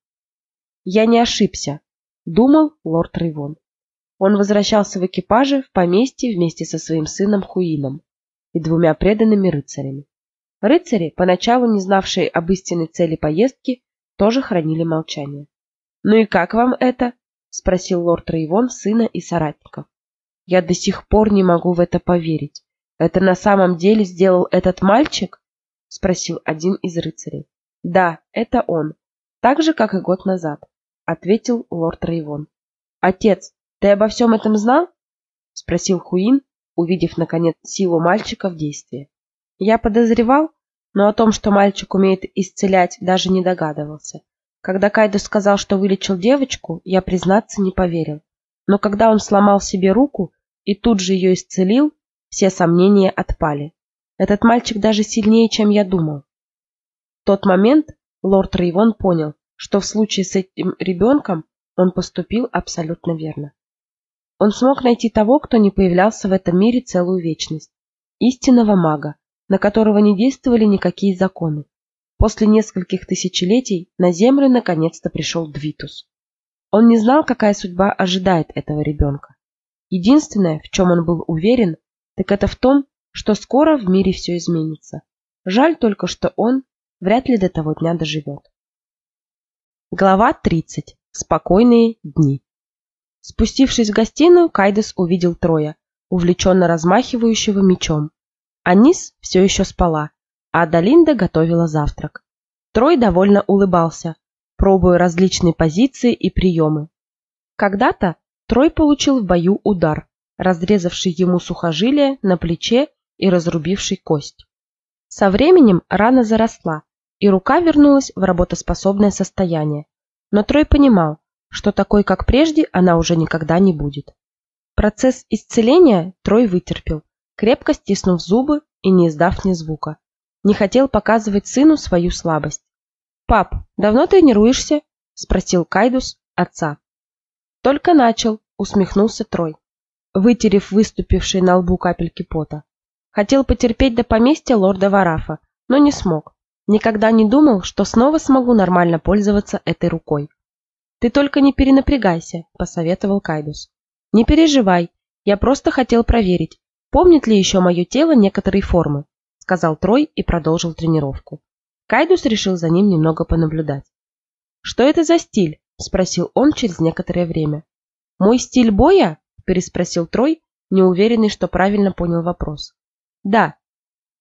«Я не ошибся», — думал лорд Рейвон. Он возвращался в экипаже в поместье вместе со своим сыном Хуином и двумя преданными рыцарями. Рыцари, поначалу не знавшие об истинной цели поездки, тоже хранили молчание. «Ну и как вам это?» — спросил лорд Рейвон сына и соратников. «Я до сих пор не могу в это поверить. Это на самом деле сделал этот мальчик?» — спросил один из рыцарей. «Да, это он. Так же, как и год назад», — ответил лорд Рейвон. «Отец, ты обо всем этом знал?» — спросил Хуин, увидев, наконец, силу мальчика в действии. «Я подозревал, но о том, что мальчик умеет исцелять, даже не догадывался. Когда Кайдо сказал, что вылечил девочку, я, признаться, не поверил. Но когда он сломал себе руку и тут же ее исцелил, все сомнения отпали. Этот мальчик даже сильнее, чем я думал. В тот момент лорд Рейвон понял, что в случае с этим ребенком он поступил абсолютно верно. Он смог найти того, кто не появлялся в этом мире целую вечность. Истинного мага, на которого не действовали никакие законы. После нескольких тысячелетий на Землю наконец-то пришел Двитус. Он не знал, какая судьба ожидает этого ребенка. Единственное, в чем он был уверен, так это в том, что скоро в мире все изменится. Жаль только, что он вряд ли до того дня доживет. Глава 30. Спокойные дни. Спустившись в гостиную, Кайдес увидел Троя, увлеченно размахивающего мечом. Анис все еще спала, а Адалинда готовила завтрак. Трой довольно улыбался, пробуя различные позиции и приемы. Когда-то Трой получил в бою удар, разрезавший ему сухожилие на плече и разрубивший кость. Со временем рана заросла, и рука вернулась в работоспособное состояние. Но Трой понимал, что такой, как прежде, она уже никогда не будет. Процесс исцеления Трой вытерпел, крепко стиснув зубы и не издав ни звука. Не хотел показывать сыну свою слабость. «Пап, давно тренируешься?» – спросил Кайдус отца. «Только начал», – усмехнулся Трой, вытерев выступившие на лбу капельки пота. Хотел потерпеть до поместья лорда Варафа, но не смог. Никогда не думал, что снова смогу нормально пользоваться этой рукой. «Ты только не перенапрягайся», – посоветовал Кайдус. «Не переживай, я просто хотел проверить, помнит ли еще мое тело некоторые формы», – сказал Трой и продолжил тренировку. Кайдус решил за ним немного понаблюдать. «Что это за стиль?» – спросил он через некоторое время. «Мой стиль боя?» – переспросил Трой, неуверенный, что правильно понял вопрос. «Да.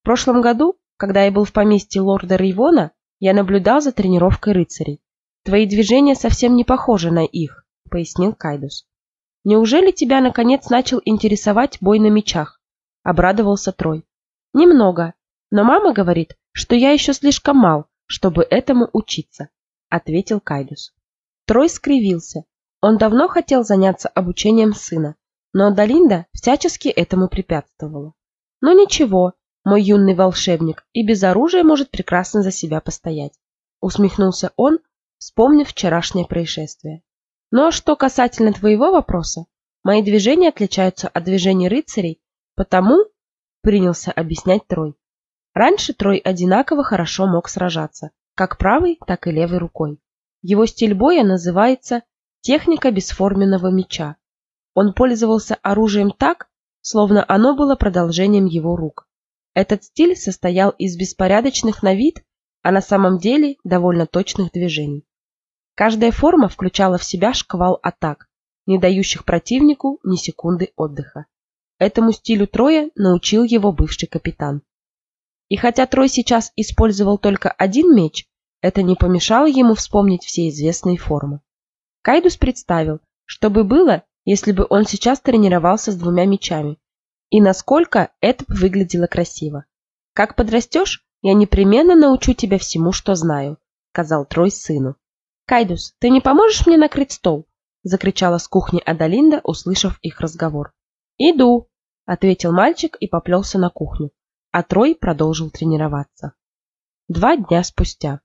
В прошлом году, когда я был в поместье лорда Рейвона, я наблюдал за тренировкой рыцарей. Твои движения совсем не похожи на их, пояснил Кайдус. Неужели тебя наконец начал интересовать бой на мечах? Обрадовался Трой. Немного, но мама говорит, что я еще слишком мал, чтобы этому учиться, ответил Кайдус. Трой скривился. Он давно хотел заняться обучением сына, но Далинда всячески этому препятствовала. Но ничего, мой юный волшебник и без оружия может прекрасно за себя постоять. Усмехнулся он, вспомнив вчерашнее происшествие. Ну а что касательно твоего вопроса, мои движения отличаются от движений рыцарей, потому, принялся объяснять Трой. Раньше Трой одинаково хорошо мог сражаться, как правой, так и левой рукой. Его стиль боя называется техника бесформенного меча. Он пользовался оружием так, словно оно было продолжением его рук. Этот стиль состоял из беспорядочных на вид, а на самом деле довольно точных движений. Каждая форма включала в себя шквал атак, не дающих противнику ни секунды отдыха. Этому стилю Троя научил его бывший капитан. И хотя Трой сейчас использовал только один меч, это не помешало ему вспомнить все известные формы. Кайдус представил, что бы было, если бы он сейчас тренировался с двумя мечами, и насколько это бы выглядело красиво. «Как подрастешь, я непременно научу тебя всему, что знаю», — сказал Трой сыну. «Кайдус, ты не поможешь мне накрыть стол?» – закричала с кухни Адалинда, услышав их разговор. «Иду», – ответил мальчик и поплелся на кухню, а Трой продолжил тренироваться. Два дня спустя.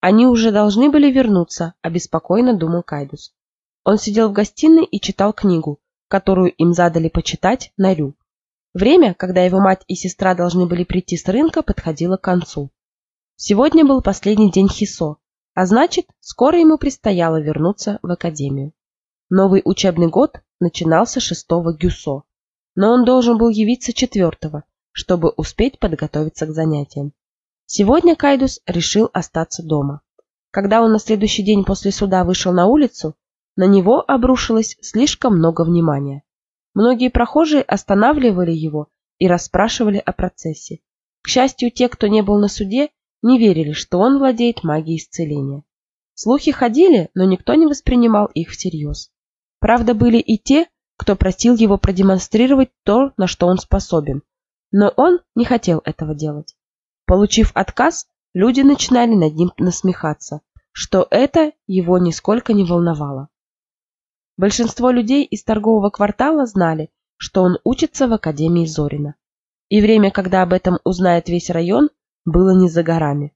Они уже должны были вернуться, обеспокоенно думал Кайдус. Он сидел в гостиной и читал книгу, которую им задали почитать на Рю. Время, когда его мать и сестра должны были прийти с рынка, подходило к концу. Сегодня был последний день Хисо, а значит, скоро ему предстояло вернуться в академию. Новый учебный год начинался 6 гюсо, но он должен был явиться 4 чтобы успеть подготовиться к занятиям. Сегодня Кайдус решил остаться дома. Когда он на следующий день после суда вышел на улицу, на него обрушилось слишком много внимания. Многие прохожие останавливали его и расспрашивали о процессе. К счастью, те, кто не был на суде, не верили, что он владеет магией исцеления. Слухи ходили, но никто не воспринимал их всерьез. Правда, были и те, кто просил его продемонстрировать то, на что он способен, но он не хотел этого делать. Получив отказ, люди начинали над ним насмехаться, что это его нисколько не волновало. Большинство людей из торгового квартала знали, что он учится в Академии Зорина. и время, когда об этом узнает весь район, было не за горами.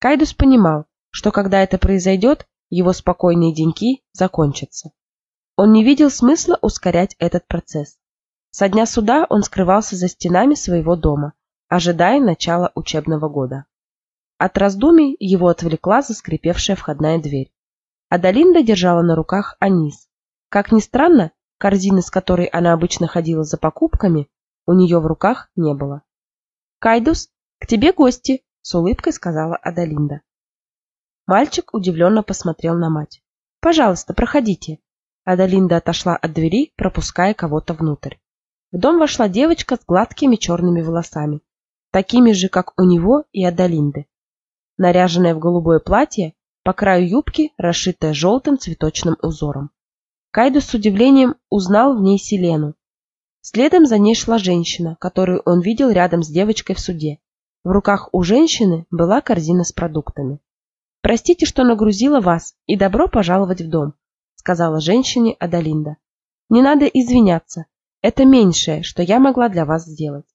Кайдус понимал, что когда это произойдет, его спокойные деньки закончатся. Он не видел смысла ускорять этот процесс. Со дня суда он скрывался за стенами своего дома, ожидая начала учебного года. От раздумий его отвлекла заскрипевшая входная дверь. Адалинда держала на руках Анис. Как ни странно, корзины, с которой она обычно ходила за покупками, у нее в руках не было. «Кайдус, к тебе гости!» — с улыбкой сказала Адалинда. Мальчик удивленно посмотрел на мать. «Пожалуйста, проходите». Адалинда отошла от двери, пропуская кого-то внутрь. В дом вошла девочка с гладкими черными волосами, такими же, как у него и Адалинды. Наряженная в голубое платье, по краю юбки, расшитая желтым цветочным узором. Кайду с удивлением узнал в ней Селену. Следом за ней шла женщина, которую он видел рядом с девочкой в суде. В руках у женщины была корзина с продуктами. «Простите, что нагрузила вас, и добро пожаловать в дом», сказала женщине Адалинда. «Не надо извиняться, это меньшее, что я могла для вас сделать».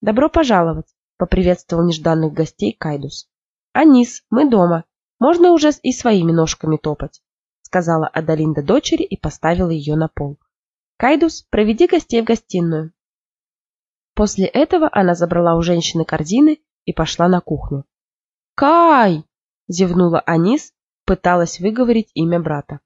«Добро пожаловать», поприветствовал нежданных гостей Кайдус. «Анис, мы дома, можно уже и своими ножками топать», сказала Адалинда дочери и поставила ее на пол. «Кайдус, проведи гостей в гостиную». После этого она забрала у женщины корзины и пошла на кухню. «Кай!» зевнула Анис, пыталась выговорить имя брата.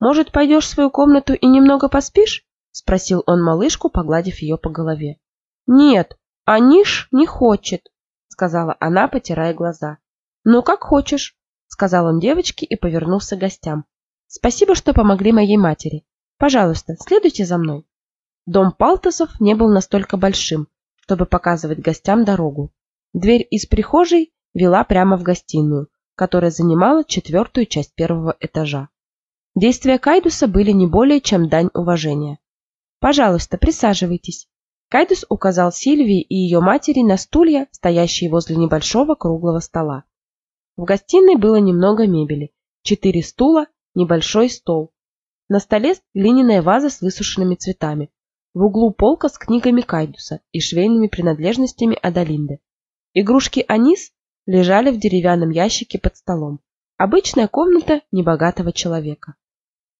Может, пойдешь в свою комнату и немного поспишь? спросил он малышку, погладив ее по голове. Нет, Аниш не хочет, сказала она, потирая глаза. Ну как хочешь, сказал он девочке и повернулся к гостям. Спасибо, что помогли моей матери. Пожалуйста, следуйте за мной. Дом Палтосов не был настолько большим, чтобы показывать гостям дорогу. Дверь из прихожей вела прямо в гостиную, которая занимала четвертую часть первого этажа. Действия Кайдуса были не более чем дань уважения. «Пожалуйста, присаживайтесь». Кайдус указал Сильвии и ее матери на стулья, стоящие возле небольшого круглого стола. В гостиной было немного мебели, четыре стула, небольшой стол. На столе глиняная ваза с высушенными цветами. В углу полка с книгами Кайдуса и швейными принадлежностями Адалинды. Игрушки Анис лежали в деревянном ящике под столом. Обычная комната небогатого человека.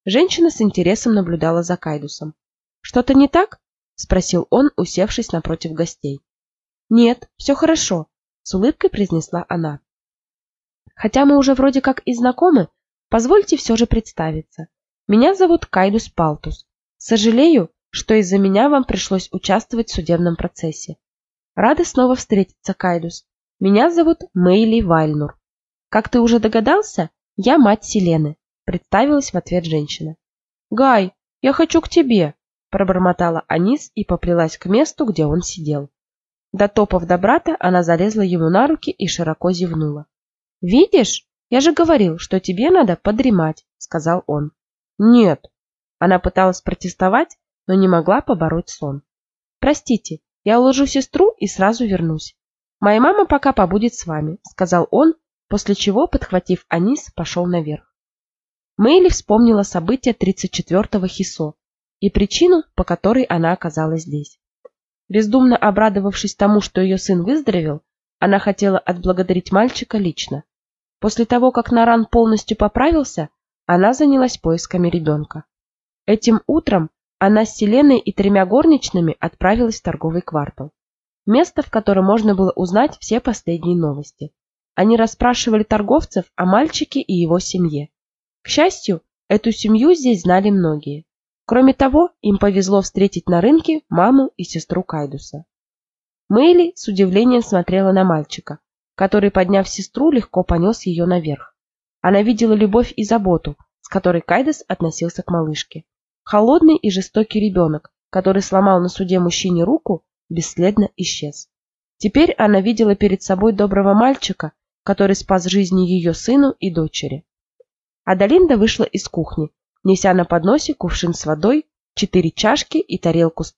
Женщина с интересом наблюдала за Кайдусом. «Что-то не так?» – спросил он, усевшись напротив гостей. «Нет, все хорошо», – с улыбкой произнесла она. «Хотя мы уже вроде как и знакомы, позвольте все же представиться. Меня зовут Кайдус Палтус. Сожалею, что из-за меня вам пришлось участвовать в судебном процессе. Рада снова встретиться, Кайдус. Меня зовут Мэйли Вальнур. Как ты уже догадался, я мать Селены, представилась в ответ женщина. Гай, я хочу к тебе, пробормотала Анис и поплелась к месту, где он сидел. Дотопав до брата, она залезла ему на руки и широко зевнула. «Видишь, я же говорил, что тебе надо подремать», — сказал он. «Нет». Она пыталась протестовать, но не могла побороть сон. «Простите, я уложу сестру и сразу вернусь. «Моя мама пока побудет с вами», — сказал он, после чего, подхватив Анис, пошел наверх. Мэйли вспомнила события 34-го Хисо и причину, по которой она оказалась здесь. Бездумно обрадовавшись тому, что ее сын выздоровел, она хотела отблагодарить мальчика лично. После того, как Наран полностью поправился, она занялась поисками ребенка. Этим утром она с Селеной и тремя горничными отправилась в торговый квартал место, в котором можно было узнать все последние новости. Они расспрашивали торговцев о мальчике и его семье. К счастью, эту семью здесь знали многие. Кроме того, им повезло встретить на рынке маму и сестру Кайдуса. Мэйли с удивлением смотрела на мальчика, который, подняв сестру, легко понес ее наверх. Она видела любовь и заботу, с которой Кайдус относился к малышке. Холодный и жестокий ребенок, который сломал на суде мужчине руку, бесследно исчез. Теперь она видела перед собой доброго мальчика, который спас жизни ее сыну и дочери. Адалинда вышла из кухни, неся на подносе кувшин с водой, четыре чашки и тарелку с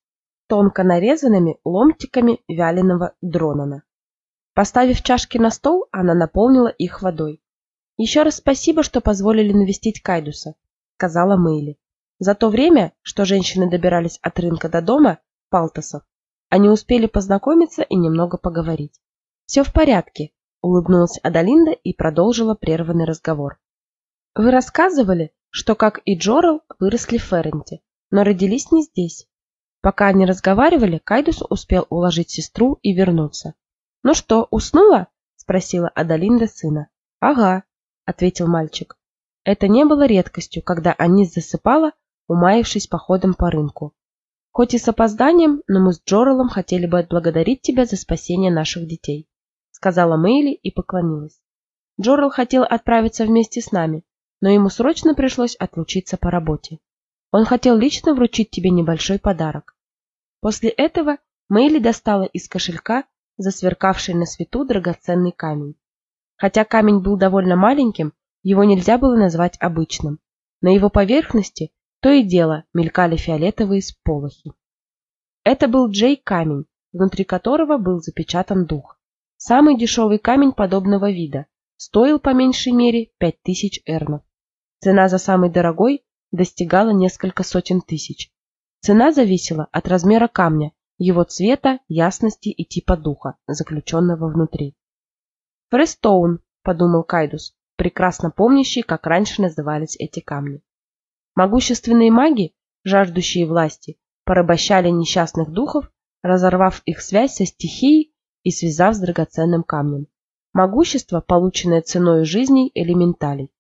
тонко нарезанными ломтиками вяленого дронана. Поставив чашки на стол, она наполнила их водой. «Еще раз спасибо, что позволили навестить Кайдуса», — сказала Мэйли. За то время, что женщины добирались от рынка до дома, Палтосов, Они успели познакомиться и немного поговорить. «Все в порядке», — улыбнулась Адалинда и продолжила прерванный разговор. «Вы рассказывали, что, как и Джорал, выросли в Ферренте, но родились не здесь. Пока они разговаривали, Кайдус успел уложить сестру и вернуться. «Ну что, уснула?» – спросила Адалинда сына. «Ага», – ответил мальчик. Это не было редкостью, когда Анис засыпала, умаившись походом по рынку. «Хоть и с опозданием, но мы с Джоралом хотели бы отблагодарить тебя за спасение наших детей», – сказала Мэйли и поклонилась. Джорал хотел отправиться вместе с нами, но ему срочно пришлось отлучиться по работе. Он хотел лично вручить тебе небольшой подарок. После этого Мэйли достала из кошелька засверкавший на свету драгоценный камень. Хотя камень был довольно маленьким, его нельзя было назвать обычным. На его поверхности то и дело мелькали фиолетовые сполохи. Это был Джей-камень, внутри которого был запечатан дух. Самый дешевый камень подобного вида, стоил по меньшей мере 5000 эрнов. Цена за самый дорогой достигала несколько сотен тысяч. Цена зависела от размера камня, его цвета, ясности и типа духа, заключенного внутри. «Фрестоун», — подумал Кайдус, прекрасно помнящий, как раньше назывались эти камни. Могущественные маги, жаждущие власти, порабощали несчастных духов, разорвав их связь со стихией и связав с драгоценным камнем. Могущество, полученное ценой жизней элементалей.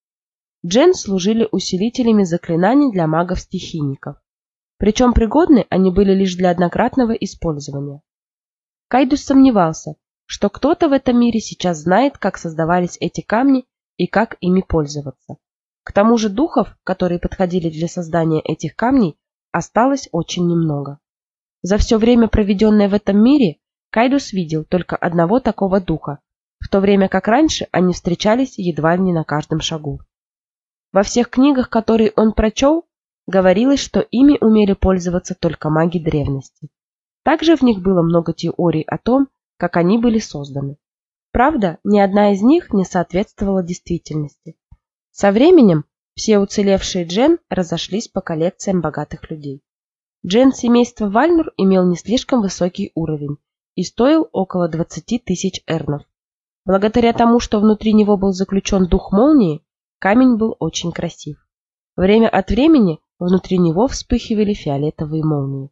Джен служили усилителями заклинаний для магов-стихийников. Причем пригодны они были лишь для однократного использования. Кайдус сомневался, что кто-то в этом мире сейчас знает, как создавались эти камни и как ими пользоваться. К тому же духов, которые подходили для создания этих камней, осталось очень немного. За все время, проведенное в этом мире, Кайдус видел только одного такого духа, в то время как раньше они встречались едва ли не на каждом шагу. Во всех книгах, которые он прочел, говорилось, что ими умели пользоваться только маги древности. Также в них было много теорий о том, как они были созданы. Правда, ни одна из них не соответствовала действительности. Со временем все уцелевшие джен разошлись по коллекциям богатых людей. Джен семейства Вальнур имел не слишком высокий уровень и стоил около 20 тысяч эрнов. Благодаря тому, что внутри него был заключен дух молнии, Камень был очень красив. Время от времени внутри него вспыхивали фиолетовые молнии.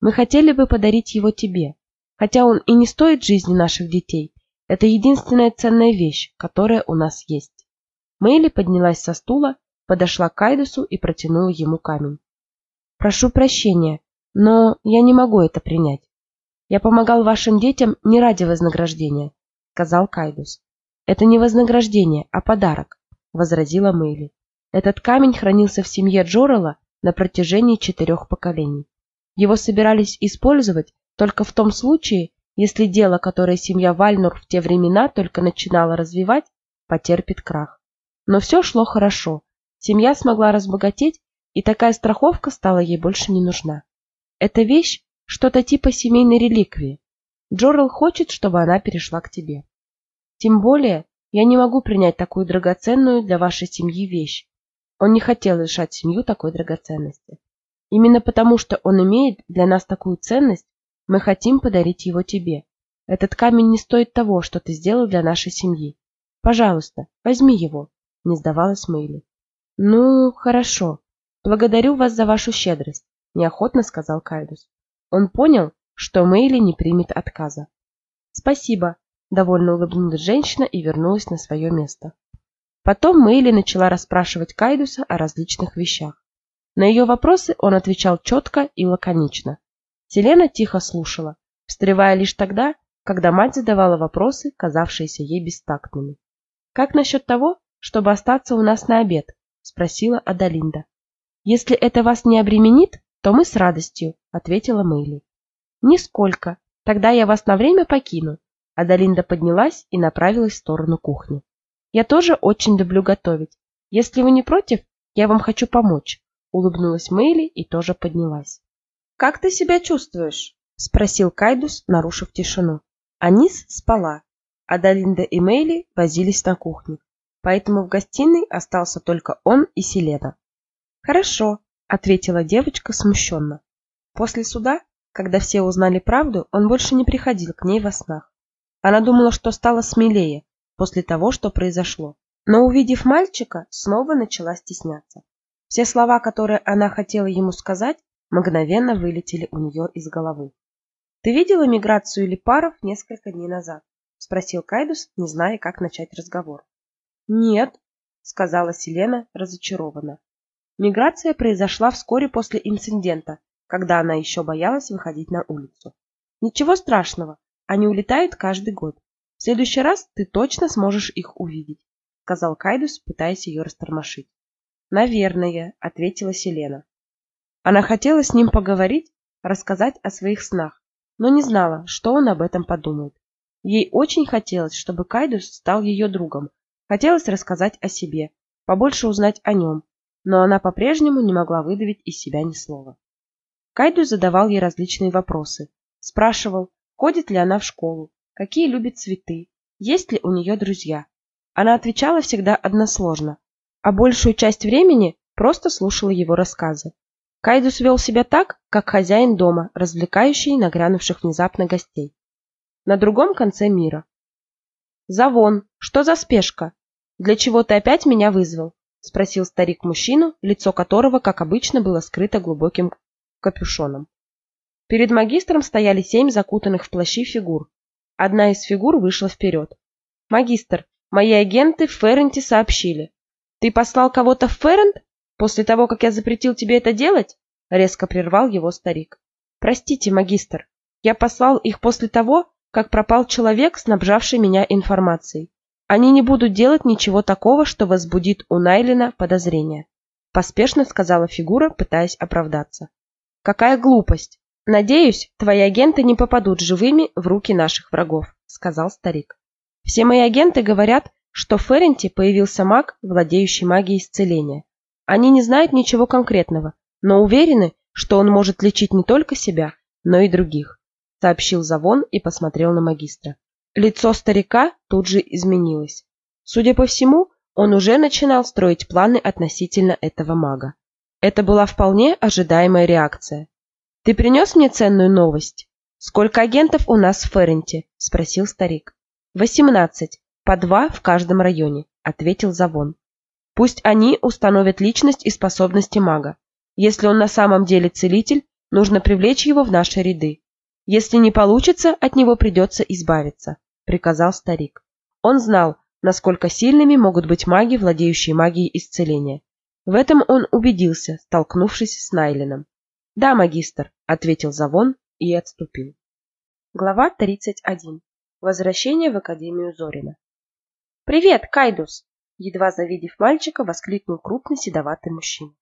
Мы хотели бы подарить его тебе, хотя он и не стоит жизни наших детей. Это единственная ценная вещь, которая у нас есть. Мэйли поднялась со стула, подошла к Кайдусу и протянула ему камень. Прошу прощения, но я не могу это принять. Я помогал вашим детям не ради вознаграждения, сказал Кайдус. Это не вознаграждение, а подарок. — возразила Мэйли. Этот камень хранился в семье Джорала на протяжении четырех поколений. Его собирались использовать только в том случае, если дело, которое семья Вальнур в те времена только начинала развивать, потерпит крах. Но все шло хорошо. Семья смогла разбогатеть, и такая страховка стала ей больше не нужна. Эта вещь – что-то типа семейной реликвии. Джорал хочет, чтобы она перешла к тебе. Тем более, я не могу принять такую драгоценную для вашей семьи вещь. Он не хотел лишать семью такой драгоценности. Именно потому, что он имеет для нас такую ценность, мы хотим подарить его тебе. Этот камень не стоит того, что ты сделал для нашей семьи. Пожалуйста, возьми его, не сдавалась Мэйли. Ну, хорошо. Благодарю вас за вашу щедрость, неохотно сказал Кайдус. Он понял, что Мэйли не примет отказа. Спасибо, Довольно улыбнулась женщина и вернулась на свое место. Потом Мэйли начала расспрашивать Кайдуса о различных вещах. На ее вопросы он отвечал четко и лаконично. Селена тихо слушала, встревая лишь тогда, когда мать задавала вопросы, казавшиеся ей бестактными. «Как насчет того, чтобы остаться у нас на обед?» – спросила Адалинда. «Если это вас не обременит, то мы с радостью», – ответила Мэйли. «Нисколько. Тогда я вас на время покину. Адалинда поднялась и направилась в сторону кухни. «Я тоже очень люблю готовить. Если вы не против, я вам хочу помочь», — улыбнулась Мэйли и тоже поднялась. «Как ты себя чувствуешь?» — спросил Кайдус, нарушив тишину. Анис спала. Адалинда и Мэйли возились на кухне, поэтому в гостиной остался только он и Селена. «Хорошо», — ответила девочка смущенно. После суда когда все узнали правду, он больше не приходил к ней во снах. Она думала, что стала смелее после того, что произошло. Но увидев мальчика, снова начала стесняться. Все слова, которые она хотела ему сказать, мгновенно вылетели у нее из головы. «Ты видела миграцию Липаров несколько дней назад?» – спросил Кайдус, не зная, как начать разговор. «Нет», – сказала Селена разочарованно. Миграция произошла вскоре после инцидента, когда она еще боялась выходить на улицу. «Ничего страшного, они улетают каждый год. В следующий раз ты точно сможешь их увидеть, сказал Кайдус, пытаясь ее растормошить. Наверное, ответила Селена. Она хотела с ним поговорить, рассказать о своих снах, но не знала, что он об этом подумает. Ей очень хотелось, чтобы Кайдус стал ее другом. Хотелось рассказать о себе, побольше узнать о нем, но она по-прежнему не могла выдавить из себя ни слова. Кайдус задавал ей различные вопросы. Спрашивал, ходит ли она в школу, какие любит цветы, есть ли у нее друзья. Она отвечала всегда односложно, а большую часть времени просто слушала его рассказы. Кайдус вел себя так, как хозяин дома, развлекающий нагрянувших внезапно гостей. На другом конце мира. «Завон, что за спешка? Для чего ты опять меня вызвал?» – спросил старик мужчину, лицо которого, как обычно, было скрыто глубоким капюшоном. Перед магистром стояли семь закутанных в плащи фигур. Одна из фигур вышла вперед. «Магистр, мои агенты в Ферренте сообщили. Ты послал кого-то в Феррент после того, как я запретил тебе это делать?» Резко прервал его старик. «Простите, магистр, я послал их после того, как пропал человек, снабжавший меня информацией. Они не будут делать ничего такого, что возбудит у Найлина подозрения», поспешно сказала фигура, пытаясь оправдаться. «Какая глупость! «Надеюсь, твои агенты не попадут живыми в руки наших врагов», — сказал старик. «Все мои агенты говорят, что в Ферренте появился маг, владеющий магией исцеления. Они не знают ничего конкретного, но уверены, что он может лечить не только себя, но и других», — сообщил Завон и посмотрел на магистра. Лицо старика тут же изменилось. Судя по всему, он уже начинал строить планы относительно этого мага. Это была вполне ожидаемая реакция. «Ты принес мне ценную новость?» «Сколько агентов у нас в Ферренте?» – спросил старик. «Восемнадцать, по два в каждом районе», – ответил Завон. «Пусть они установят личность и способности мага. Если он на самом деле целитель, нужно привлечь его в наши ряды. Если не получится, от него придется избавиться», – приказал старик. Он знал, насколько сильными могут быть маги, владеющие магией исцеления. В этом он убедился, столкнувшись с Найлином. «Да, магистр», — ответил Завон и отступил. Глава 31. Возвращение в Академию Зорина. «Привет, Кайдус!» Едва завидев мальчика, воскликнул крупный седоватый мужчина.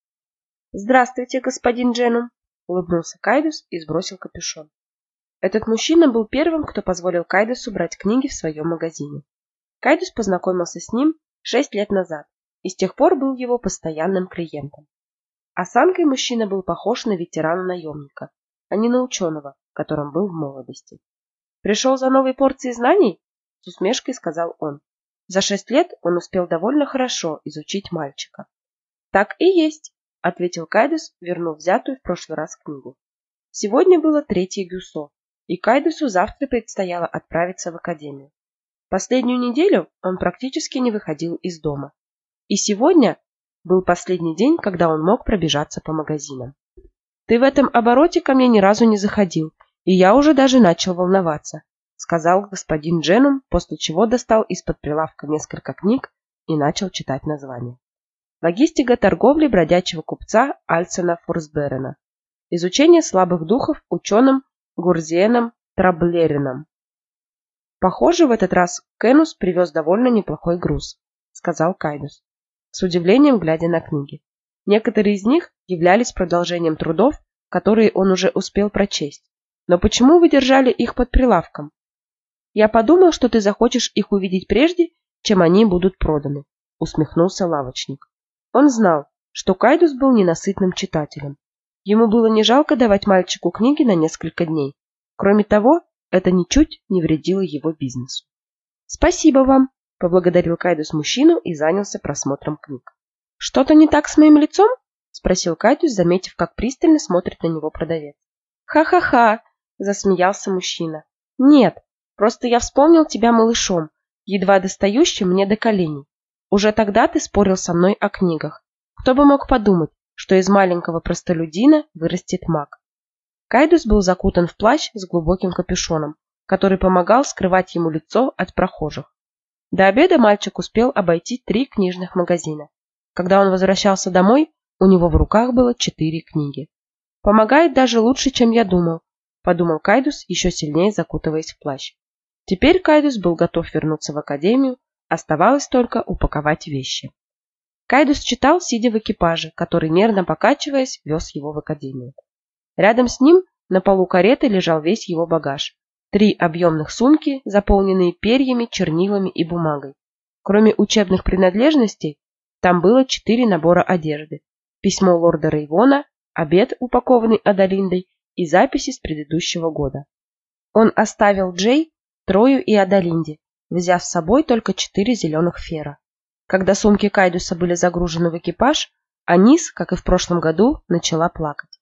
«Здравствуйте, господин Дженум!» Улыбнулся Кайдус и сбросил капюшон. Этот мужчина был первым, кто позволил Кайдусу брать книги в своем магазине. Кайдус познакомился с ним шесть лет назад и с тех пор был его постоянным клиентом. Осанкой мужчина был похож на ветерана-наемника, а не на ученого, которым был в молодости. «Пришел за новой порцией знаний?» – с усмешкой сказал он. За шесть лет он успел довольно хорошо изучить мальчика. «Так и есть», – ответил Кайдус, вернув взятую в прошлый раз книгу. Сегодня было третье гюсо, и Кайдусу завтра предстояло отправиться в академию. Последнюю неделю он практически не выходил из дома. И сегодня был последний день, когда он мог пробежаться по магазинам. «Ты в этом обороте ко мне ни разу не заходил, и я уже даже начал волноваться», сказал господин Дженум, после чего достал из-под прилавка несколько книг и начал читать названия. Логистика торговли бродячего купца Альцена Фурсберена. Изучение слабых духов ученым Гурзиеном Траблерином. Похоже, в этот раз Кенус привез довольно неплохой груз, сказал Кайнус с удивлением глядя на книги. Некоторые из них являлись продолжением трудов, которые он уже успел прочесть. Но почему вы держали их под прилавком? Я подумал, что ты захочешь их увидеть прежде, чем они будут проданы, усмехнулся лавочник. Он знал, что Кайдус был ненасытным читателем. Ему было не жалко давать мальчику книги на несколько дней. Кроме того, это ничуть не вредило его бизнесу. «Спасибо вам», Поблагодарил Кайдус мужчину и занялся просмотром книг. «Что-то не так с моим лицом?» – спросил Кайдус, заметив, как пристально смотрит на него продавец. Ха-ха-ха, засмеялся мужчина. Нет, просто я вспомнил тебя малышом, едва достающим мне до коленей. Уже тогда ты спорил со мной о книгах. Кто бы мог подумать, что из маленького простолюдина вырастет маг. Кайдус был закутан в плащ с глубоким капюшоном, который помогал скрывать ему лицо от прохожих. До обеда мальчик успел обойти три книжных магазина. Когда он возвращался домой, у него в руках было четыре книги. «Помогает даже лучше, чем я думал», – подумал Кайдус, еще сильнее закутываясь в плащ. Теперь Кайдус был готов вернуться в академию, оставалось только упаковать вещи. Кайдус читал, сидя в экипаже, который, мерно покачиваясь, вез его в академию. Рядом с ним на полу кареты лежал весь его багаж. Три объемных сумки, заполненные перьями, чернилами и бумагой. Кроме учебных принадлежностей, там было четыре набора одежды. Письмо лорда Рейвона, обед, упакованный Адалиндой, и записи с предыдущего года. Он оставил Джей, Трою и Адалинде, взяв с собой только четыре зеленых фера. Когда сумки Кайдуса были загружены в экипаж, Анис, как и в прошлом году, начала плакать.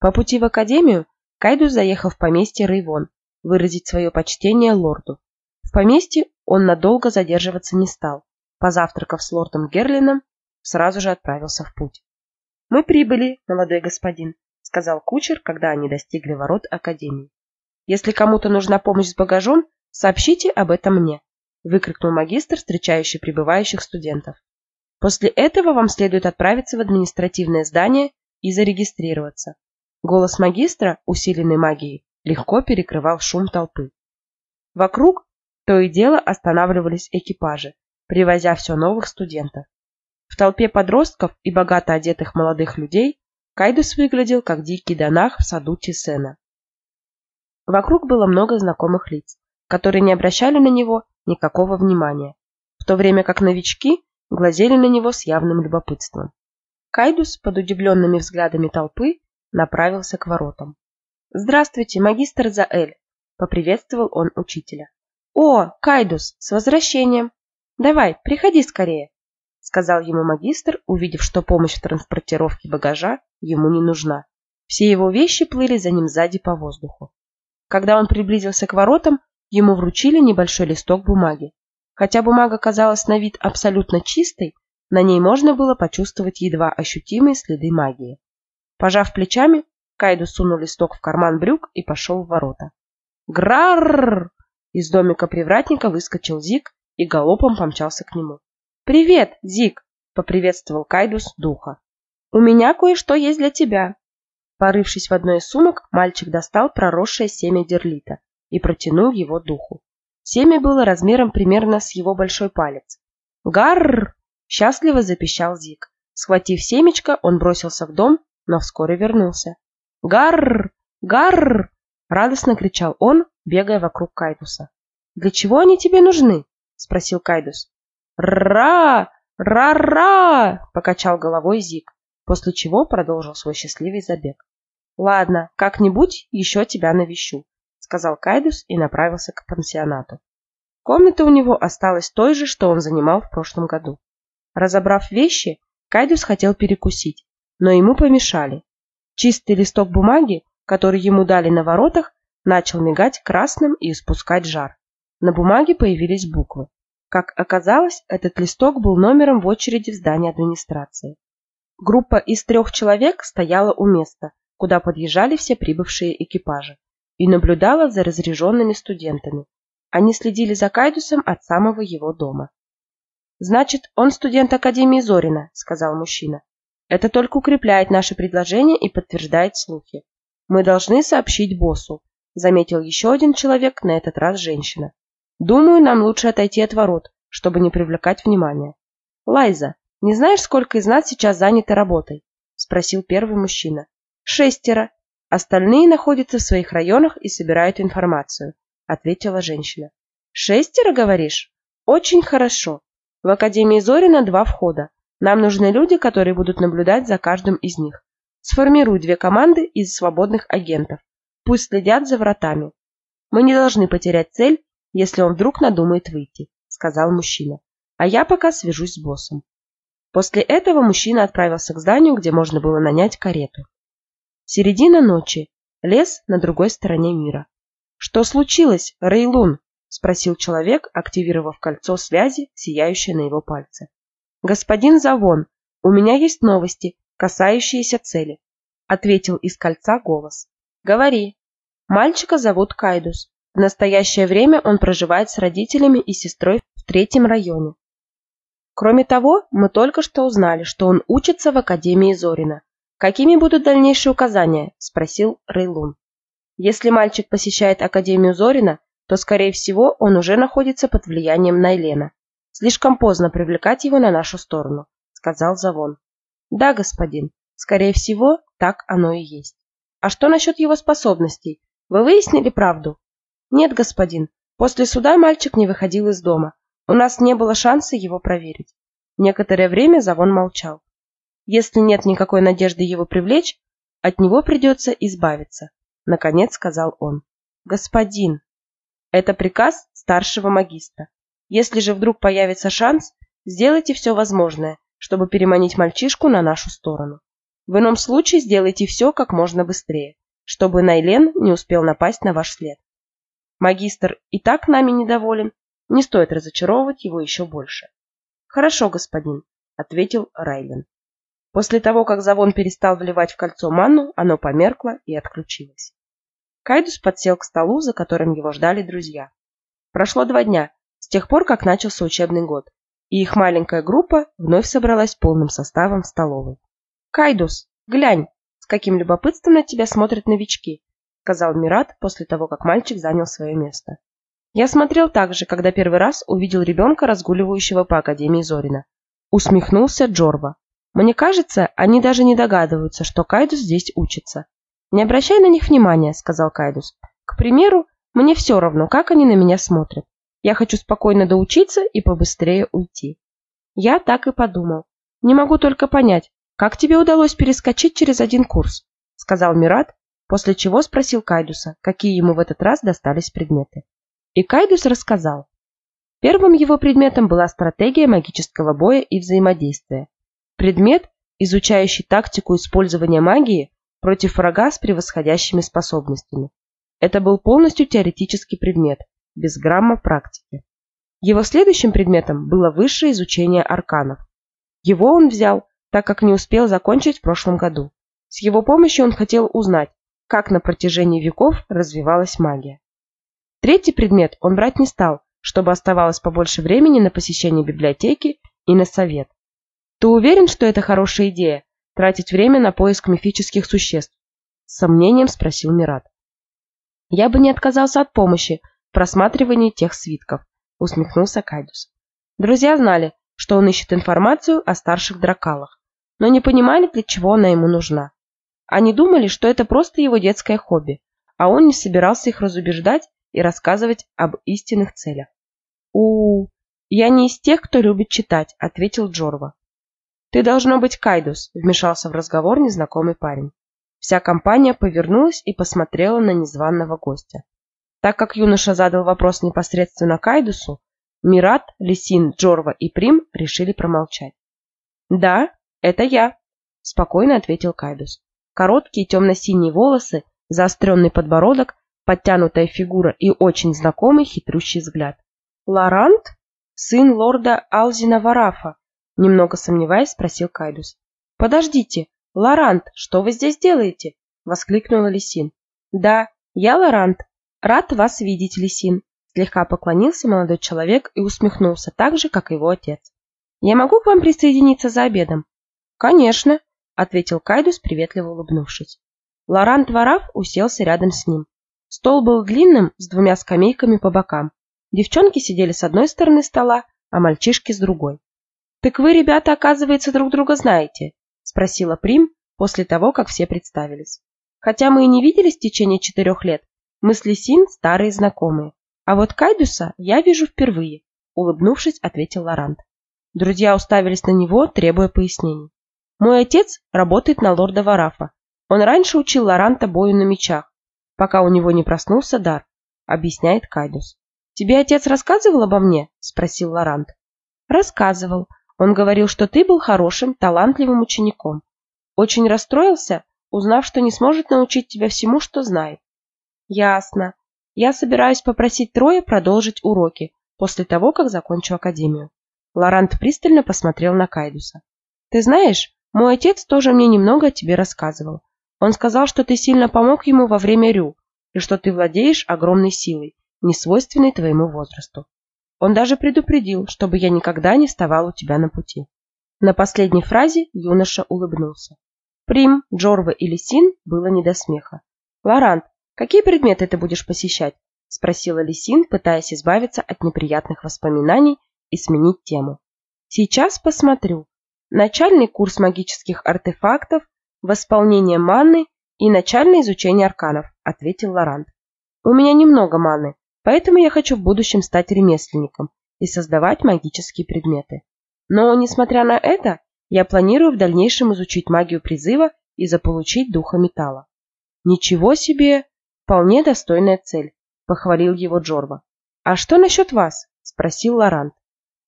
По пути в академию Кайдус заехал в поместье Рейвон, выразить свое почтение лорду. В поместье он надолго задерживаться не стал. Позавтракав с лордом Герлином, сразу же отправился в путь. «Мы прибыли, молодой господин», — сказал кучер, когда они достигли ворот Академии. «Если кому-то нужна помощь с багажом, сообщите об этом мне», — выкрикнул магистр, встречающий прибывающих студентов. «После этого вам следует отправиться в административное здание и зарегистрироваться». Голос магистра, усиленный магией, легко перекрывал шум толпы. Вокруг то и дело останавливались экипажи, привозя все новых студентов. В толпе подростков и богато одетых молодых людей Кайдус выглядел как дикий донах в саду Тисена. Вокруг было много знакомых лиц, которые не обращали на него никакого внимания, в то время как новички глазели на него с явным любопытством. Кайдус под удивленными взглядами толпы направился к воротам. «Здравствуйте, магистр Заэль!» — поприветствовал он учителя. «О, Кайдус, с возвращением! Давай, приходи скорее!» — сказал ему магистр, увидев, что помощь в транспортировке багажа ему не нужна. Все его вещи плыли за ним сзади по воздуху. Когда он приблизился к воротам, ему вручили небольшой листок бумаги. Хотя бумага казалась на вид абсолютно чистой, на ней можно было почувствовать едва ощутимые следы магии. Пожав плечами, Кайду сунул листок в карман брюк и пошел в ворота. Грарр! Из домика привратника выскочил Зик и галопом помчался к нему. «Привет, Зик!» — поприветствовал Кайдус духа. «У меня кое-что есть для тебя». Порывшись в одной из сумок, мальчик достал проросшее семя дерлита и протянул его духу. Семя было размером примерно с его большой палец. «Гаррр!» — счастливо запищал Зик. Схватив семечко, он бросился в дом, но вскоре вернулся. «Гаррр! Гаррр!» — радостно кричал он, бегая вокруг Кайдуса. «Для чего они тебе нужны?» — спросил Кайдус. «Ра! Ра-ра!» — покачал головой Зик, после чего продолжил свой счастливый забег. «Ладно, как-нибудь еще тебя навещу», — сказал Кайдус и направился к пансионату. Комната у него осталась той же, что он занимал в прошлом году. Разобрав вещи, Кайдус хотел перекусить, но ему помешали. Чистый листок бумаги, который ему дали на воротах, начал мигать красным и испускать жар. На бумаге появились буквы. Как оказалось, этот листок был номером в очереди в здании администрации. Группа из трех человек стояла у места, куда подъезжали все прибывшие экипажи, и наблюдала за разряженными студентами. Они следили за Кайдусом от самого его дома. «Значит, он студент Академии Зорина», — сказал мужчина. Это только укрепляет наше предложение и подтверждает слухи. Мы должны сообщить боссу, заметил еще один человек, на этот раз женщина. Думаю, нам лучше отойти от ворот, чтобы не привлекать внимания. Лайза, не знаешь, сколько из нас сейчас заняты работой? спросил первый мужчина. Шестеро. Остальные находятся в своих районах и собирают информацию, ответила женщина. Шестеро, говоришь? Очень хорошо. В Академии Зорина два входа. Нам нужны люди, которые будут наблюдать за каждым из них. Сформируй две команды из свободных агентов. Пусть следят за вратами. Мы не должны потерять цель, если он вдруг надумает выйти, сказал мужчина. А я пока свяжусь с боссом. После этого мужчина отправился к зданию, где можно было нанять карету. Середина ночи. лес на другой стороне мира. «Что случилось, Рейлун?» – спросил человек, активировав кольцо связи, сияющее на его пальце. «Господин Завон, у меня есть новости, касающиеся цели», – ответил из кольца голос. «Говори». Мальчика зовут Кайдус. В настоящее время он проживает с родителями и сестрой в третьем районе. Кроме того, мы только что узнали, что он учится в Академии Зорина. Какими будут дальнейшие указания? спросил Рейлун. Если мальчик посещает Академию Зорина, то, скорее всего, он уже находится под влиянием Найлена. Слишком поздно привлекать его на нашу сторону, сказал Завон. Да, господин, скорее всего, так оно и есть. А что насчет его способностей? Вы выяснили правду? Нет, господин. После суда мальчик не выходил из дома. У нас не было шанса его проверить. Некоторое время Завон молчал. Если нет никакой надежды его привлечь, от него придется избавиться, наконец сказал он. Господин, это приказ старшего магистра. Если же вдруг появится шанс, сделайте все возможное, чтобы переманить мальчишку на нашу сторону. В ином случае сделайте все как можно быстрее чтобы Найлен не успел напасть на ваш след. Магистр и так нами недоволен, не стоит разочаровывать его еще больше. Хорошо, господин, ответил Райлен. После того, как Завон перестал вливать в кольцо манну, оно померкло и отключилось. Кайдус подсел к столу, за которым его ждали друзья. Прошло два дня, тех пор, как начался учебный год, и их маленькая группа вновь собралась полным составом в столовой. «Кайдус, глянь!» каким любопытством на тебя смотрят новички», сказал Мират после того, как мальчик занял свое место. Я смотрел так же, когда первый раз увидел ребенка, разгуливающего по Академии Зорина. Усмехнулся Джорва. Мне кажется, они даже не догадываются, что Кайдус здесь учится. Не обращай на них внимания, сказал Кайдус. К примеру, мне все равно, как они на меня смотрят. Я хочу спокойно доучиться и побыстрее уйти. Я так и подумал. Не могу только понять, «Как тебе удалось перескочить через один курс?» — сказал Мират, после чего спросил Кайдуса, какие ему в этот раз достались предметы. И Кайдус рассказал. Первым его предметом была стратегия магического боя и взаимодействия. Предмет, изучающий тактику использования магии против врага с превосходящими способностями. Это был полностью теоретический предмет, без грамма практики. Его следующим предметом было высшее изучение арканов. Его он взял так как не успел закончить в прошлом году. С его помощью он хотел узнать, как на протяжении веков развивалась магия. Третий предмет он брать не стал, чтобы оставалось побольше времени на посещение библиотеки и на совет. Ты уверен, что это хорошая идея – тратить время на поиск мифических существ? С сомнением спросил Мират. Я бы не отказался от помощи просматривании тех свитков, усмехнулся Кайдус. Друзья знали, что он ищет информацию о старших дракалах но не понимали, для чего она ему нужна. Они думали, что это просто его детское хобби, а он не собирался их разубеждать и рассказывать об истинных целях. у, -у я не из тех, кто любит читать», — ответил Джорва. «Ты должно быть Кайдус», — вмешался в разговор незнакомый парень. Вся компания повернулась и посмотрела на незваного гостя. Так как юноша задал вопрос непосредственно Кайдусу, Мират, Лисин, Джорва и Прим решили промолчать. «Да, «Это я», — спокойно ответил Кайдус. Короткие темно-синие волосы, заостренный подбородок, подтянутая фигура и очень знакомый хитрющий взгляд. «Лорант? Сын лорда Алзина Варафа?» Немного сомневаясь, спросил Кайдус. «Подождите, Лорант, что вы здесь делаете?» Воскликнула Лисин. «Да, я Лорант. Рад вас видеть, Лисин». Слегка поклонился молодой человек и усмехнулся так же, как его отец. «Я могу к вам присоединиться за обедом?» «Конечно», — ответил Кайдус, приветливо улыбнувшись. Лорант Вараф уселся рядом с ним. Стол был длинным, с двумя скамейками по бокам. Девчонки сидели с одной стороны стола, а мальчишки с другой. «Так вы, ребята, оказывается, друг друга знаете?» — спросила Прим после того, как все представились. «Хотя мы и не виделись в течение четырех лет, мы с Лисин старые знакомые. А вот Кайдуса я вижу впервые», — улыбнувшись, ответил Лорант. Друзья уставились на него, требуя пояснений. Мой отец работает на лорда Варафа. Он раньше учил Лоранта бою на мечах, пока у него не проснулся дар, объясняет Кайдус. Тебе отец рассказывал обо мне? спросил Лорант. Рассказывал. Он говорил, что ты был хорошим, талантливым учеником. Очень расстроился, узнав, что не сможет научить тебя всему, что знает. Ясно. Я собираюсь попросить Троя продолжить уроки после того, как закончу академию. Лорант пристально посмотрел на Кайдуса. Ты знаешь, мой отец тоже мне немного о тебе рассказывал. Он сказал, что ты сильно помог ему во время Рю, и что ты владеешь огромной силой, не свойственной твоему возрасту. Он даже предупредил, чтобы я никогда не вставал у тебя на пути. На последней фразе юноша улыбнулся. Прим, Джорва или Син было не до смеха. «Лорант, какие предметы ты будешь посещать?» – спросила Лисин, пытаясь избавиться от неприятных воспоминаний и сменить тему. «Сейчас посмотрю. Начальный курс магических артефактов, восполнение маны и начальное изучение арканов», – ответил Лорант. «У меня немного маны, поэтому я хочу в будущем стать ремесленником и создавать магические предметы. Но, несмотря на это, я планирую в дальнейшем изучить магию призыва и заполучить духа металла. Ничего себе! Вполне достойная цель, похвалил его Джорва. А что насчет вас? Спросил Лорант.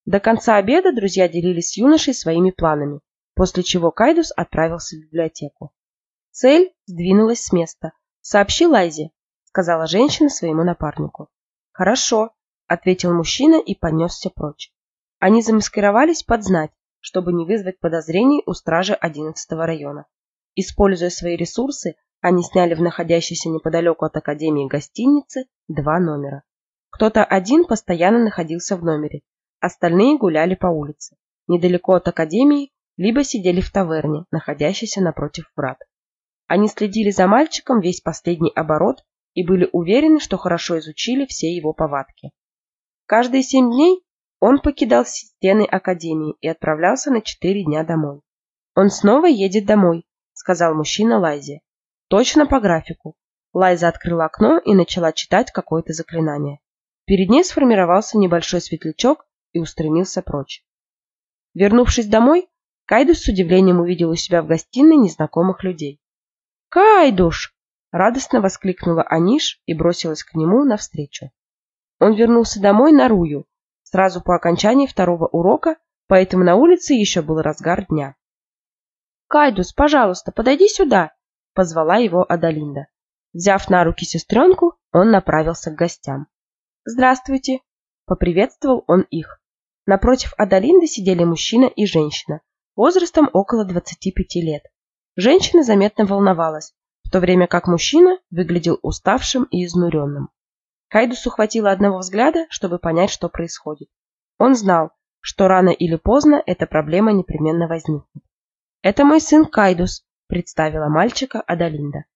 До конца обеда друзья делились с юношей своими планами, после чего Кайдус отправился в библиотеку. Цель сдвинулась с места. «Сообщи Лайзе», — сказала женщина своему напарнику. «Хорошо», — ответил мужчина и понесся прочь. Они замаскировались под знать, чтобы не вызвать подозрений у стражи 11 района. Используя свои ресурсы, они сняли в находящейся неподалеку от академии гостиницы два номера. Кто-то один постоянно находился в номере, остальные гуляли по улице, недалеко от академии, либо сидели в таверне, находящейся напротив врат. Они следили за мальчиком весь последний оборот и были уверены, что хорошо изучили все его повадки. Каждые семь дней он покидал стены академии и отправлялся на четыре дня домой. «Он снова едет домой», — сказал мужчина Лайзе. «Точно по графику». Лайза открыла окно и начала читать какое-то заклинание. Перед ней сформировался небольшой светлячок и устремился прочь. Вернувшись домой, Кайдуш с удивлением увидел у себя в гостиной незнакомых людей. «Кайдуш!» — радостно воскликнула Аниш и бросилась к нему навстречу. Он вернулся домой на Рую, сразу по окончании второго урока, поэтому на улице еще был разгар дня. «Кайдус, пожалуйста, подойди сюда!» — позвала его Адалинда. Взяв на руки сестренку, он направился к гостям. «Здравствуйте!» — поприветствовал он их. Напротив Адалинды сидели мужчина и женщина, возрастом около 25 лет. Женщина заметно волновалась, в то время как мужчина выглядел уставшим и изнуренным. Кайдусу хватило одного взгляда, чтобы понять, что происходит. Он знал, что рано или поздно эта проблема непременно возникнет. «Это мой сын Кайдус», — представила мальчика Адалинда.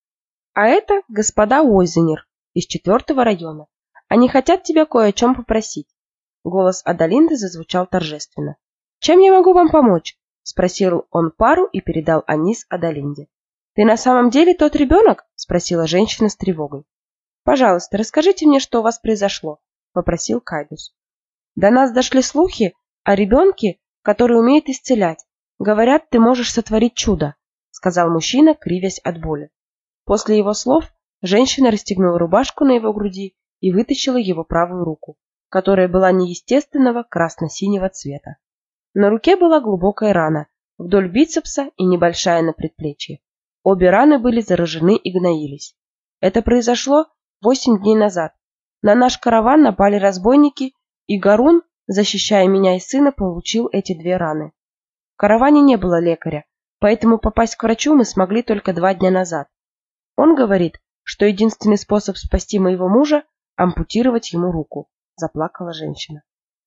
«А это господа Ойзенер из четвертого района. Они хотят тебя кое о чем попросить». Голос Адалинды зазвучал торжественно. «Чем я могу вам помочь?» — спросил он пару и передал Анис Адалинде. «Ты на самом деле тот ребенок?» — спросила женщина с тревогой. «Пожалуйста, расскажите мне, что у вас произошло», — попросил Кайдус. «До нас дошли слухи о ребенке, который умеет исцелять. Говорят, ты можешь сотворить чудо», — сказал мужчина, кривясь от боли. После его слов женщина расстегнула рубашку на его груди и вытащила его правую руку, которая была неестественного красно-синего цвета. На руке была глубокая рана, вдоль бицепса и небольшая на предплечье. Обе раны были заражены и гноились. Это произошло восемь дней назад. На наш караван напали разбойники, и Гарун, защищая меня и сына, получил эти две раны. В караване не было лекаря, поэтому попасть к врачу мы смогли только два дня назад. Он говорит, что единственный способ спасти моего мужа – ампутировать ему руку, заплакала женщина.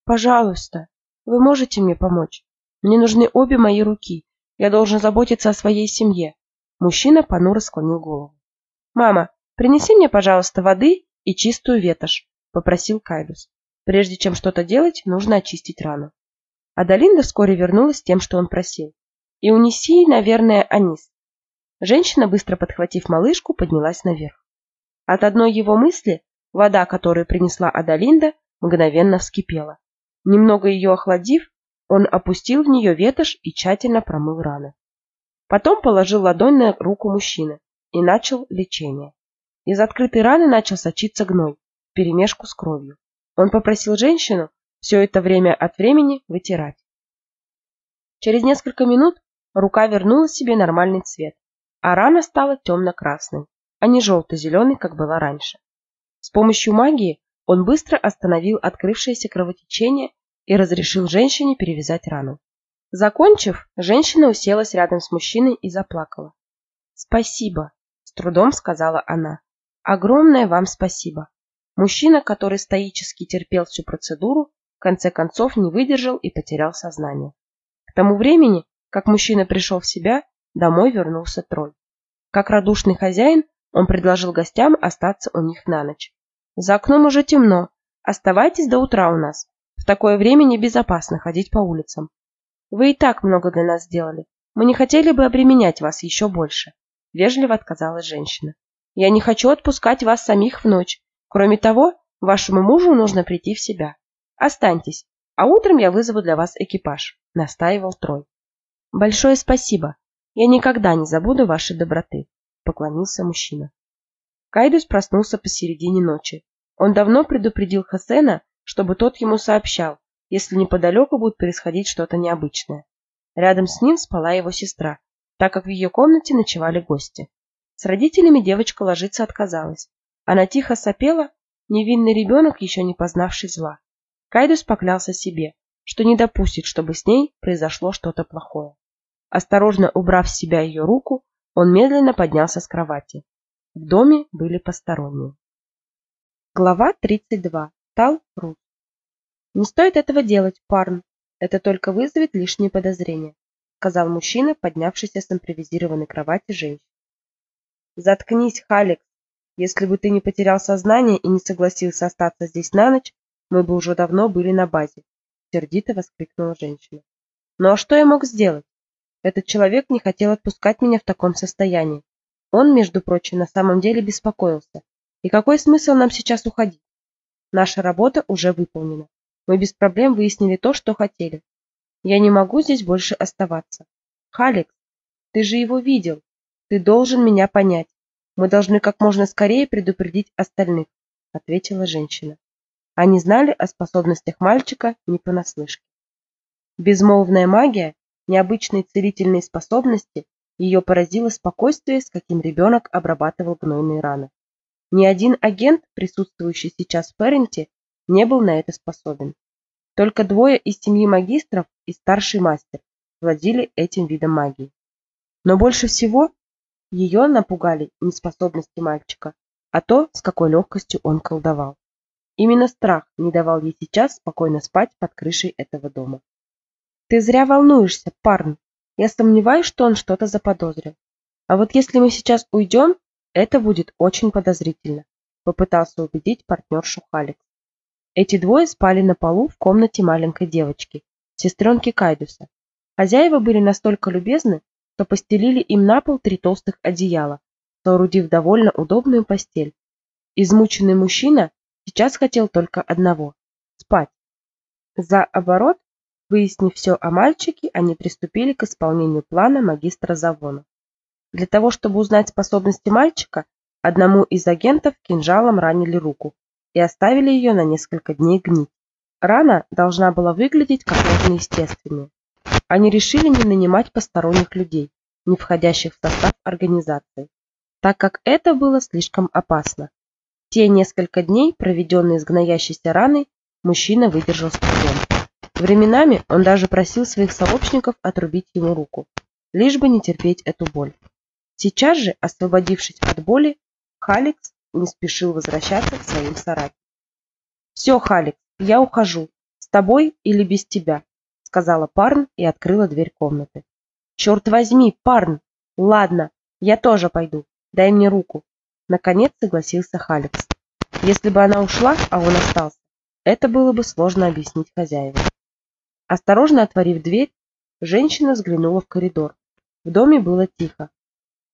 Пожалуйста, вы можете мне помочь? Мне нужны обе мои руки. Я должен заботиться о своей семье. Мужчина понуро склонил голову. Мама, «Принеси мне, пожалуйста, воды и чистую ветошь», — попросил Кайдус. Прежде чем что-то делать, нужно очистить рану. Адалинда вскоре вернулась с тем, что он просил. «И унеси, наверное, Анис». Женщина, быстро подхватив малышку, поднялась наверх. От одной его мысли вода, которую принесла Адалинда, мгновенно вскипела. Немного ее охладив, он опустил в нее ветошь и тщательно промыл раны. Потом положил ладонь на руку мужчины и начал лечение. Из открытой раны начал сочиться гной, перемешку с кровью. Он попросил женщину все это время от времени вытирать. Через несколько минут рука вернула себе нормальный цвет. а рана стала темно-красной, а не желто-зеленой, как была раньше. С помощью магии он быстро остановил открывшееся кровотечение и разрешил женщине перевязать рану. Закончив, женщина уселась рядом с мужчиной и заплакала. «Спасибо», — с трудом сказала она. «Огромное вам спасибо». Мужчина, который стоически терпел всю процедуру, в конце концов не выдержал и потерял сознание. К тому времени, как мужчина пришел в себя, домой вернулся Трой. Как радушный хозяин, он предложил гостям остаться у них на ночь. «За окном уже темно. Оставайтесь до утра у нас. В такое время небезопасно ходить по улицам. Вы и так много для нас сделали. Мы не хотели бы обременять вас еще больше», – вежливо отказалась женщина. «Я не хочу отпускать вас самих в ночь. Кроме того, вашему мужу нужно прийти в себя. Останьтесь, а утром я вызову для вас экипаж», – настаивал Трой. «Большое спасибо. Я никогда не забуду вашей доброты», – поклонился мужчина. Кайдус проснулся посередине ночи. Он давно предупредил Хасена, чтобы тот ему сообщал, если неподалеку будет происходить что-то необычное. Рядом с ним спала его сестра, так как в ее комнате ночевали гости. С родителями девочка ложиться отказалась. Она тихо сопела, невинный ребенок, еще не познавший зла. Кайдус поклялся себе, что не допустит, чтобы с ней произошло что-то плохое. Осторожно убрав с себя ее руку, он медленно поднялся с кровати. В доме были посторонние. Глава 32. Тал Рус. «Не стоит этого делать, парн. Это только вызовет лишние подозрения», сказал мужчина, поднявшийся с импровизированной кровати женщины. «Заткнись, Халекс. Если бы ты не потерял сознание и не согласился остаться здесь на ночь, мы бы уже давно были на базе», сердито воскликнула женщина. «Ну а что я мог сделать? Этот человек не хотел отпускать меня в таком состоянии. Он, между прочим, на самом деле беспокоился. И какой смысл нам сейчас уходить? Наша работа уже выполнена. Мы без проблем выяснили то, что хотели. Я не могу здесь больше оставаться. Халекс, ты же его видел. Ты должен меня понять. Мы должны как можно скорее предупредить остальных, ответила женщина. Они знали о способностях мальчика не понаслышке. Безмолвная магия, необычные целительные способности ее поразило спокойствие, с каким ребенок обрабатывал гнойные раны. Ни один агент, присутствующий сейчас в Перренте, не был на это способен. Только двое из семьи магистров и старший мастер владели этим видом магии. Но больше всего ее напугали не способности мальчика, а то, с какой легкостью он колдовал. Именно страх не давал ей сейчас спокойно спать под крышей этого дома. «Ты зря волнуешься, парн», я сомневаюсь, что он что-то заподозрил. А вот если мы сейчас уйдем, это будет очень подозрительно, попытался убедить партнершу Халекс. Эти двое спали на полу в комнате маленькой девочки, сестренки Кайдуса. Хозяева были настолько любезны, что постелили им на пол три толстых одеяла, соорудив довольно удобную постель. Измученный мужчина сейчас хотел только одного – спать. За оборот Выяснив все о мальчике, они приступили к исполнению плана магистра Завона. Для того, чтобы узнать способности мальчика, одному из агентов кинжалом ранили руку и оставили ее на несколько дней гнить. Рана должна была выглядеть как можно естественнее. Они решили не нанимать посторонних людей, не входящих в состав организации, так как это было слишком опасно. Те несколько дней, проведенные с гноящейся раной, мужчина выдержал с трудом. Временами он даже просил своих сообщников отрубить ему руку, лишь бы не терпеть эту боль. Сейчас же, освободившись от боли, Халикс не спешил возвращаться к своим соратникам. «Все, Халикс, я ухожу. С тобой или без тебя?» сказала Парн и открыла дверь комнаты. «Черт возьми, Парн! Ладно, я тоже пойду. Дай мне руку». Наконец согласился Халикс. Если бы она ушла, а он остался, это было бы сложно объяснить хозяевам. Осторожно отворив дверь, женщина взглянула в коридор. В доме было тихо.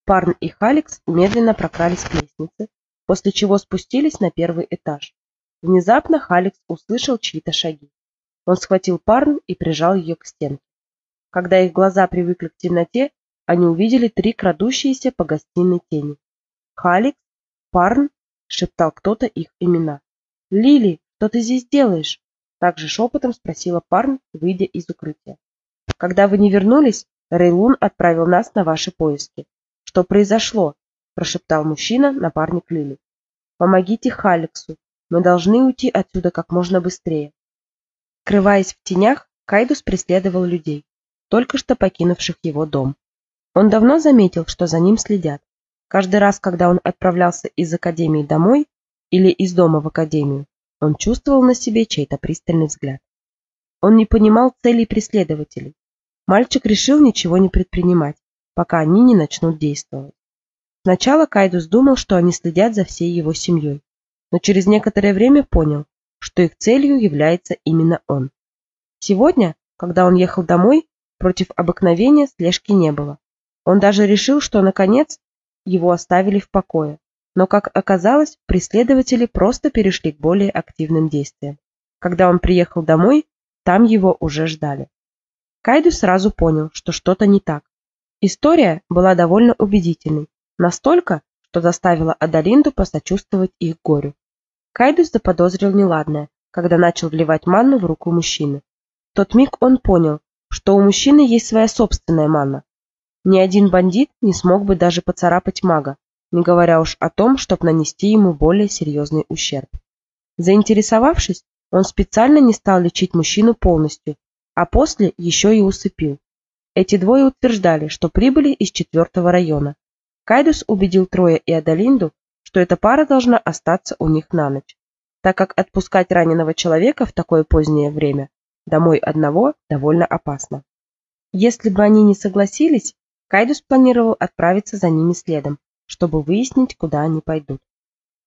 Парн и Халикс медленно прокрались к лестнице, после чего спустились на первый этаж. Внезапно Халикс услышал чьи-то шаги. Он схватил Парн и прижал ее к стенке. Когда их глаза привыкли к темноте, они увидели три крадущиеся по гостиной тени. «Халикс? Парн?» – шептал кто-то их имена. «Лили, что ты здесь делаешь?» Также шепотом спросила Парн, выйдя из укрытия. Когда вы не вернулись, Рейлун отправил нас на ваши поиски. Что произошло? прошептал мужчина, напарник Лили. Помогите Халексу. Мы должны уйти отсюда как можно быстрее. Крываясь в тенях, Кайдус преследовал людей, только что покинувших его дом. Он давно заметил, что за ним следят. Каждый раз, когда он отправлялся из академии домой или из дома в академию, он чувствовал на себе чей-то пристальный взгляд. Он не понимал целей преследователей. Мальчик решил ничего не предпринимать, пока они не начнут действовать. Сначала Кайдус думал, что они следят за всей его семьей, но через некоторое время понял, что их целью является именно он. Сегодня, когда он ехал домой, против обыкновения слежки не было. Он даже решил, что наконец его оставили в покое. Но, как оказалось, преследователи просто перешли к более активным действиям. Когда он приехал домой, там его уже ждали. Кайду сразу понял, что что-то не так. История была довольно убедительной, Настолько, что заставило Адалинду посочувствовать их горю. Кайдус заподозрил неладное, когда начал вливать манну в руку мужчины. В тот миг он понял, что у мужчины есть своя собственная манна. Ни один бандит не смог бы даже поцарапать мага, не говоря уж о том, чтобы нанести ему более серьезный ущерб. Заинтересовавшись, он специально не стал лечить мужчину полностью, а после еще и усыпил. Эти двое утверждали, что прибыли из четвертого района, Кайдус убедил Троя и Адалинду, что эта пара должна остаться у них на ночь, так как отпускать раненого человека в такое позднее время домой одного довольно опасно. Если бы они не согласились, Кайдус планировал отправиться за ними следом, чтобы выяснить, куда они пойдут.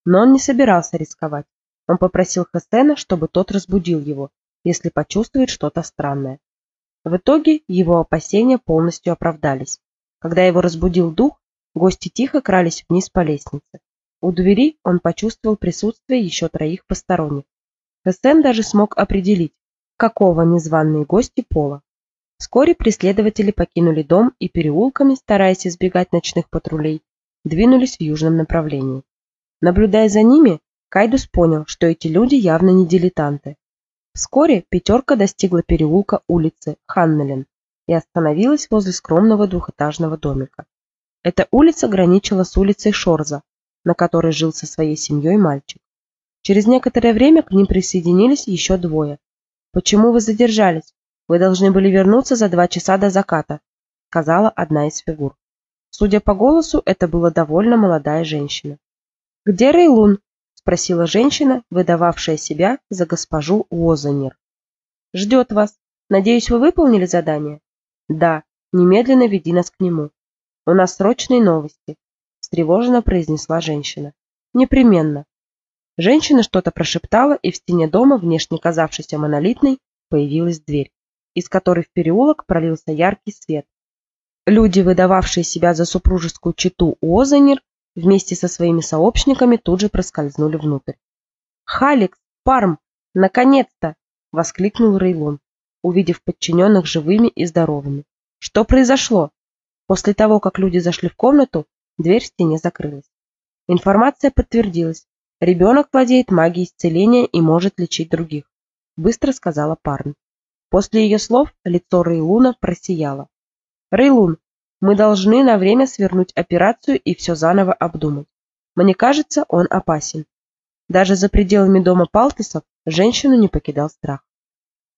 Но он не собирался рисковать. Он попросил Хасена, чтобы тот разбудил его, если почувствует что-то странное. В итоге его опасения полностью оправдались. Когда его разбудил дух, Гости тихо крались вниз по лестнице. У двери он почувствовал присутствие еще троих посторонних. Хесен даже смог определить, какого незваные гости пола. Вскоре преследователи покинули дом и переулками, стараясь избегать ночных патрулей, двинулись в южном направлении. Наблюдая за ними, Кайдус понял, что эти люди явно не дилетанты. Вскоре пятерка достигла переулка улицы Ханнелен и остановилась возле скромного двухэтажного домика. Эта улица граничила с улицей Шорза, на которой жил со своей семьей мальчик. Через некоторое время к ним присоединились еще двое. «Почему вы задержались? Вы должны были вернуться за два часа до заката», сказала одна из фигур. Судя по голосу, это была довольно молодая женщина. «Где Рейлун?» спросила женщина, выдававшая себя за госпожу Уозанер. «Ждет вас. Надеюсь, вы выполнили задание?» «Да. Немедленно веди нас к нему». «У нас срочные новости», – встревоженно произнесла женщина. «Непременно». Женщина что-то прошептала, и в стене дома, внешне казавшейся монолитной, появилась дверь, из которой в переулок пролился яркий свет. Люди, выдававшие себя за супружескую чету Уозенер, вместе со своими сообщниками тут же проскользнули внутрь. «Халикс! Парм! Наконец-то!» – воскликнул Рейлон, увидев подчиненных живыми и здоровыми. «Что произошло?» После того, как люди зашли в комнату, дверь в стене закрылась. Информация подтвердилась. Ребенок владеет магией исцеления и может лечить других, быстро сказала Парн. После ее слов лицо Рейлуна просияло. Рейлун, мы должны на время свернуть операцию и все заново обдумать. Мне кажется, он опасен. Даже за пределами дома Палтисов женщину не покидал страх.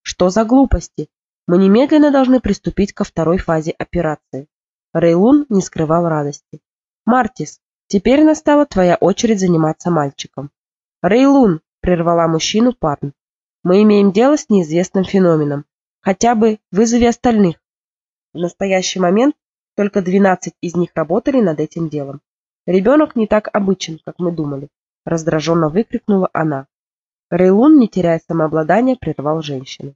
Что за глупости? Мы немедленно должны приступить ко второй фазе операции. Рейлун не скрывал радости. «Мартис, теперь настала твоя очередь заниматься мальчиком». «Рейлун!» – прервала мужчину Парн. «Мы имеем дело с неизвестным феноменом. Хотя бы вызови остальных». В настоящий момент только 12 из них работали над этим делом. «Ребенок не так обычен, как мы думали», – раздраженно выкрикнула она. Рейлун, не теряя самообладания, прервал женщину.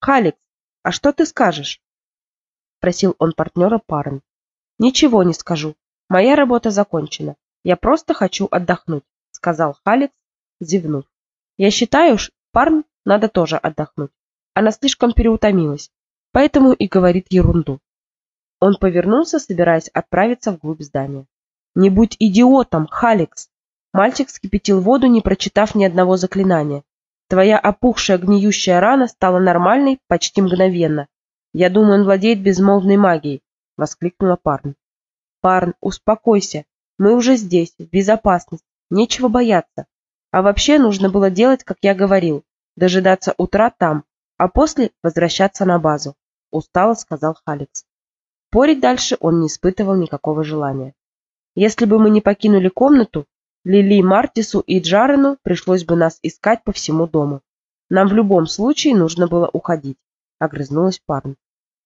«Халикс, а что ты скажешь?» – спросил он партнера Парн. Ничего не скажу. Моя работа закончена. Я просто хочу отдохнуть, сказал Халикс, зевнув. Я считаю, парн надо тоже отдохнуть. Она слишком переутомилась, поэтому и говорит ерунду. Он повернулся, собираясь отправиться вглубь здания. Не будь идиотом, Халикс. Мальчик вскипятил воду, не прочитав ни одного заклинания. Твоя опухшая гниющая рана стала нормальной почти мгновенно. Я думаю, он владеет безмолвной магией воскликнула Парн. Парн, успокойся. Мы уже здесь, в безопасности. Нечего бояться. А вообще нужно было делать, как я говорил. Дожидаться утра там, а после возвращаться на базу. Устало сказал Халикс. Спорить дальше он не испытывал никакого желания. Если бы мы не покинули комнату, Лили, Мартису и Джарену пришлось бы нас искать по всему дому. Нам в любом случае нужно было уходить, огрызнулась парень.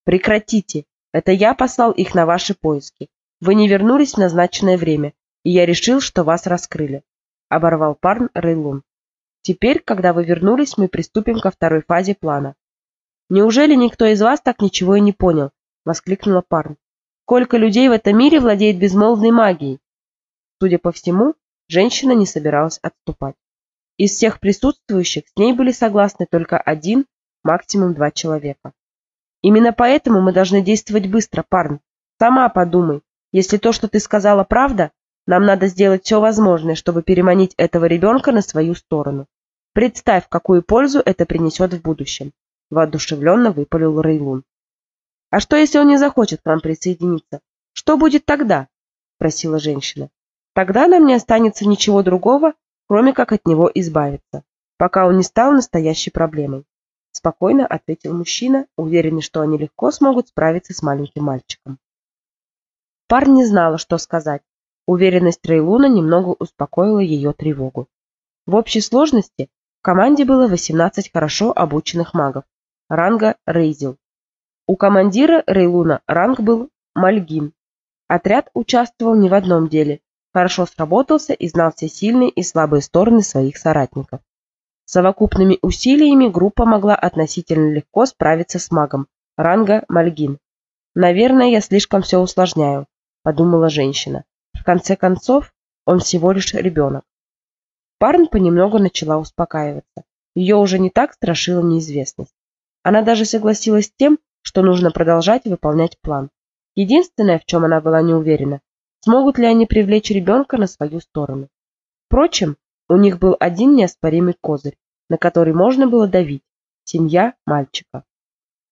Прекратите. Это я послал их на ваши поиски. Вы не вернулись в назначенное время, и я решил, что вас раскрыли, оборвал Парн Рейлун. Теперь, когда вы вернулись, мы приступим ко второй фазе плана. Неужели никто из вас так ничего и не понял? воскликнула Парн. Сколько людей в этом мире владеет безмолвной магией? Судя по всему, женщина не собиралась отступать. Из всех присутствующих с ней были согласны только один, максимум два человека. Именно поэтому мы должны действовать быстро, Парн. Сама подумай, если то, что ты сказала, правда, нам надо сделать все возможное, чтобы переманить этого ребенка на свою сторону. Представь, какую пользу это принесет в будущем, воодушевленно выпалил Рейлун. А что, если он не захочет к нам присоединиться? Что будет тогда? спросила женщина. Тогда нам не останется ничего другого, кроме как от него избавиться, пока он не стал настоящей проблемой. Спокойно ответил мужчина, уверенный, что они легко смогут справиться с маленьким мальчиком. Парень не знала, что сказать. Уверенность Рейлуна немного успокоила ее тревогу. В общей сложности в команде было 18 хорошо обученных магов, ранга Рейзел. У командира Рейлуна ранг был Мальгин. Отряд участвовал не в одном деле, хорошо сработался и знал все сильные и слабые стороны своих соратников. Совокупными усилиями группа могла относительно легко справиться с магом ранга Мальгин. Наверное, я слишком все усложняю, подумала женщина. В конце концов, он всего лишь ребенок. Парн понемногу начала успокаиваться. Ее уже не так страшила неизвестность. Она даже согласилась с тем, что нужно продолжать выполнять план. Единственное, в чем она была не уверена, смогут ли они привлечь ребенка на свою сторону. Впрочем, у них был один неоспоримый козырь, на который можно было давить – семья мальчика.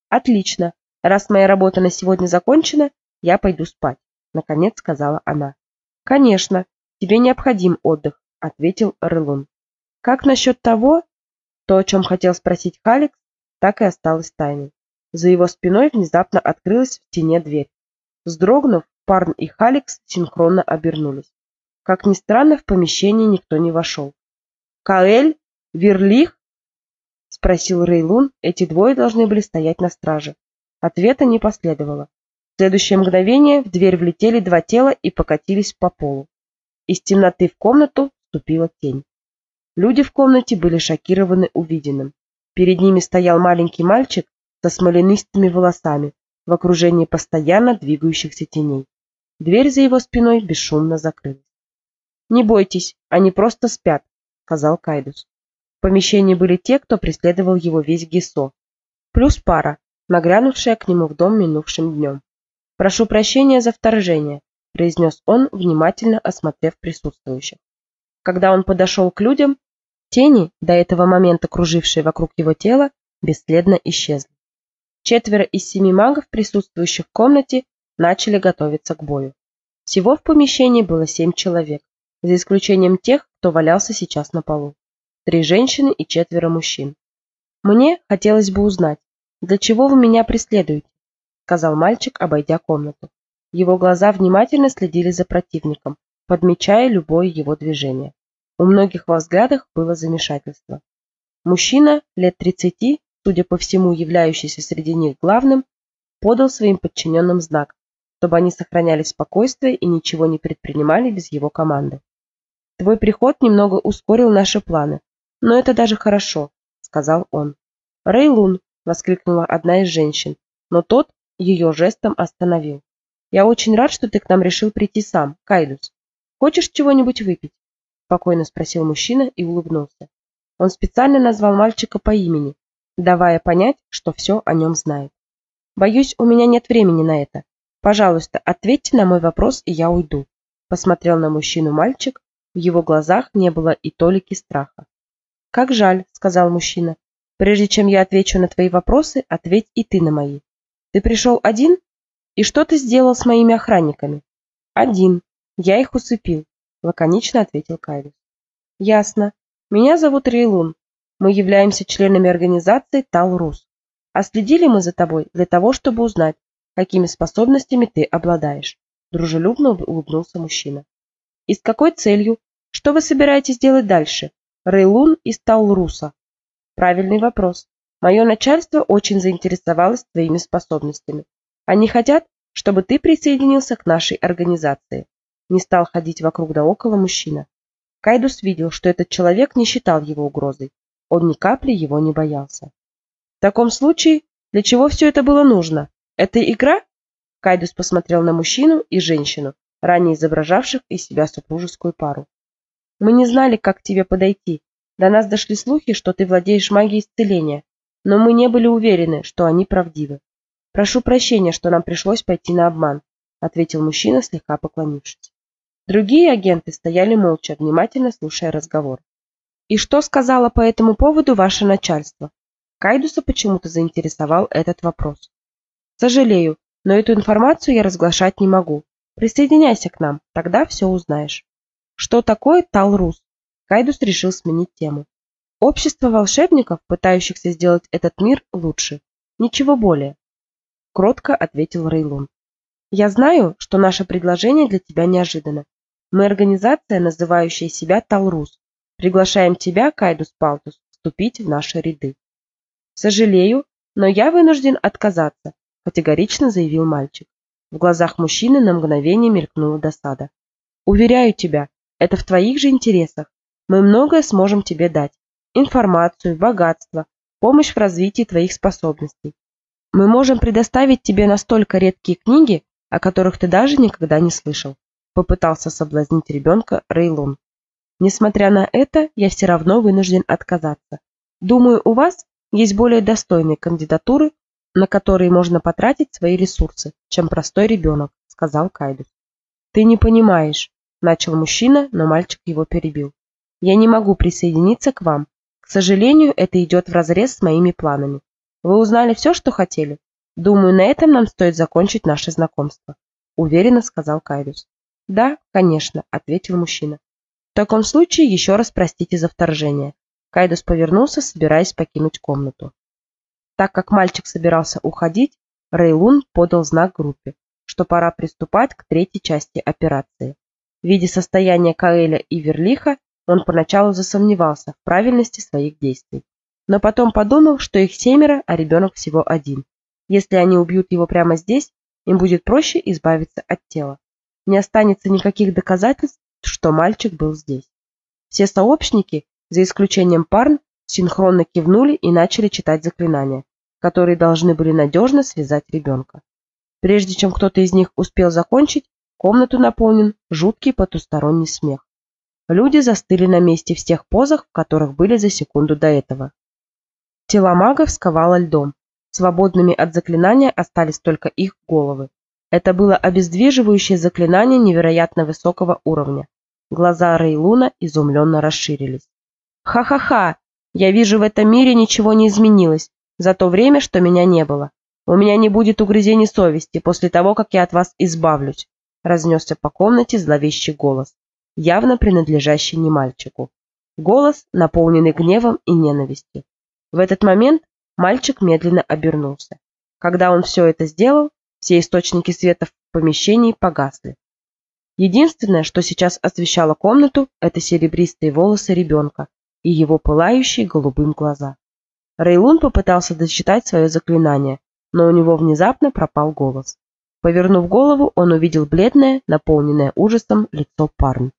«Отлично. Раз моя работа на сегодня закончена, я пойду спать», – наконец сказала она. «Конечно, тебе необходим отдых», – ответил Рылун. «Как насчет того?» То, о чем хотел спросить Халикс, так и осталось тайной. За его спиной внезапно открылась в стене дверь. Вздрогнув, Парн и Халикс синхронно обернулись. Как ни странно, в помещение никто не вошел. «Каэль? Верлих?» – спросил Рейлун. Эти двое должны были стоять на страже. Ответа не последовало. Следующее мгновение в дверь влетели два тела и покатились по полу. Из темноты в комнату вступила тень. Люди в комнате были шокированы увиденным. Перед ними стоял маленький мальчик со смоленистыми волосами в окружении постоянно двигающихся теней. Дверь за его спиной бесшумно закрылась. «Не бойтесь, они просто спят», — сказал Кайдус. В помещении были те, кто преследовал его весь Гесо, плюс пара, нагрянувшая к нему в дом минувшим днем. «Прошу прощения за вторжение», — произнес он, внимательно осмотрев присутствующих. Когда он подошел к людям, тени, до этого момента кружившие вокруг его тела, бесследно исчезли. Четверо из семи магов, присутствующих в комнате, начали готовиться к бою. Всего в помещении было семь человек, за исключением тех, кто валялся сейчас на полу. Три женщины и четверо мужчин. «Мне хотелось бы узнать, для чего вы меня преследуете?» Сказал мальчик, обойдя комнату. Его глаза внимательно следили за противником, подмечая любое его движение. У многих во взглядах было замешательство. Мужчина лет тридцати судя по всему являющийся среди них главным, подал своим подчиненным знак, чтобы они сохраняли спокойствие и ничего не предпринимали без его команды. Твой приход немного ускорил наши планы, но это даже хорошо, сказал он. Рейлун, воскликнула одна из женщин, но тот ее жестом остановил. Я очень рад, что ты к нам решил прийти сам, Кайдус. Хочешь чего-нибудь выпить? спокойно спросил мужчина и улыбнулся. Он специально назвал мальчика по имени, давая понять, что все о нем знает. Боюсь, у меня нет времени на это. Пожалуйста, ответьте на мой вопрос, и я уйду. Посмотрел на мужчину мальчик, в его глазах не было и толики страха. Как жаль, сказал мужчина. Прежде чем я отвечу на твои вопросы, ответь и ты на мои. Ты пришел один? И что ты сделал с моими охранниками? Один. Я их усыпил, лаконично ответил Кайрус. Ясно. Меня зовут Рейлун. Мы являемся членами организации Талрус. А следили мы за тобой для того, чтобы узнать, какими способностями ты обладаешь. Дружелюбно улыбнулся мужчина. И с какой целью? Что вы собираетесь делать дальше? Рейлун из Талруса. Правильный вопрос. Мое начальство очень заинтересовалось твоими способностями. Они хотят, чтобы ты присоединился к нашей организации. Не стал ходить вокруг да около мужчина. Кайдус видел, что этот человек не считал его угрозой. Он ни капли его не боялся. В таком случае, для чего все это было нужно? Это игра? Кайдус посмотрел на мужчину и женщину, ранее изображавших из себя супружескую пару. Мы не знали, как к тебе подойти. До нас дошли слухи, что ты владеешь магией исцеления, но мы не были уверены, что они правдивы. Прошу прощения, что нам пришлось пойти на обман, ответил мужчина, слегка поклонившись. Другие агенты стояли молча, внимательно слушая разговор. И что сказала по этому поводу ваше начальство? Кайдуса почему-то заинтересовал этот вопрос. Сожалею, но эту информацию я разглашать не могу. Присоединяйся к нам, тогда все узнаешь. Что такое Талрус? Кайдус решил сменить тему. Общество волшебников, пытающихся сделать этот мир лучше. Ничего более. Кротко ответил Рейлун. Я знаю, что наше предложение для тебя неожиданно. Мы организация, называющая себя Талрус. Приглашаем тебя, Кайдус Палтус, вступить в наши ряды. Сожалею, но я вынужден отказаться, категорично заявил мальчик. В глазах мужчины на мгновение мелькнула досада. Уверяю тебя, это в твоих же интересах. Мы многое сможем тебе дать. Информацию, богатство, помощь в развитии твоих способностей. Мы можем предоставить тебе настолько редкие книги, о которых ты даже никогда не слышал попытался соблазнить ребенка Рейлон. Несмотря на это, я все равно вынужден отказаться. Думаю, у вас есть более достойные кандидатуры, на которые можно потратить свои ресурсы, чем простой ребенок, сказал Кайдус. Ты не понимаешь, начал мужчина, но мальчик его перебил. Я не могу присоединиться к вам. К сожалению, это идет вразрез с моими планами. Вы узнали все, что хотели? Думаю, на этом нам стоит закончить наше знакомство, уверенно сказал Кайдус. Да, конечно, ответил мужчина. В таком случае еще раз простите за вторжение. Кайдус повернулся, собираясь покинуть комнату. Так как мальчик собирался уходить, Рейлун подал знак группе, что пора приступать к третьей части операции. Видя состояние Каэля и Верлиха, он поначалу засомневался в правильности своих действий. Но потом подумал, что их семеро, а ребенок всего один. Если они убьют его прямо здесь, им будет проще избавиться от тела не останется никаких доказательств, что мальчик был здесь. Все сообщники, за исключением Парн, синхронно кивнули и начали читать заклинания, которые должны были надежно связать ребенка. Прежде чем кто-то из них успел закончить, комнату наполнен жуткий потусторонний смех. Люди застыли на месте в тех позах, в которых были за секунду до этого. Тела магов сковало льдом. Свободными от заклинания остались только их головы. Это было обездвиживающее заклинание невероятно высокого уровня. Глаза Рейлуна изумленно расширились. «Ха-ха-ха! Я вижу, в этом мире ничего не изменилось за то время, что меня не было. У меня не будет угрызений совести после того, как я от вас избавлюсь», разнесся по комнате зловещий голос, явно принадлежащий не мальчику. Голос, наполненный гневом и ненавистью. В этот момент мальчик медленно обернулся. Когда он все это сделал, все источники света в помещении погасли. Единственное, что сейчас освещало комнату, это серебристые волосы ребенка и его пылающие голубым глаза. Рейлун попытался дочитать свое заклинание, но у него внезапно пропал голос. Повернув голову, он увидел бледное, наполненное ужасом лицо Парн.